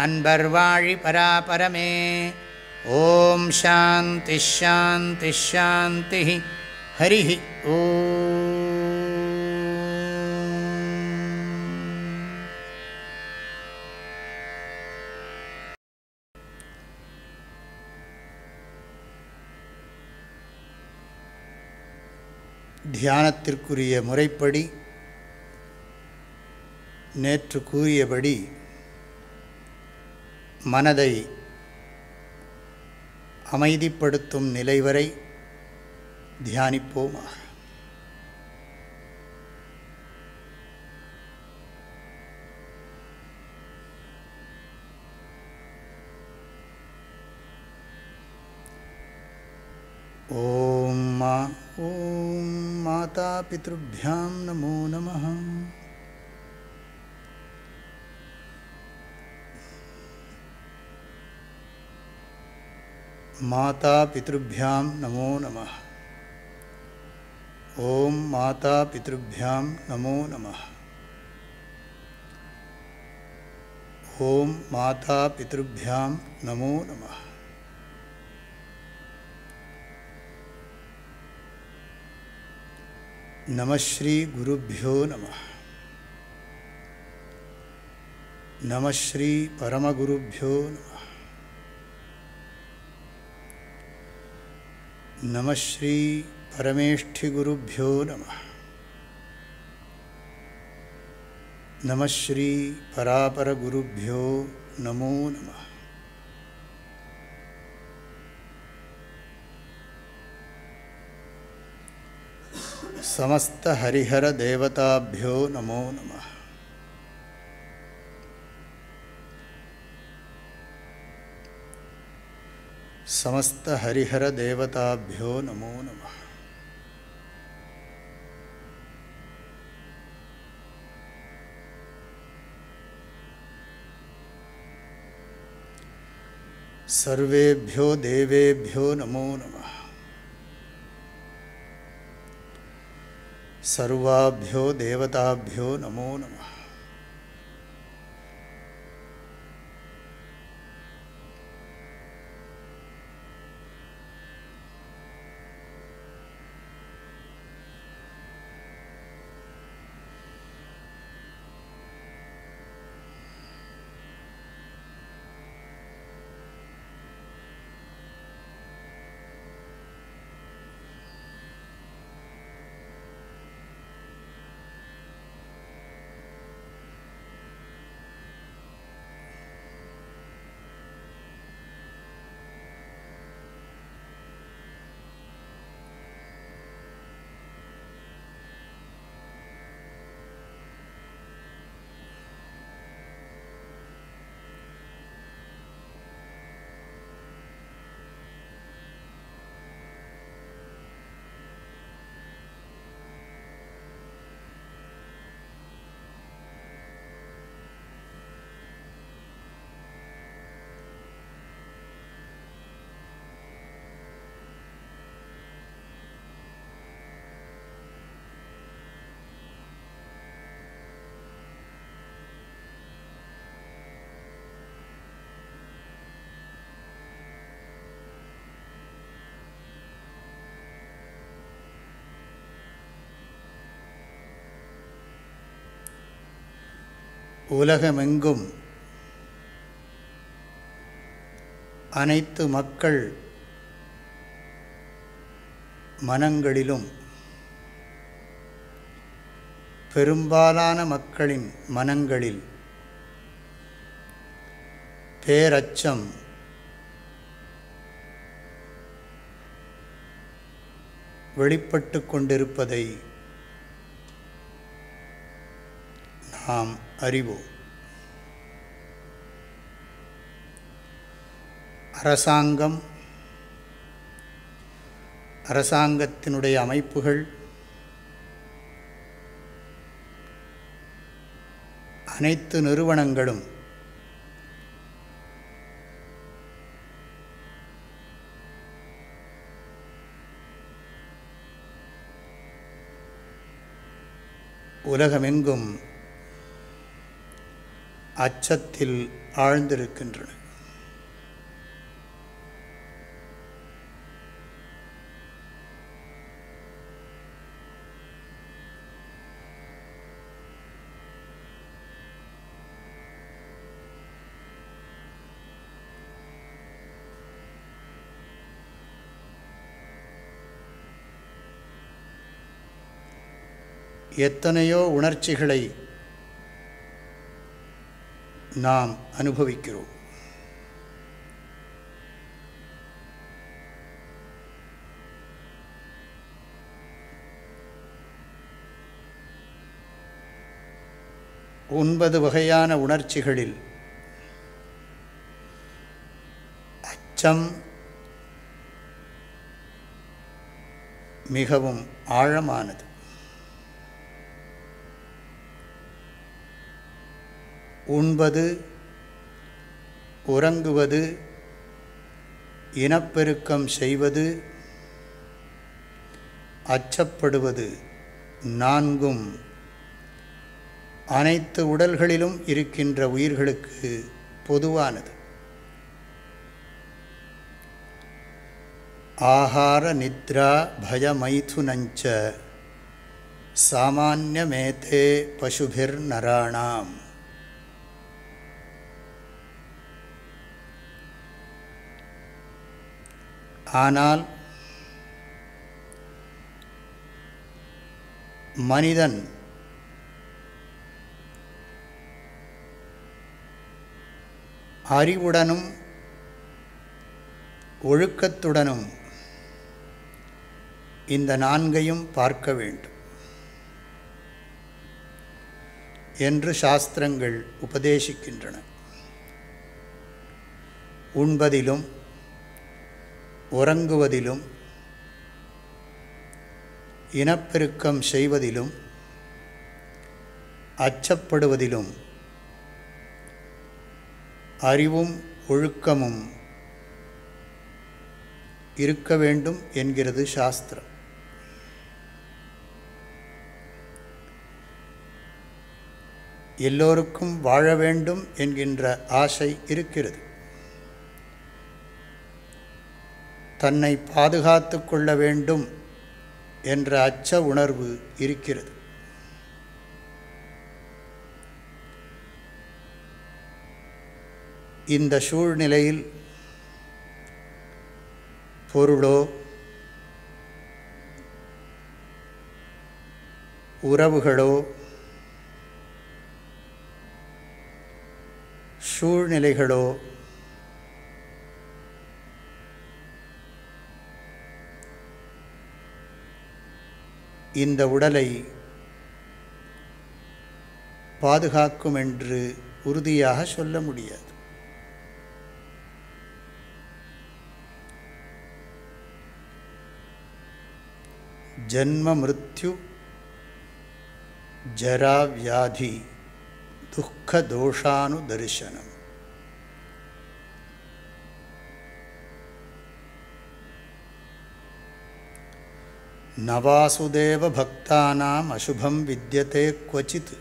Speaker 1: அன்பர் வாழி பராபரமே ஓம் சாந்தி ஷாந்தி ஷாந்தி ஹரி ஓம் தியானத்திற்குரிய முறைப்படி நேற்று கூறியபடி மனதை அமைதிப்படுத்தும் நிலை வரை தியானிப்போமாக ॐ मा ॐ मातापितृभ्यां नमो नमः माता पितृभ्या नमो नमः। ओम माता पितृभ्या नमो नमः। ओम माता पितृभ्या नमो नमः। नमः श्री गुरुभ्यो नमः। नमः श्री परमगुरुभ्यो नमः। नमः श्रीपरमेष्ठिगुरुभ्यो नमः। नमः श्रीपरापरगुरुभ्यो नमो नमः। समस्तहरिहरदेवताभ्यो नमो नमः। समस्तहरिहरदेवताभ्यो नमो नमः। सर्वेभ्यो देवेभ्यो नमो नमः। सर्वाभ्यो देवताभ्यो नमो नमः। உலகமெங்கும் அனைத்து மக்கள் மனங்களிலும் பெரும்பாலான மக்களின் மனங்களில் பேரச்சம் வெளிப்பட்டு கொண்டிருப்பதை நாம் அறிவோம் அரசாங்கம் அரசாங்கத்தினுடைய அமைப்புகள் அனைத்து நிறுவனங்களும் உலகமெங்கும் அச்சத்தில் ஆழ்ந்திருக்கின்றன. எத்தனையோ உணர்ச்சிகளை நாம் அனுபவிக்கிறோம். ஒன்பது வகையான உணர்ச்சிகளில் அச்சம் மிகவும் ஆழமானது. உண்பது உறங்குவது இனப்பெருக்கம் செய்வது அச்சப்படுவது நான்கும். அனைத்து உடல்களிலும் இருக்கின்ற உயிர்களுக்கு பொதுவானது. ஆகார நித்ரா பயமைதுனஞ்ச சாமானியமேதே பசுபிர் நராணாம். ஆனால் மனிதன் அறிவுடனும் ஒழுக்கத்துடனும் இந்த நான்கையும் பார்க்க வேண்டும் என்று சாஸ்திரங்கள் உபதேசிக்கின்றன. உண்பதிலும் உறங்குவதிலும் இனப்பெருக்கம் செய்வதிலும் அச்சப்படுவதிலும் அறிவும் ஒழுக்கமும் இருக்க வேண்டும் என்கிறது சாஸ்திரம். எல்லோருக்கும் வாழ வேண்டும் என்கின்ற ஆசை இருக்கிறது. தன்னை பாதுகாத்து கொள்ள வேண்டும் என்ற அச்ச உணர்வு இருக்கிறது. இந்த சூழ்நிலையில் பொருளோ உறவுகளோ சூழ்நிலைகளோ இந்த உடலை பாதுகாக்கும் என்று உறுதியாக சொல்ல முடியாது. ஜன்ம மிருத்யு ஜரா வியாதி துக்க தோஷானு தரிசனம் நவாசுதேவ பக்தானாம் அசுபம் வித்தியதே क्वचित्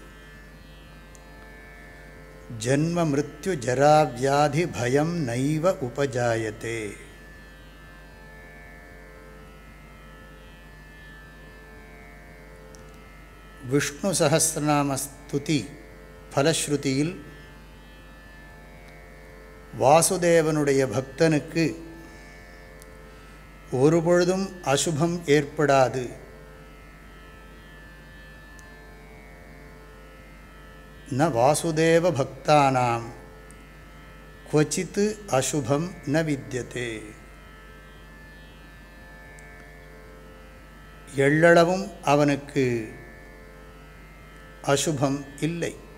Speaker 1: ஜன்ம மிருத்யு ஜரா வியாதி பயம் நைவ உபஜாயத்தே விஷ்ணு சகசிரநாம ஸ்துதி ஃபலஸ்ருதியில் வாசுதேவனுடைய பக்தனுக்கு ஒருபொழுதும் அசுபம் ஏற்படாது. ந வாசுதேவ பக்தானாம். குவச்சித் அசுபம் ந வித்தியதே எள்ளளவும் அவனுக்கு அசுபம் இல்லை.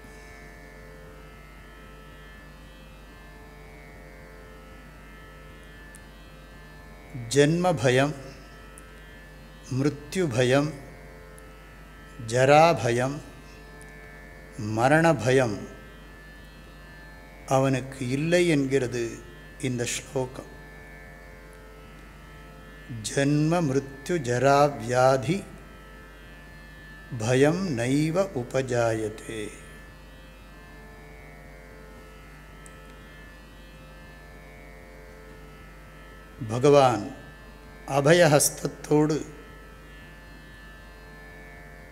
Speaker 1: ஜென்மபயம் மிருத்யுபயம் பயம் ஜராபயம் மரணபயம் அவனுக்கு இல்லை என்கிறது இந்த ஸ்லோகம். ஜன்ம மிருத்யு ஜரா வியாதி பயம் நைவ உபஜாயத்தே பகவான் அபயஹஸ்தத்தோடு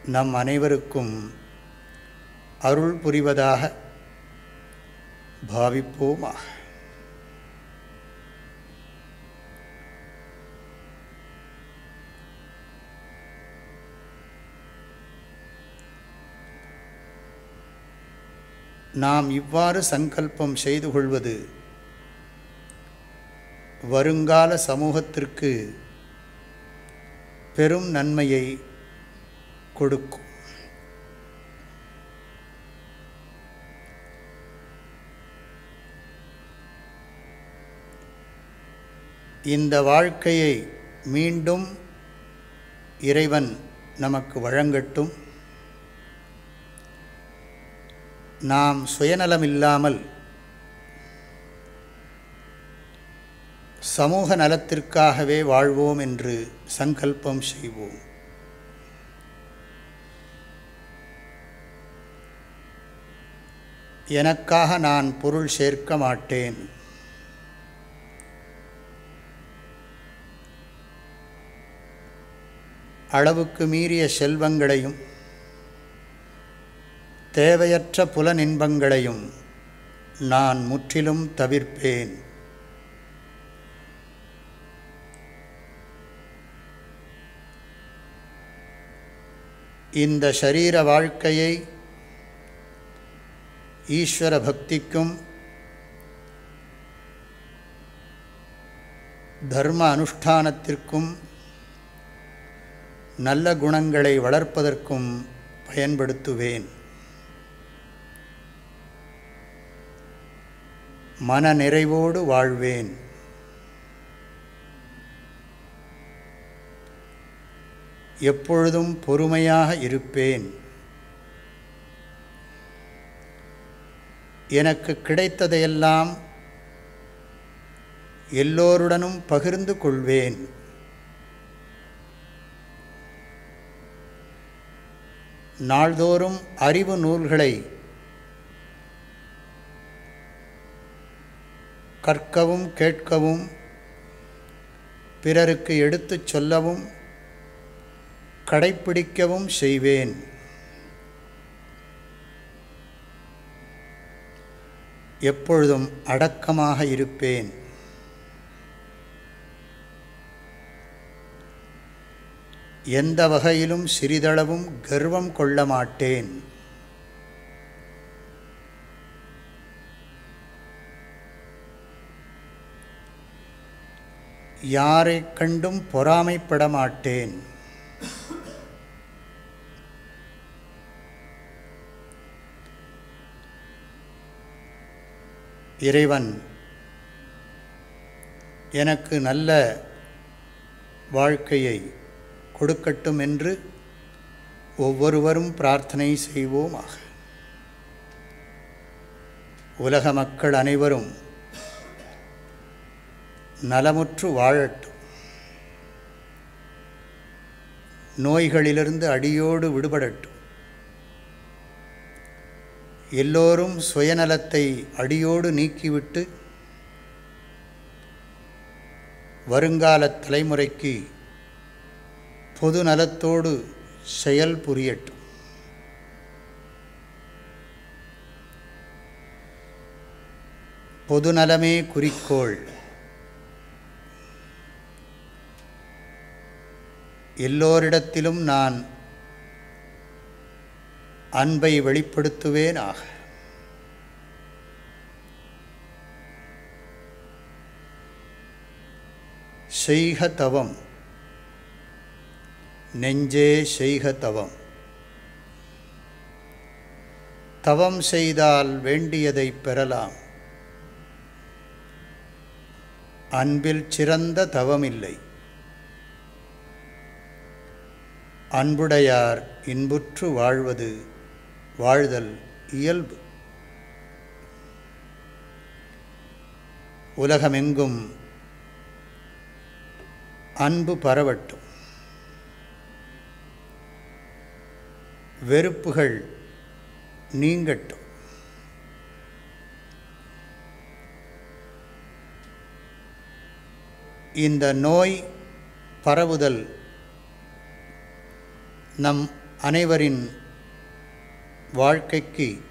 Speaker 1: நம் அனைவருக்கும் அருள் புரிவதாக பாவிப்போமாக. நாம் இவ்வாறு சங்கல்பம் செய்து கொள்வது வருங்கால சமூகத்திற்கு பெரும் நன்மையை கொடுக்கும். இந்த வாழ்க்கையை மீண்டும் இறைவன் நமக்கு வழங்கட்டும். நாம் சுயநலமில்லாமல் சமூக நலத்திற்காகவே வாழ்வோம் என்று சங்கல்பம் செய்வோம். எனக்காக நான் பொருள் சேர்க்க மாட்டேன். அளவுக்கு மீறிய செல்வங்களையும் தேவையற்ற புலனின்பங்களையும் நான் முற்றிலும் தவிர்ப்பேன். இந்த சரீர வாழ்க்கையை ஈஸ்வர பக்திக்கும் தர்ம அனுஷ்டானத்திற்கும் நல்ல குணங்களை வளர்ப்பதற்கும் பயன்படுத்துவேன். மன நிறைவோடு வாழ்வேன். எப்பொழுதும் பொறுமையாக இருப்பேன். எனக்கு கிடைத்ததையெல்லாம் எல்லோருடனும் பகிர்ந்து கொள்வேன். நாள்தோறும் அறிவு நூல்களை கற்கவும் கேட்கவும் பிறருக்கு எடுத்துச் சொல்லவும் கடைப்பிடிக்கவும் செய்வேன். எப்பொழுதும் அடக்கமாக இருப்பேன். எந்த வகையிலும் சிறிதளவும் கர்வம் கொள்ள மாட்டேன். யாரை கண்டும் பொறாமைப்பட மாட்டேன். இறைவன் எனக்கு நல்ல வாழ்க்கையை கொடுக்கட்டும் என்று ஒவ்வொருவரும் பிரார்த்தனை செய்வோமாக. உலக மக்கள் அனைவரும் நலமுற்று வாழட்டும். நோய்களிலிருந்து அடியோடு விடுபடட்டும். எல்லோரும் சுயநலத்தை அடியோடு நீக்கிவிட்டு வருங்கால தலைமுறைக்கு பொது நலத்தோடு செயல் புரியட்டும். பொதுநலமே குறிக்கோள். எல்லோரிடத்திலும் நான் அன்பை வெளிப்படுத்துவேனாக. செய்க தவம். நெஞ்சே செய்க தவம். தவம் செய்தால் வேண்டியதை பெறலாம். அன்பில் சிறந்த தவமில்லை. அன்புடையார் இன்புற்று வாழ்வது வாழ்தல் இயல்பு. உலகமெங்கும் அன்பு பரவட்டும். வெறுப்புகள் நீங்கட்டும். இந்த நோய் பரவுதல் நம் அனைவரின் வாழ்க்கைக்கு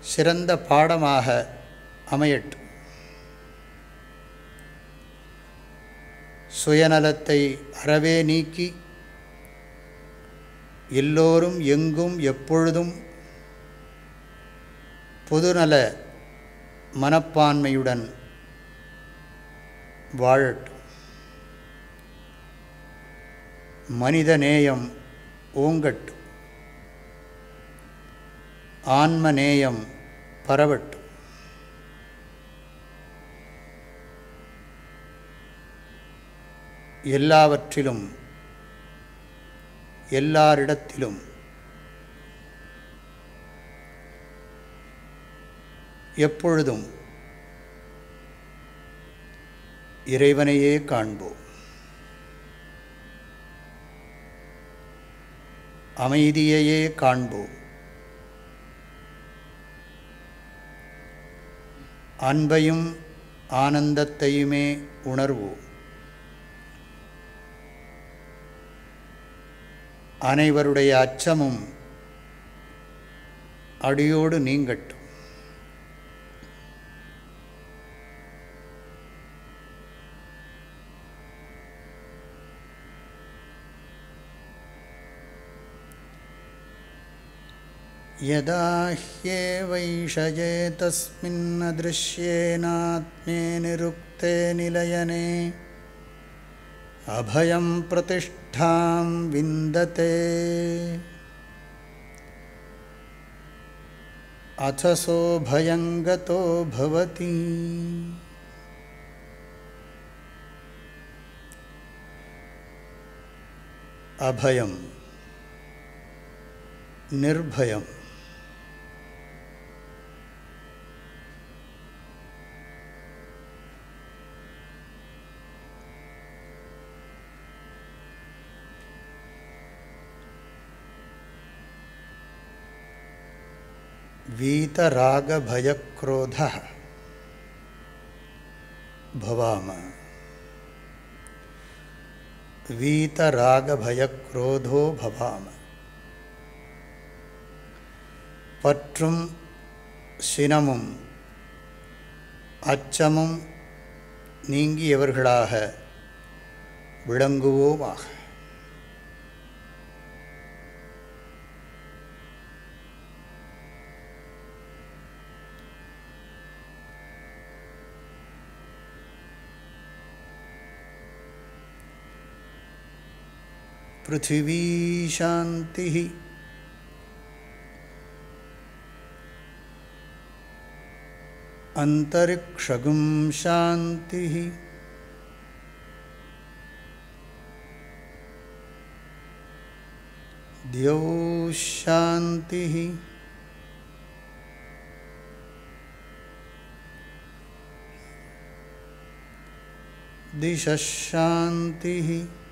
Speaker 1: சிறந்த பாடமாக அமையட்டும். சுயநலத்தை அறவே நீக்கி எல்லோரும் எங்கும் எப்பொழுதும் பொதுநல மனப்பான்மையுடன் வாழட்டும். மனிதநேயம் ஓங்கட்டும் ஆன்மநேயம் பரவட்டும் எல்லாவற்றிலும் எல்லாரிடத்திலும் எப்பொழுதும் இறைவனையே காண்போம். அமைதியையே காண்போம் அன்பையும் ஆனந்தத்தையுமே உணர்வோம் அனைவருடைய அச்சமும் அடியோடு நீங்கட்டும். यदा ह्येवैषये तस्मिन्नदृश्येनात्मे निरुक्ते निलयने अभयं प्रतिष्ठां विन्दते। अथ सोऽभयं गतो भवति। अभयं निर्भयम् वीतरागभयक्रोधः भवाम வீதராகபயக்ரோதோ பவாம பற்றும் சினமும் அச்சமும் நீங்கியவர்களாக விளங்குவோமாக पृथिवी शांति अंतरिक्ष शांति द्यौ शांति दिशा शांति ही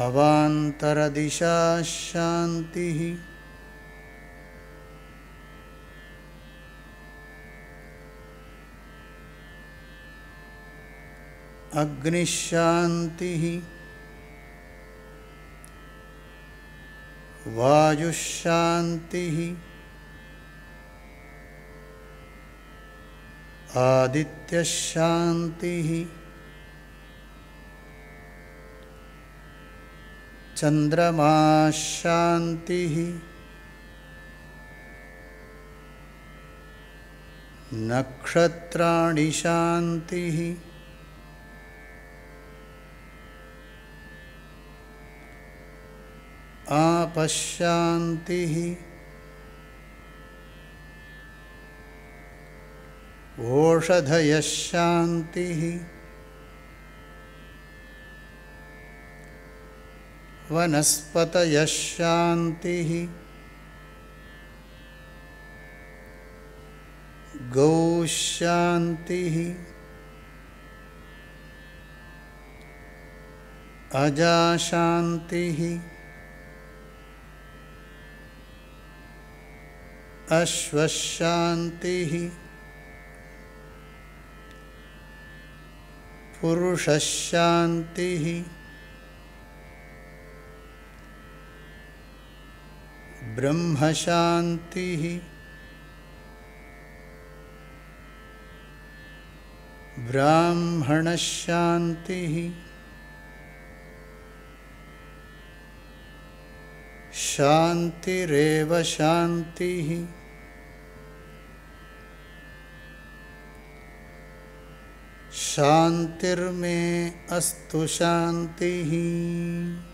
Speaker 1: अवान्तरदिशा शान्तिः अग्निशान्तिः। वायुशान्तिः। आदित्यशान्तिः। चन्द्रमा शान्तिः नक्षत्राणि शान्तिः आपशान्तिः ओषधयः शान्तिः ओषधयशान्तिः वनस्पतयशान्तिः गौशान्तिः अजाशान्तिः अश्वशान्तिः पुरुषशान्तिः ब्रह्मशान्तिः। ब्राह्मणशान्तिः। शान्तिरेव शान्तिः। शान्तिर्मे अस्तु शान्तिः।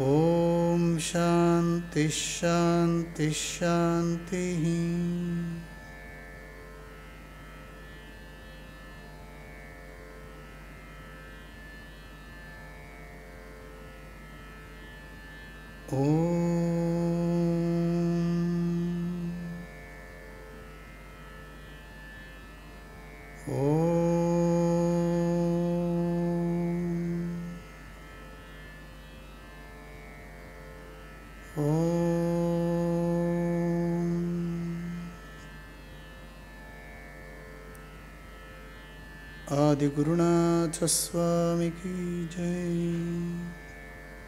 Speaker 1: ॐ शान्तिः शान्तिः शान्तिः। ॐ आदिगुरुनाथस्वामी की जय